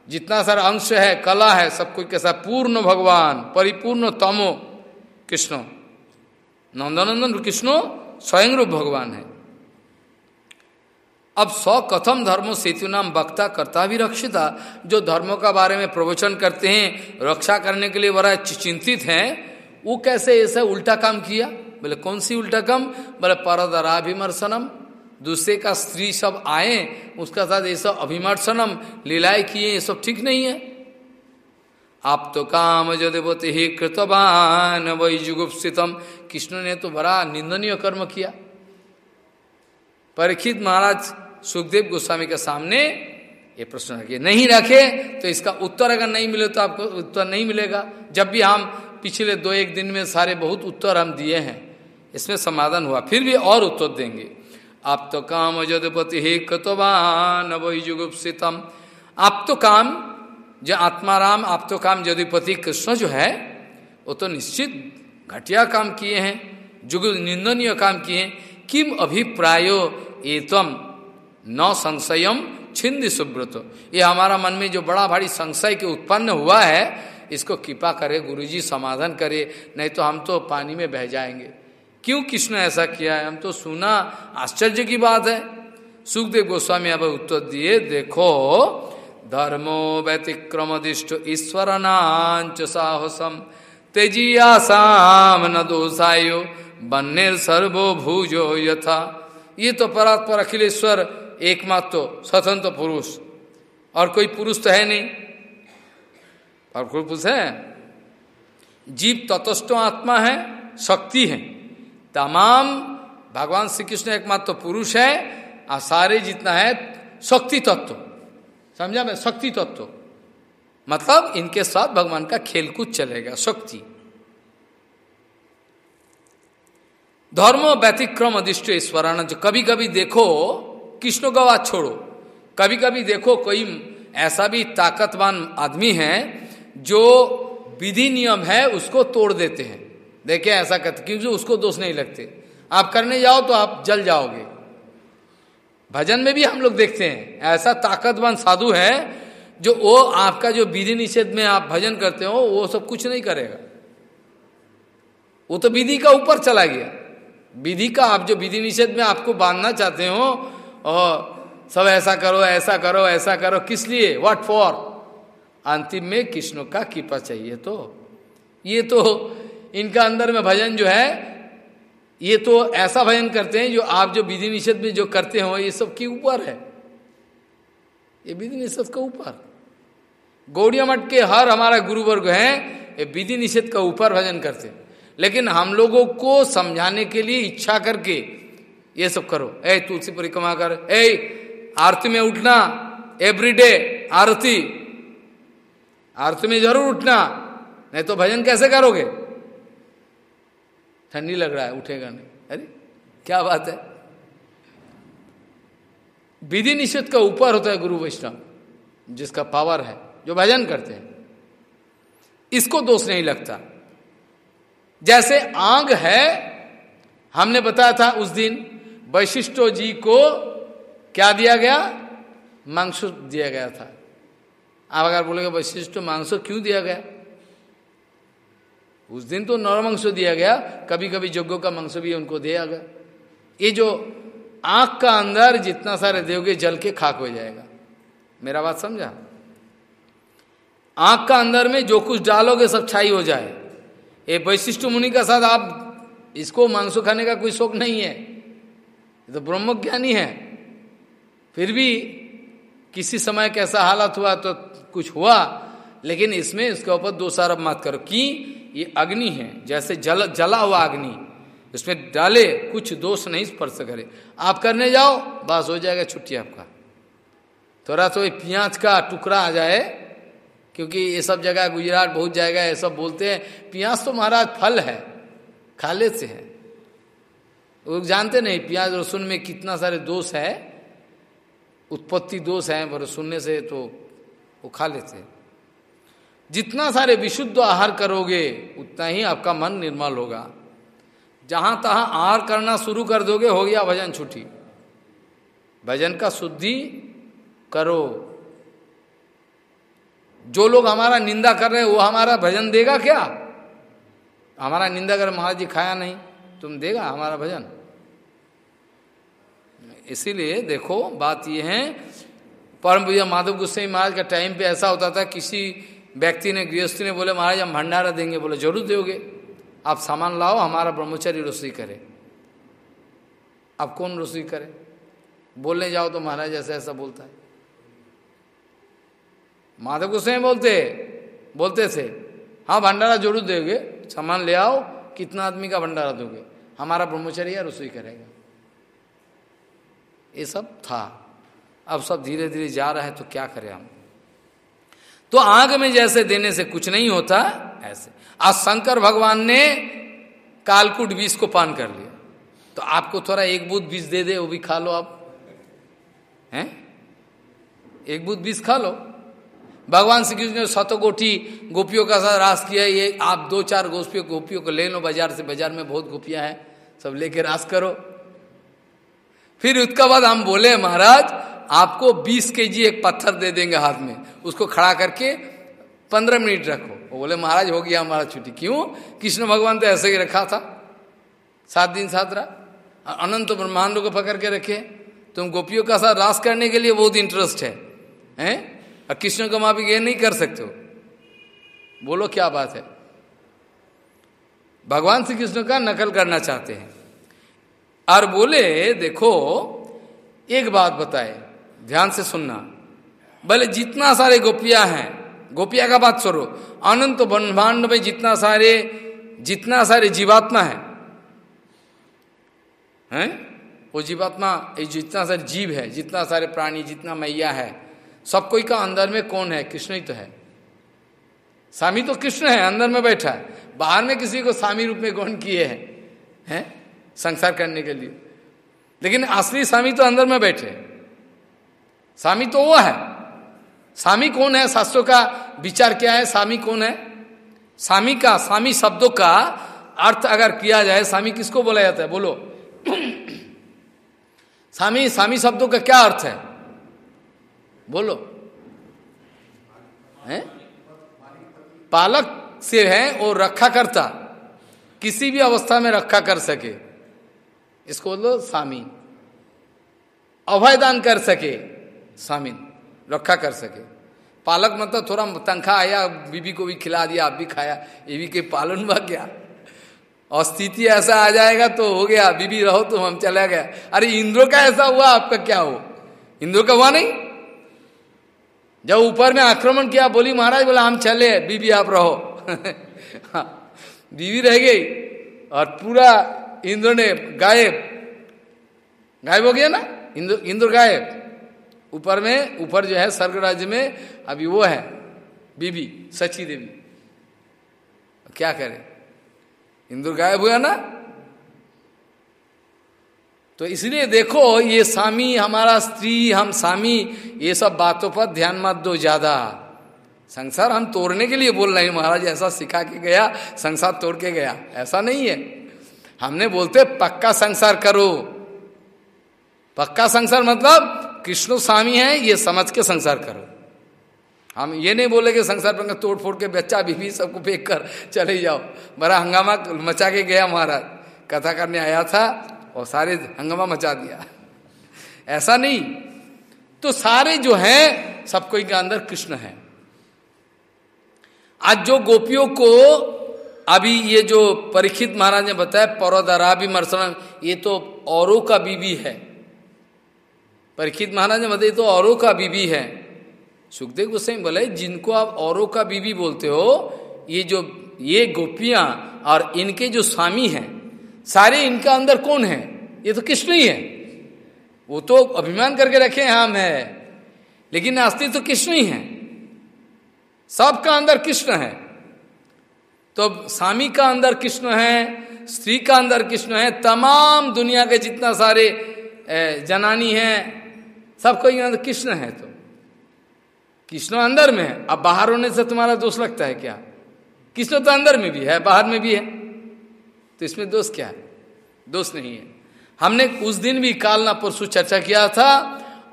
जितना सारा अंश है, कला है, सब कुछ कैसा पूर्ण भगवान, परिपूर्ण तमो, कृष्ण। नंदनंदन कृष्णो स्वयं रूप भगवान है। अब सौ कथम धर्मो सेतु नाम वक्ता करता भी रक्षिता, जो धर्मों का बारे में प्रवचन करते हैं, रक्षा करने के लिए बड़ा चिंतित हैं, वो कैसे ऐसा उल्टा काम किया? बोले, कौन सी उल्टा काम? बोले परदरा विमर्शनम दूसरे का स्त्री सब आए, उसका साथ ये सब अभिमर्शनम, लीलाएँ किए, ये सब ठीक नहीं है। आप तो काम जदेवते ही कृतवान, वही जुगुप्सितम। कृष्ण ने तो बड़ा निंदनीय कर्म किया। परीक्षित महाराज सुखदेव गोस्वामी के सामने ये प्रश्न रखे, नहीं रखे तो इसका उत्तर अगर नहीं मिले तो आपको उत्तर नहीं मिलेगा। जब भी हम पिछले दो एक दिन में सारे बहुत उत्तर हम दिए हैं, इसमें समाधान हुआ, फिर भी और उत्तर देंगे। आप तो काम जदपति हे कतवान वही आप तो काम, जो आत्माराम आप तो काम जदुपति कृष्ण जो है, वो तो निश्चित घटिया काम किए हैं, जुग निंदनीय काम किए हैं। किम अभिप्रायो एतम? न संशयम छिंद सुब्रत। ये हमारा मन में जो बड़ा भारी संशय के उत्पन्न हुआ है, इसको कृपा करे, गुरुजी समाधान करे, नहीं तो हम तो पानी में बह जाएँगे। क्यों कृष्ण ऐसा किया है? हम तो सुना, आश्चर्य की बात है। सुखदेव गोस्वामी अब उत्तर दिए, देखो, धर्मो व्यतिक्रम दिष्ट ईश्वर नाच साहसम तेजियासाम न दोषायो बन्नेर सर्वो भूजो यथा। ये तो परात्पर अखिलेश्वर एकमात्र तो स्वतंत्र पुरुष। और कोई पुरुष तो है नहीं। और कोई पुरुष है? जीव तटस्थ आत्मा है, शक्ति है। तमाम भगवान श्री कृष्ण एकमात्र तो पुरुष है और सारे जितना है शक्ति तत्व। समझा मैं? शक्ति तत्व। मतलब इनके साथ भगवान का खेल कूद चलेगा, शक्ति। धर्म व्यतिक्रम अधिष्ट ईश्वरानंद कभी कभी देखो, कृष्ण बात छोड़ो। कभी कभी देखो, कोई ऐसा भी ताकतवान आदमी है, जो विधि नियम है, उसको तोड़ देते हैं। देखे ऐसा करते क्योंकि उसको दोष नहीं लगते। आप करने जाओ तो आप जल जाओगे। भजन में भी हम लोग देखते हैं, ऐसा ताकतवान साधु है जो वो आपका जो विधि निषेध में आप भजन करते हो, वो सब कुछ नहीं करेगा। वो तो विधि का ऊपर चला गया। विधि का आप जो विधि निषेध में आपको बांधना चाहते हो और सब ऐसा करो ऐसा करो ऐसा करो, किस लिए? व्हाट फॉर अंतिम में कृष्ण का कृपा चाहिए तो। ये तो इनका अंदर में भजन जो है, ये तो ऐसा भजन करते हैं जो आप जो विधि निषेध में जो करते हो, ये सब के ऊपर है। ये विधि निषेध का ऊपर। गौड़िया मठ के हर हमारा गुरुवर्ग है, ये विधि निषेध का ऊपर भजन करते हैं। लेकिन हम लोगों को समझाने के लिए इच्छा करके ये सब करो। ए, तुलसी परिक्रमा कर, ए, आरती में उठना एवरीडे आरती। आरती में ज़रूर उठना, नहीं तो भजन कैसे करोगे? ठंडी लग रहा है, उठेगा नहीं। अरे, क्या बात है? विधि निषेध का ऊपर होता है गुरु वैष्णव, जिसका पावर है, जो भजन करते हैं। इसको दोष नहीं लगता। जैसे आंग है, हमने बताया था उस दिन, वैशिष्टो जी को क्या दिया गया? मांसो दिया गया था। आप अगर बोलेगे, वैशिष्ट मांसो क्यों दिया गया? उस दिन तो नरमांस दिया गया कभी कभी यज्ञों का मांस भी उनको दिया गया ये जो आँख का अंदर जितना सारे दोगे जल के खाक हो जाएगा। मेरा बात समझा? आँख का अंदर में जो कुछ डालोगे, सब छाई हो जाए। ये वैशिष्ट मुनि का साथ आप, इसको मांसो खाने का कोई शौक नहीं है। ये तो ब्रह्म ज्ञानी है। फिर भी किसी समय कैसा हालत हुआ तो कुछ हुआ, लेकिन इसमें इसके ऊपर दो सारब मत करो। कि ये अग्नि है, जैसे जल, जला हुआ अग्नि। इसमें डाले, कुछ दोष नहीं स्पर्श करे। आप करने जाओ, बस हो जाएगा छुट्टी आपका। थोड़ा तो प्याज का टुकड़ा आ जाए, क्योंकि ये सब जगह गुजरात बहुत जाएगा ये सब बोलते हैं, प्याज तो महाराज फल है, खाले से है। वो जानते नहीं, प्याज रसुन में कितना सारे दोष है, उत्पत्ति दोष है, पर सुनने से तो वो खा लेते हैं। जितना सारे विशुद्ध आहार करोगे, उतना ही आपका मन निर्मल होगा। जहाँ तहां आहार करना शुरू कर दोगे, हो गया भजन छुट्टी। भजन का शुद्धि करो। जो लोग हमारा निंदा कर रहे हैं, वो हमारा भजन देगा क्या? हमारा निंदा कर महाराज जी, खाया नहीं, तुम देगा हमारा भजन? इसीलिए देखो, बात यह है परम भैया माधव गुस्से महाराज का टाइम पे ऐसा होता था, किसी व्यक्ति ने, गृहस्थी ने बोले, महाराज, हम भंडारा देंगे। बोले, ज़रूर दोगे। आप सामान लाओ, हमारा ब्रह्मचारी रसोई करे। आप कौन रसोई करे? बोलने जाओ तो महाराज ऐसा ऐसा बोलता है। माधव गोस्वामी बोलते बोलते थे हाँ भंडारा ज़रूर दोगे। सामान ले आओ, कितना आदमी का भंडारा दोगे? हमारा ब्रह्मचर्य रसोई करेगा। ये सब था। अब सब धीरे धीरे जा रहे हैं तो क्या करें हम? तो आग में जैसे देने से कुछ नहीं होता, ऐसे। आज शंकर भगवान ने कालकुट बीज को पान कर लिया। तो आपको थोड़ा एक बूथ बीज दे दे, वो भी खा लो आप। हैं? एक बूथ बीज खा लो। भगवान श्री कृष्ण ने सतोगोठी गोपियों का साथ रास किया। ये आप दो चार गोपियों गोपियों को ले लो, बाज़ार से, बाज़ार में बहुत गोपियाँ हैं। सब लेके रास करो। फिर उसके बाद हम बोले, महाराज आपको 20 के जी एक पत्थर दे देंगे हाथ में। उसको खड़ा करके 15 मिनट रखो। वो बोले, महाराज, हो गया हमारा छुट्टी। क्यों? कृष्ण भगवान तो ऐसे ही रखा था। सात दिन सात रात। अनंत ब्रह्मांड को पकड़ के रखे। तुम गोपियों का साथ रास करने के लिए बहुत इंटरेस्ट है। हैं? और कृष्ण को माफ़ी ये नहीं कर सकते हो। बोलो, क्या बात है? भगवान श्री कृष्ण का नकल करना चाहते हैं। और बोले, देखो, एक बात बताए। ध्यान से सुनना। भले जितना सारे गोपिया हैं, गोपिया का बात छोड़ो अनंत ब्रह्मांड में जितना सारे जितना सारे जीवात्मा है। हैं? वो जीवात्मा जितना सारे जीव है, जितना सारे प्राणी, जितना मैया है, सब कोई का अंदर में कौन है? कृष्ण ही तो है। स्वामी तो कृष्ण है, अंदर में बैठा है। बाहर में किसी को स्वामी रूप में कौन किए हैं हैं? संसार करने के लिए। लेकिन असली स्वामी तो अंदर में बैठे स्वामी तो वो है। स्वामी कौन है? शास्त्रों का विचार क्या है? स्वामी कौन है? स्वामी का स्वामी शब्दों का अर्थ अगर किया जाए स्वामी किसको बोला जाता है? बोलो। स्वामी स्वामी शब्दों का क्या अर्थ है? बोलो। है? पालक से है और रखा करता किसी भी अवस्था में रखा कर सके। इसको बोलो स्वामी अभयदान कर सके। स्वामी रखा कर सके। पालक मतलब थोड़ा तनखा आया बीबी को भी खिला दिया आप भी खाया ये भी के पालन हुआ क्या? और स्थिति ऐसा आ जाएगा तो हो गया बीबी रहो तो हम चला गया। अरे इंद्रो का ऐसा हुआ आपका क्या हो? इंद्रो का हुआ नहीं? जब ऊपर में आक्रमण किया बोली महाराज बोला हम चले बीबी आप रहो। हाँ, बीवी रह गई और पूरा इंद्र ने गायब। गायब हो गया ना? इंद्र इंद्र गायब। ऊपर में, ऊपर जो है स्वर्ग राज्य में, अभी वो है, बीबी सची देवी। क्या करे? इंद्र गायब हुआ ना? तो इसलिए देखो, ये स्वामी हमारा स्त्री, हम स्वामी ये सब बातों पर ध्यान मत दो ज़्यादा। संसार हम तोड़ने के लिए बोल रहे हैं, महाराज, ऐसा सिखा के गया, संसार तोड़ के गया। ऐसा नहीं है। हमने बोलते, पक्का संसार करो। पक्का संसार मतलब कृष्ण स्वामी है, ये समझ के संसार करो। हम ये नहीं बोले कि संसार पर तोड़ फोड़ के बच्चा बीवी सबको फेंक कर चले जाओ। बड़ा हंगामा मचा के गया महाराज। कथा करने आया था और सारे हंगामा मचा दिया। ऐसा नहीं। तो सारे जो हैं, सबको इनके अंदर कृष्ण है। आज जो गोपियों को अभी ये जो परीक्षित महाराज ने बताया, परोदरा भी मरसना ये तो औरों का बीबी है। परीक्षित महाराज ने तो औरों का बीबी है। सुखदेव गोस्वामी बोले, जिनको आप औरों का बीबी बोलते हो, ये जो, ये गोपियाँ और इनके जो स्वामी हैं, सारे इनका अंदर कौन है? ये तो कृष्ण ही है। वो तो अभिमान करके रखे, हैं हम है लेकिन अस्थि तो कृष्ण ही है। सबका अंदर कृष्ण है। तो स्वामी का अंदर कृष्ण है, स्त्री का अंदर कृष्ण है, तमाम दुनिया के जितना सारे जनानी हैं सबको अंदर कृष्ण है तो। कृष्ण अंदर में है। अब बाहर होने से तुम्हारा दोष लगता है क्या? कृष्ण तो अंदर में भी है, बाहर में भी है। तो इसमें दोष क्या है? दोष नहीं है। हमने उस दिन भी काल ना परसु चर्चा किया था,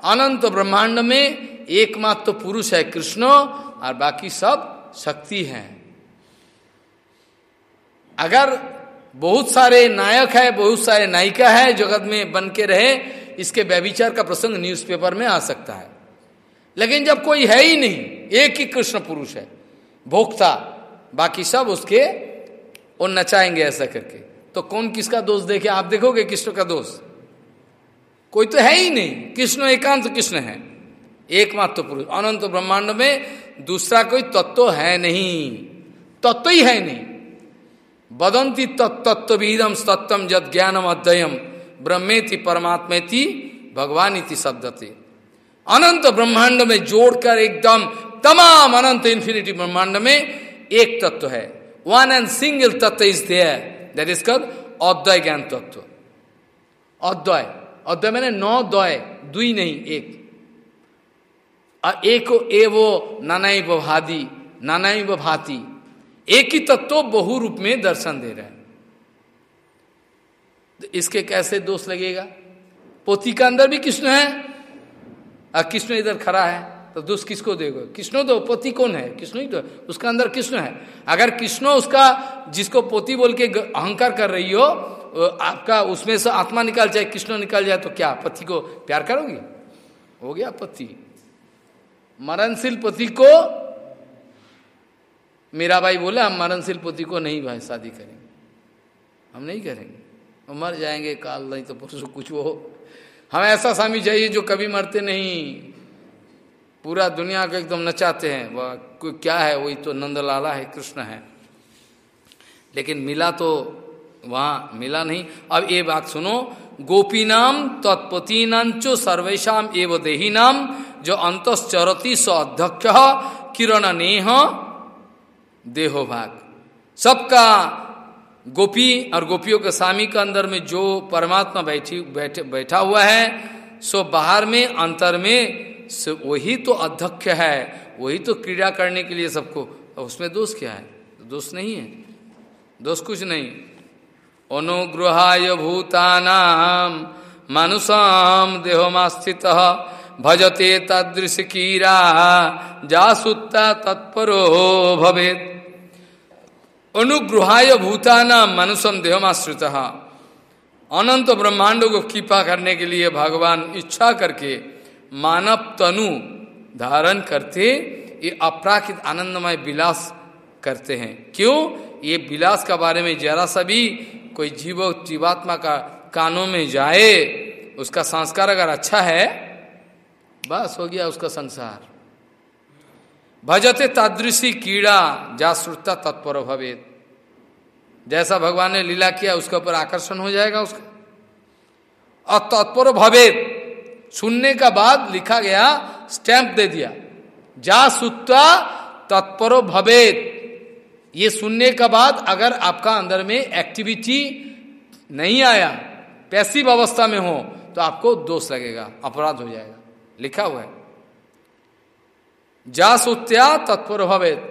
अनंत ब्रह्मांड में एकमात्र तो पुरुष है कृष्ण, और बाकी सब शक्ति है। अगर बहुत सारे नायक है, बहुत सारे नायिका है, जगत में बन के रहे इसके व्यविचार का प्रसंग न्यूज़पेपर में आ सकता है। लेकिन जब कोई है ही नहीं, एक ही कृष्ण पुरुष है, भोक्ता, बाकी सब उसके वो नचाएँगे ऐसा करके। तो कौन किसका दोष देखे? आप देखोगे कृष्ण का दोष। कोई तो है ही नहीं, कृष्ण एकांत कृष्ण है। एकमात्र पुरुष, अनंत ब्रह्मांड में दूसरा कोई तत्व है नहीं। तत्व ही है नहीं। बदंती तत्व विदम सत्यम जद ज्ञानम अध्ययम ब्रह्मेति परमात्मेति भगवान इति शब्दते। अनंत ब्रह्मांड में जोड़कर एकदम तमाम अनंत इंफिनिटी ब्रह्मांड में एक तत्व है। वन एंड सिंगल तत्व इज़ देयर इज़ कद अद्वय ज्ञान तत्व। अद्वय। अद्वय मैंने नौ द्वय, दुई नहीं, एक। एक, एवो नानाई भादी नानाई भाती। एक ही तत्व बहु रूप में दर्शन दे रहे हैं। तो इसके कैसे दोष लगेगा? पोती का अंदर भी कृष्ण है कृष्ण इधर खड़ा है तो दोष किसको देगा? कृष्ण तो पोती कौन है? कृष्ण ही तो उसका अंदर कृष्ण है। अगर कृष्ण उसका, जिसको पोती बोल के अहंकार कर रही हो आपका, उसमें से आत्मा निकाल जाए, कृष्ण निकाल जाए तो क्या, पति को प्यार करोगे? हो गया पति। मरणशील पति को मेरा भाई बोले, हम मरणशील पति को नहीं भाई, शादी करेंगे। हम नहीं करेंगे। मर जाएँगे, काल नहीं तो परसों कुछ वो हमें ऐसा स्वामी चाहिए जो कभी मरते नहीं। पूरा दुनिया को एकदम नचाते हैं। वह क्या है, वही तो नंदलाला है, कृष्ण है। लेकिन मिला तो वहाँ मिला नहीं। अब ये बात सुनो, गोपी नाम, तत्पति तत्पतीनाचो सर्वेशम एव देही नाम, जो अंतश्चरती स अध्यक्ष, किरण नेह, देहो भाग। सबका गोपी और गोपियों के स्वामी के अंदर में जो परमात्मा बैठी, बैठे, बैठा हुआ है, सो बाहर में, अंतर में वही तो अध्यक्ष है। वही तो क्रीड़ा करने के लिए सबको। उसमें दोष क्या है? दोष नहीं है? दोष कुछ नहीं। अनुग्रहाय भूतानाम मनुषाम देहोमास्थित भजते तदृश कीरा जासुत्ता तत्परो भवेत। अनुग्रहाय भूताना मनुष्यम देहमाश्रित। अनंत ब्रह्मांडों को कृपा करने के लिए भगवान इच्छा करके मानव तनु धारण करते, ये अपराकित आनंदमय विलास करते हैं। क्यों? ये विलास का बारे में जरा सा भी कोई जीव जीवात्मा का कानों में जाए, उसका संस्कार अगर अच्छा है, बस हो गया उसका संसार। भजते तादृशी कीड़ा जाश्रुता तत्पर भवे जैसा भगवान ने लीला किया, उसके ऊपर आकर्षण हो जाएगा उसका। और तत्पर भवे सुनने का बाद लिखा गया, स्टैंप दे दिया। जा सुत्ता तत्परो भवेद। ये सुनने का बाद अगर आपका अंदर में एक्टिविटी नहीं आया पैसिव अवस्था में हो तो आपको दोष लगेगा, अपराध हो जाएगा। लिखा हुआ है। जा सुत्या तत्पर भवेद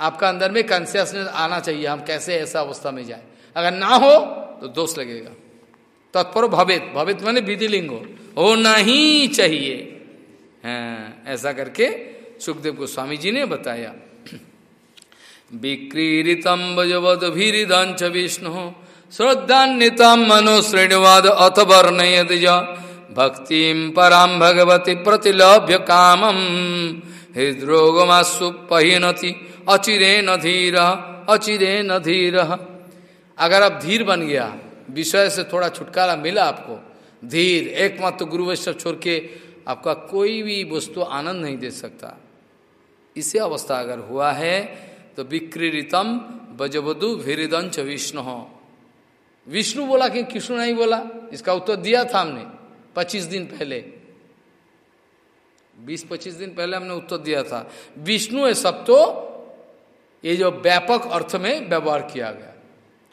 आपका अंदर में कॉन्सियसनेस आना चाहिए हम कैसे ऐसा अवस्था में जाए। अगर ना हो तो दोष लगेगा। तत्पर भवेद भवेद मैंने विधिलिंग हो। होना ही चाहिए। हाँ, ऐसा करके सुखदेव गोस्वामी जी ने बताया। विक्रीतम भजवद भीरिदंच विष्णु। श्रद्धान्वितम मनो श्रेणवाद अथ वर्णयद भक्तिम पराम भगवती प्रतिलभ्य कामम। हृद्रोगमासु पहिनति, अचिरे न धीर, अचिरे न धीर। अगर आप धीर बन गया, विषय से थोड़ा छुटकारा मिला आपको, धीर, एकमात्र गुरु वैष्णव छोड़ के आपका कोई भी वस्तु आनंद नहीं दे सकता। इसे अवस्था अगर हुआ है तो विक्रीतम बजबधु भीरिदंच विष्णु। विष्णु बोला कि कृष्ण नहीं बोला? इसका उत्तर दिया था हमने, पच्चीस दिन पहले। बीस पच्चीस दिन पहले हमने उत्तर दिया था। विष्णु है सब तो ये जो व्यापक अर्थ में व्यवहार किया गया।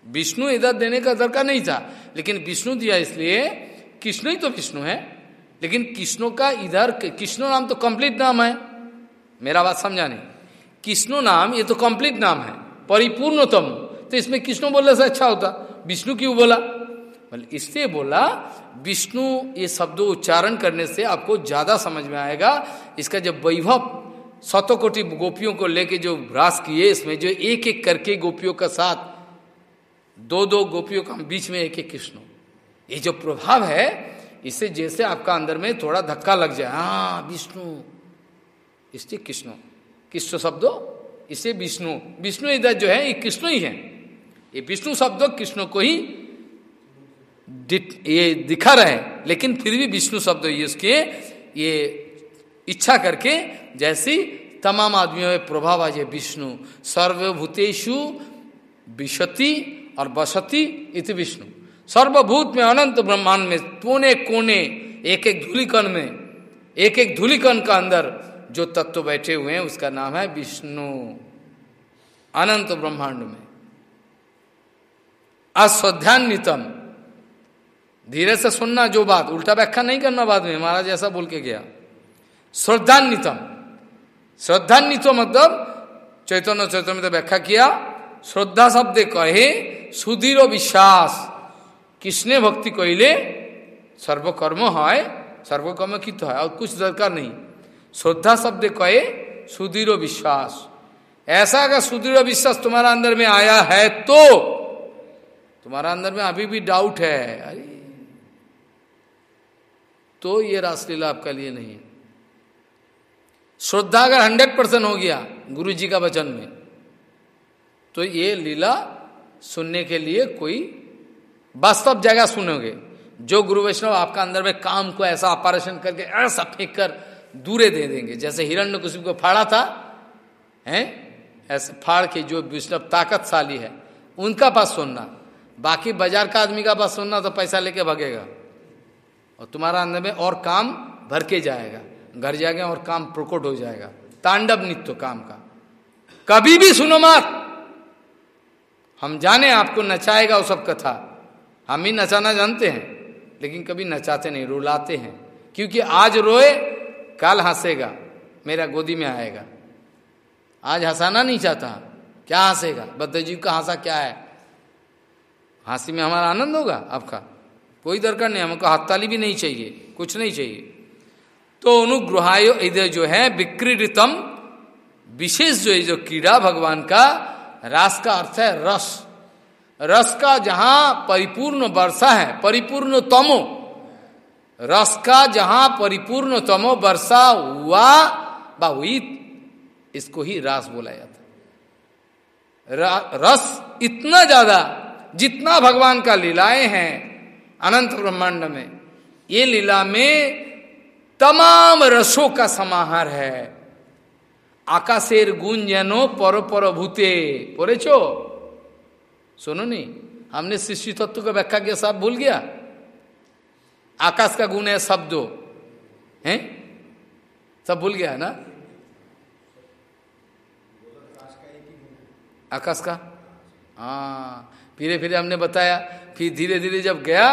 विष्णु इधर देने का दरकार नहीं था, लेकिन विष्णु दिया इसलिए, कृष्ण ही तो विष्णु है, लेकिन कृष्णों का इधर, कृष्ण नाम तो कंप्लीट नाम है। मेरा बात समझा नहीं। कृष्णो नाम, ये तो कंप्लीट नाम है, परिपूर्णतम। तो इसमें कृष्ण बोलने से अच्छा होता। विष्णु क्यों बोला? इसलिए बोला विष्णु ये शब्दों उच्चारण करने से आपको ज़्यादा समझ में आएगा। इसका जब वैभव सतो कोटि गोपियों को लेके जो भ्रास किए, इसमें जो एक एक करके गोपियों का साथ दो दो गोपियों का बीच में एक एक कृष्ण। ये जो प्रभाव है, इससे जैसे आपका अंदर में थोड़ा धक्का लग जाए हाँ विष्णु, इसलिए कृष्ण। कृष्ण शब्दो, इसे विष्णु। विष्णु इधर जो है, ये कृष्ण ही है। ये विष्णु शब्द, कृष्ण को ही ये दिखा रहे लेकिन फिर भी विष्णु शब्द ये उसके ये इच्छा करके, जैसी तमाम आदमियों में प्रभाव आ जाए विष्णु सर्वभूतेशु विशति और बसति इत विष्णु। सर्वभूत में अनंत ब्रह्मांड में, कोने कोने एक एक धूलिकन में एक एक धूलिकन का अंदर जो तत्व बैठे हुए हैं, उसका नाम है विष्णु। अनंत ब्रह्मांड में। अश्रद्धान्वितम धीरे से सुनना जो बात, उल्टा व्याख्या नहीं करना बाद में, महाराज ऐसा बोल के गया। श्रद्धान्वितम श्रद्धान्वित मतलब चैतन्य चैतन्य तो व्याख्या किया, श्रद्धा शब्द कहे, सुदीर विश्वास। किसने भक्ति कहले? सर्वकर्म है, सर्वकर्म की तो है, और कुछ दरकार नहीं। श्रद्धा शब्द कहे, सुदीर विश्वास। ऐसा अगर सुदृढ़ विश्वास तुम्हारा अंदर में आया है तो तुम्हारा अंदर में अभी भी डाउट है। अरे तो ये रासलीला आपका लिए नहीं है। श्रद्धा अगर हंड्रेड परसेंट हो गया गुरु जी का वचन में तो ये लीला सुनने के लिए कोई वास्तव जगह सुनोगे। जो गुरु वैष्णव आपका अंदर में काम को ऐसा ऑपरेशन करके, ऐसा फेंक कर दूरे दे देंगे। जैसे हिरण्य कुछ को फाड़ा था, हैं? ऐसे फाड़ के जो विष्णव ताकतशाली है, उनका पास सुनना। बाकी बाज़ार का आदमी का पास सुनना तो पैसा लेके भगेगा। और तुम्हारा अंदर में और काम भर के जाएगा। घर जाएगा और काम प्रकट हो जाएगा। तांडव नित्य काम का। कभी भी सुनो मत। हम जाने आपको नचाएगा वो सब कथा। हम ही नचाना जानते हैं, लेकिन कभी नचाते नहीं, रुलाते हैं। क्योंकि आज रोए, कल हंसेगा, मेरा गोदी में आएगा। आज हंसाना नहीं चाहता। क्या हंसेगा? बद्धजीव का हंसा क्या है? हँसी में हमारा आनंद होगा आपका। कोई दरकार नहीं, हमको हत्ताली भी नहीं चाहिए, कुछ नहीं चाहिए। तो अनुग्रहाय इधर जो है विक्रीडितम विशेष जो है, जो कीड़ा भगवान का, रास का अर्थ है रस। रस का जहाँ परिपूर्ण वर्षा है परिपूर्ण तमो रस का जहाँ परिपूर्ण तमो वर्षा हुआ, बा हुई, इसको ही रास बोला जाता रस इतना ज़्यादा, जितना भगवान का लीलाएँ हैं अनंत ब्रह्मांड में। ये लीला में तमाम रसों का समाहार है। आकाशेर गुंजनो पर पर भूते। पढ़ेছো सुनो नहीं हमने शिष्य तत्व का व्याख्या किया सब भूल गया? आकाश का गुण है शब्दो। हैं? सब भूल गया है ना? आकाश का? हाँ फिर फिर हमने बताया फिर धीरे धीरे जब गया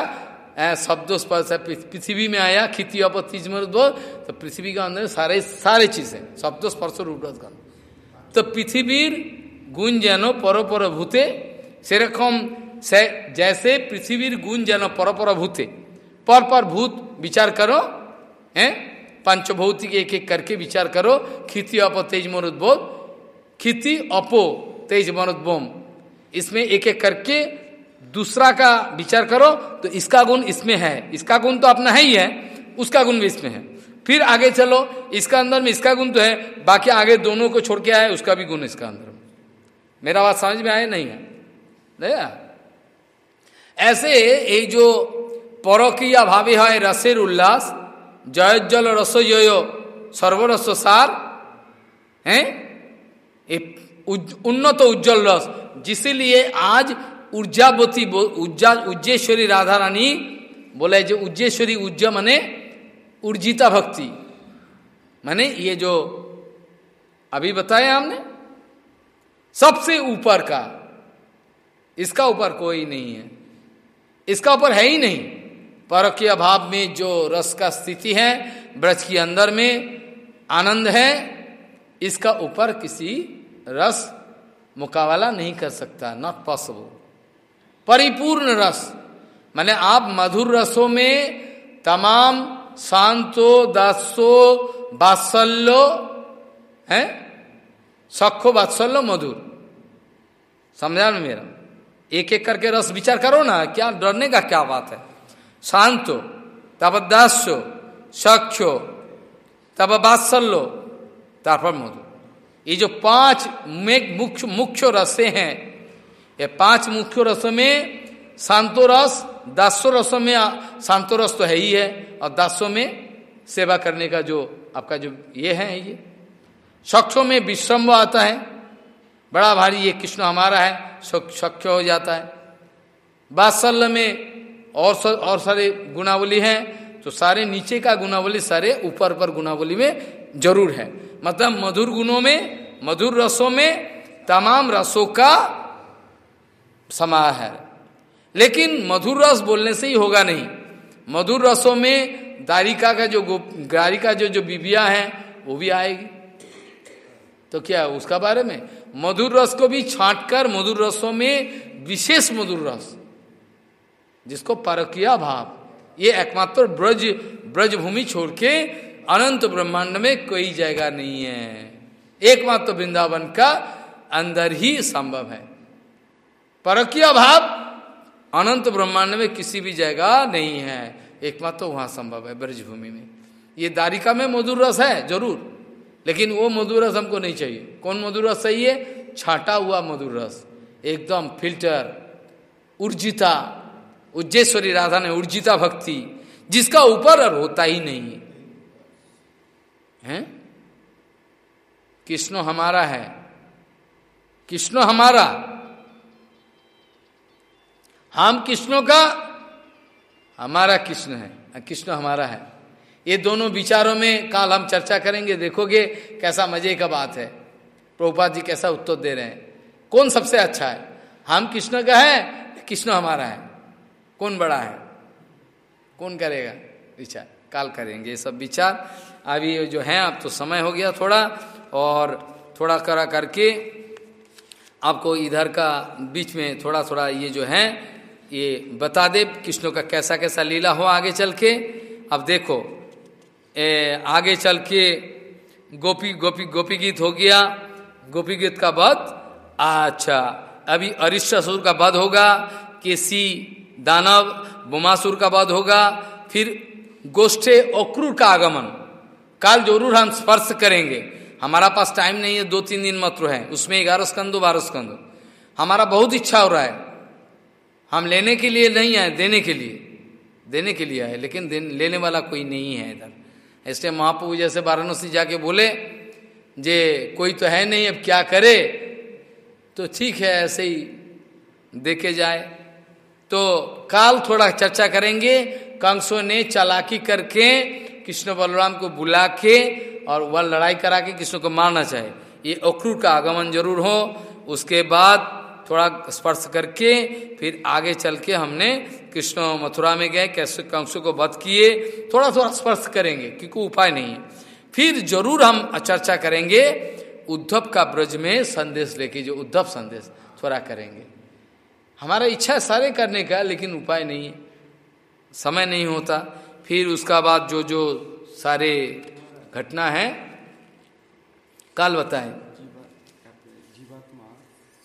शब्दों स्पर्श पृथ्वी में आया खिति अपतीज तो पृथ्वी का अंदर सारे सारे चीजें शब्द स्पर्श रूप तो पृथ्वी गुण जानो पर पर भूते সেরকম जैसे पृथ्वी गुण जानो पर पर भूते पर पर भूत विचार करो हैं पंचभौतिक एक एक करके विचार करो खिति अप तेज मरुद्बोध खिति अपो तेज मरुद्बोम इसमें एक एक करके दूसरा का विचार करो तो इसका गुण इसमें है। इसका गुण तो अपना है ही है, उसका गुण भी इसमें है। फिर आगे चलो, इसका अंदर में इसका गुण तो है, बाकी आगे दोनों को छोड़ के आए, उसका भी गुण इसका अंदर में। मेरा बात समझ में आया नहीं है? ऐसे ये जो परकिया भावी है, रसेर उल्लास, जयोज्जल रसो जयो सर्वरस सार, है? उन्नत तो उज्जवल रस, जिसलिए आज ऊर्जावती उज्जा उज्जेश्वरी राधा रानी बोले जो उज्जेश्वरी उज्जा मने ऊर्जिता भक्ति। माने ये जो अभी बताया हमने, सबसे ऊपर का, इसका ऊपर कोई नहीं है। इसका ऊपर है ही नहीं। पर के अभाव में जो रस का स्थिति है, ब्रज के अंदर में आनंद है, इसका ऊपर किसी रस मुकाबला नहीं कर सकता नॉट पॉसिबल परिपूर्ण रस। मैंने आप मधुर रसों में तमाम शांतो दासो बात्सल्यो, है? सखो बात्सल्य, मधुर। समझा ना मेरा? एक एक करके रस विचार करो ना, क्या डरने का क्या बात है? शांतो, तब दास्यो सख्यो, तब बात्सल्यो तापर मधुर। ये जो पाँच मुख्य मुख्य रसे हैं ये पाँच मुख्य रसों में शांतो रस दासो रसों में शांतो रस तो है ही है और दासों में सेवा करने का जो आपका जो ये है ये। सक्षों में विश्रम्भ आता है बड़ा भारी ये कृष्ण हमारा है सख्य हो जाता है। बात्सल्य में और स, और सारे गुणावली हैं तो सारे नीचे का गुणावली सारे ऊपर पर गुणावली में ज़रूर है। मतलब मधुर गुणों में मधुर रसों में तमाम रसों का समाह है। लेकिन मधुर रस बोलने से ही होगा नहीं। मधुर रसों में दारिका का जो दारिका जो जो बीबिया है, वो भी आएगी। तो क्या उसका बारे में? मधुर रस को भी छांटकर मधुर रसों में विशेष मधुर रस, जिसको परकिया भाव, ये एकमात्र ब्रज ब्रज भूमि छोड़ के अनंत ब्रह्मांड में कोई जगह नहीं है। एकमात्र वृंदावन का अंदर ही संभव है। परकिया भाव अनंत ब्रह्मांड में किसी भी जगह नहीं है। एकमात्र तो वहाँ संभव है, ब्रजभूमि में। ये दारिका में मधुर रस है, ज़रूर। लेकिन वो मधुर रस हमको नहीं चाहिए। कौन मधुर रस है छाटा हुआ मधुर रस। एकदम फ़िल्टर, ऊर्जिता। उज्जेश्वरी राधा ने ऊर्जिता भक्ति, जिसका ऊपर और होता ही नहीं है। हैं? कृष्ण हमारा है। कृष्ण हमारा हम कृष्णों का, हमारा कृष्ण है कृष्ण हमारा है। ये दोनों विचारों में काल हम चर्चा करेंगे, देखोगे कैसा मज़े का बात है। प्रभुपाद जी कैसा उत्तर दे रहे हैं। कौन सबसे अच्छा है? हम कृष्ण का है, कृष्ण हमारा है। कौन बड़ा है? कौन करेगा? विचार, काल करेंगे ये सब विचार। अभी जो है, अब तो समय हो गया थोड़ा, और थोड़ा करा करके आपको इधर का बीच में थोड़ा थोड़ा ये जो है ये बता दे कृष्ण का कैसा कैसा लीला हो आगे चल के। अब देखो ए, आगे चल के गोपी गोपी गोपी गीत हो गया। गोपी गीत का वध अच्छा। अभी अरिष्टासुर का वध होगा केसी दानव बुमासुर का वध होगा। फिर गोष्ठे अक्रूर का आगमन। काल ज़रूर हम स्पर्श करेंगे। हमारा पास टाइम नहीं है दो तीन दिन मात्र है। उसमें ग्यारह स्कंद बारह स्कंद। हमारा बहुत इच्छा हो रहा है। हम लेने के लिए नहीं आए, देने के लिए। देने के लिए आए, लेकिन लेने वाला कोई नहीं है इधर। इसलिए महाप्रभु जैसे वाराणसी जाके बोले, जे, कोई तो है नहीं, अब क्या करे? तो ठीक है, ऐसे ही देखे जाए। तो काल थोड़ा चर्चा करेंगे, कंसों ने चालाकी करके कृष्ण बलराम को बुला के और वह लड़ाई करा के कृष्ण को मारना चाहे। ये अक्रूर का आगमन ज़रूर हो, उसके बाद थोड़ा स्पर्श करके फिर आगे चल के हमने कृष्ण मथुरा में गए, कैसे कंसों को वध किए थोड़ा थोड़ा स्पर्श करेंगे, क्योंकि उपाय नहीं है। फिर ज़रूर हम चर्चा करेंगे, उद्धव का ब्रज में संदेश लेके जो उद्धव संदेश थोड़ा करेंगे। हमारा इच्छा सारे करने का, लेकिन उपाय नहीं समय नहीं होता। फिर उसका बाद जो जो सारे घटना है, कल बताएँ।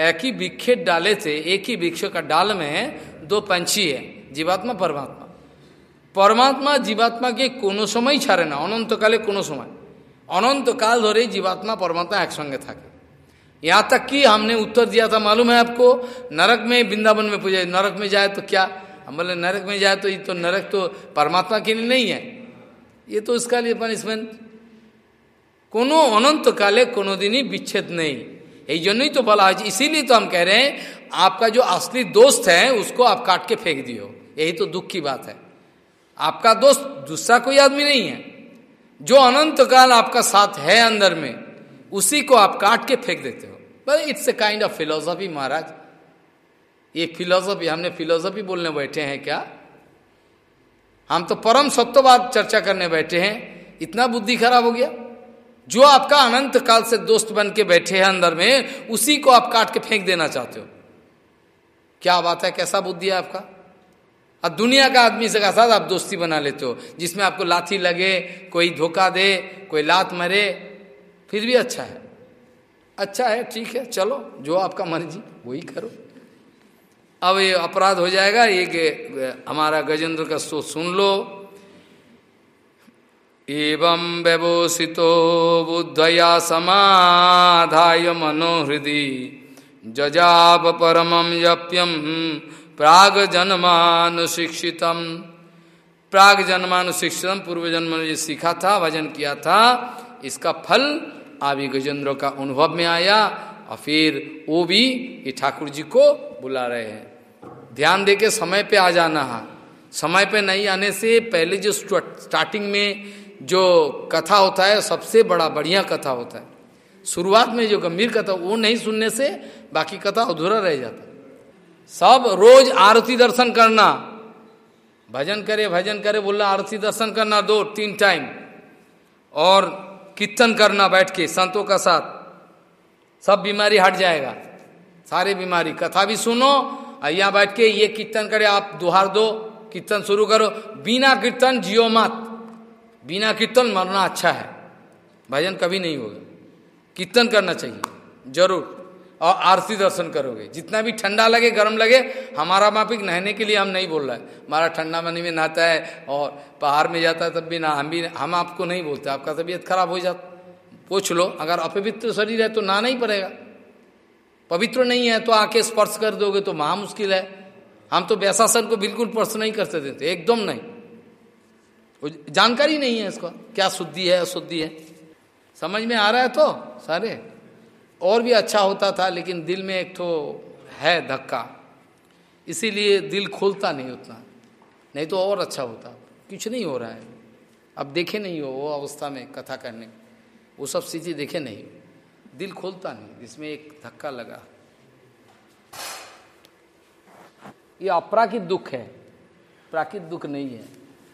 एक ही वृक्षे डाले थे एक ही वृक्ष का डाल में दो पंछी है जीवात्मा परमात्मा परमात्मा जीवात्मा के कोनो समय ছাড়ে না অনন্তকালে কোনো সময় অনন্তকাল ধরে জীবাত্মা পরমাত্মা একসঙ্গে থাকে यहाँ तक कि हमने उत्तर दिया था मालूम है आपको नरक में वृंदावन में पूजा नरक में जाए तो क्या हम बोले नरक में जाए तो ये तो नरक तो परमात्मा के लिए नहीं है ये तो उसका लिए पनिशमेंट कोनो अनंत काले कोनो दिन ही यही नहीं तो बोला इसीलिए तो हम कह रहे हैं, आपका जो असली दोस्त है, उसको आप काट के फेंक दियो। यही तो दुख की बात है। आपका दोस्त दूसरा कोई आदमी नहीं है। जो अनंत काल आपका साथ है अंदर में, उसी को आप काट के फेंक देते हो। But it's a kind of philosophy महाराज। ये फिलोसॉफी, हमने फिलोसॉफी बोलने बैठे हैं क्या? हम तो परम सत्यवाद चर्चा करने बैठे हैं। इतना बुद्धि खराब हो गया। जो आपका अनंत काल से दोस्त बन के बैठे हैं अंदर में, उसी को आप काट के फेंक देना चाहते हो। क्या बात है? कैसा बुद्धि है आपका? अब दुनिया का आदमी से साथ आप दोस्ती बना लेते हो, जिसमें आपको लाठी लगे, कोई धोखा दे, कोई लात मरे, फिर भी अच्छा है। अच्छा है, ठीक है, चलो, जो आपका मर्ज़ी, वही करो। अब ये अपराध हो जाएगा ये हमारा गजेंद्र का सो सुन लो। एवं व्यवसितो बुद्धया समाधाय मनोहृदि जजाप परमम यप्यम प्राग जन्मानुशिक्षितम प्राग जन्मानुशिक्षितम पूर्व जन्म ने सीखा था, भजन किया था, इसका फल आदि गजेंद्र का अनुभव में आया और फिर वो भी ये ठाकुर जी को बुला रहे हैं। ध्यान दे के समय पे आ जाना। है समय पे नहीं आने से पहले जो स्टार्टिंग में जो कथा होता है, सबसे बड़ा बढ़िया कथा होता है। शुरुआत में जो गंभीर कथा, वो नहीं सुनने से बाकी कथा अधूरा रह जाता सब रोज आरती दर्शन करना। भजन करे भजन करे, बोलना, आरती दर्शन करना दो, तीन टाइम और कीर्तन करना बैठ के, संतों का साथ। सब बीमारी हट जाएगा। सारे बीमारी। कथा भी सुनो यहाँ बैठ के ये कीर्तन करे, आप दुहार दो, कीर्तन शुरू करो। बिना कीर्तन जियो मत। बिना कीर्तन मरना अच्छा है। भजन कभी नहीं होगा। कीर्तन करना चाहिए। ज़रूर। और आरती दर्शन करोगे। जितना भी ठंडा लगे, गर्म लगे, हमारा मापिक नहाने के लिए हम नहीं बोल रहे हैं। हमारा ठंडा पानी में नहाता है और पहाड़ में जाता है तब भी ना, हम भी, हम आपको नहीं बोलते। आपका तबीयत खराब हो जाता। पूछ लो। अगर अपवित्र शरीर है तो नहाना नहीं पड़ेगा। पवित्र नहीं है तो आके स्पर्श कर दोगे तो महा मुश्किल है। हम तो वैशासन को बिल्कुल स्पर्श नहीं करते देते। एकदम नहीं। जानकारी नहीं है इसको। क्या शुद्धि है, अशुद्धि है? समझ में आ रहा है तो? सारे? और भी अच्छा होता था, लेकिन दिल में एक तो है धक्का। इसीलिए दिल खोलता नहीं उतना। नहीं तो और अच्छा होता। कुछ नहीं हो रहा है। अब देखे नहीं हो, वो अवस्था में कथा करने। वो सब चीज़ें देखे नहीं। दिल खोलता नहीं। इसमें एक धक्का लगा। ये अपराकित दुख है। प्राकृत दुख नहीं है।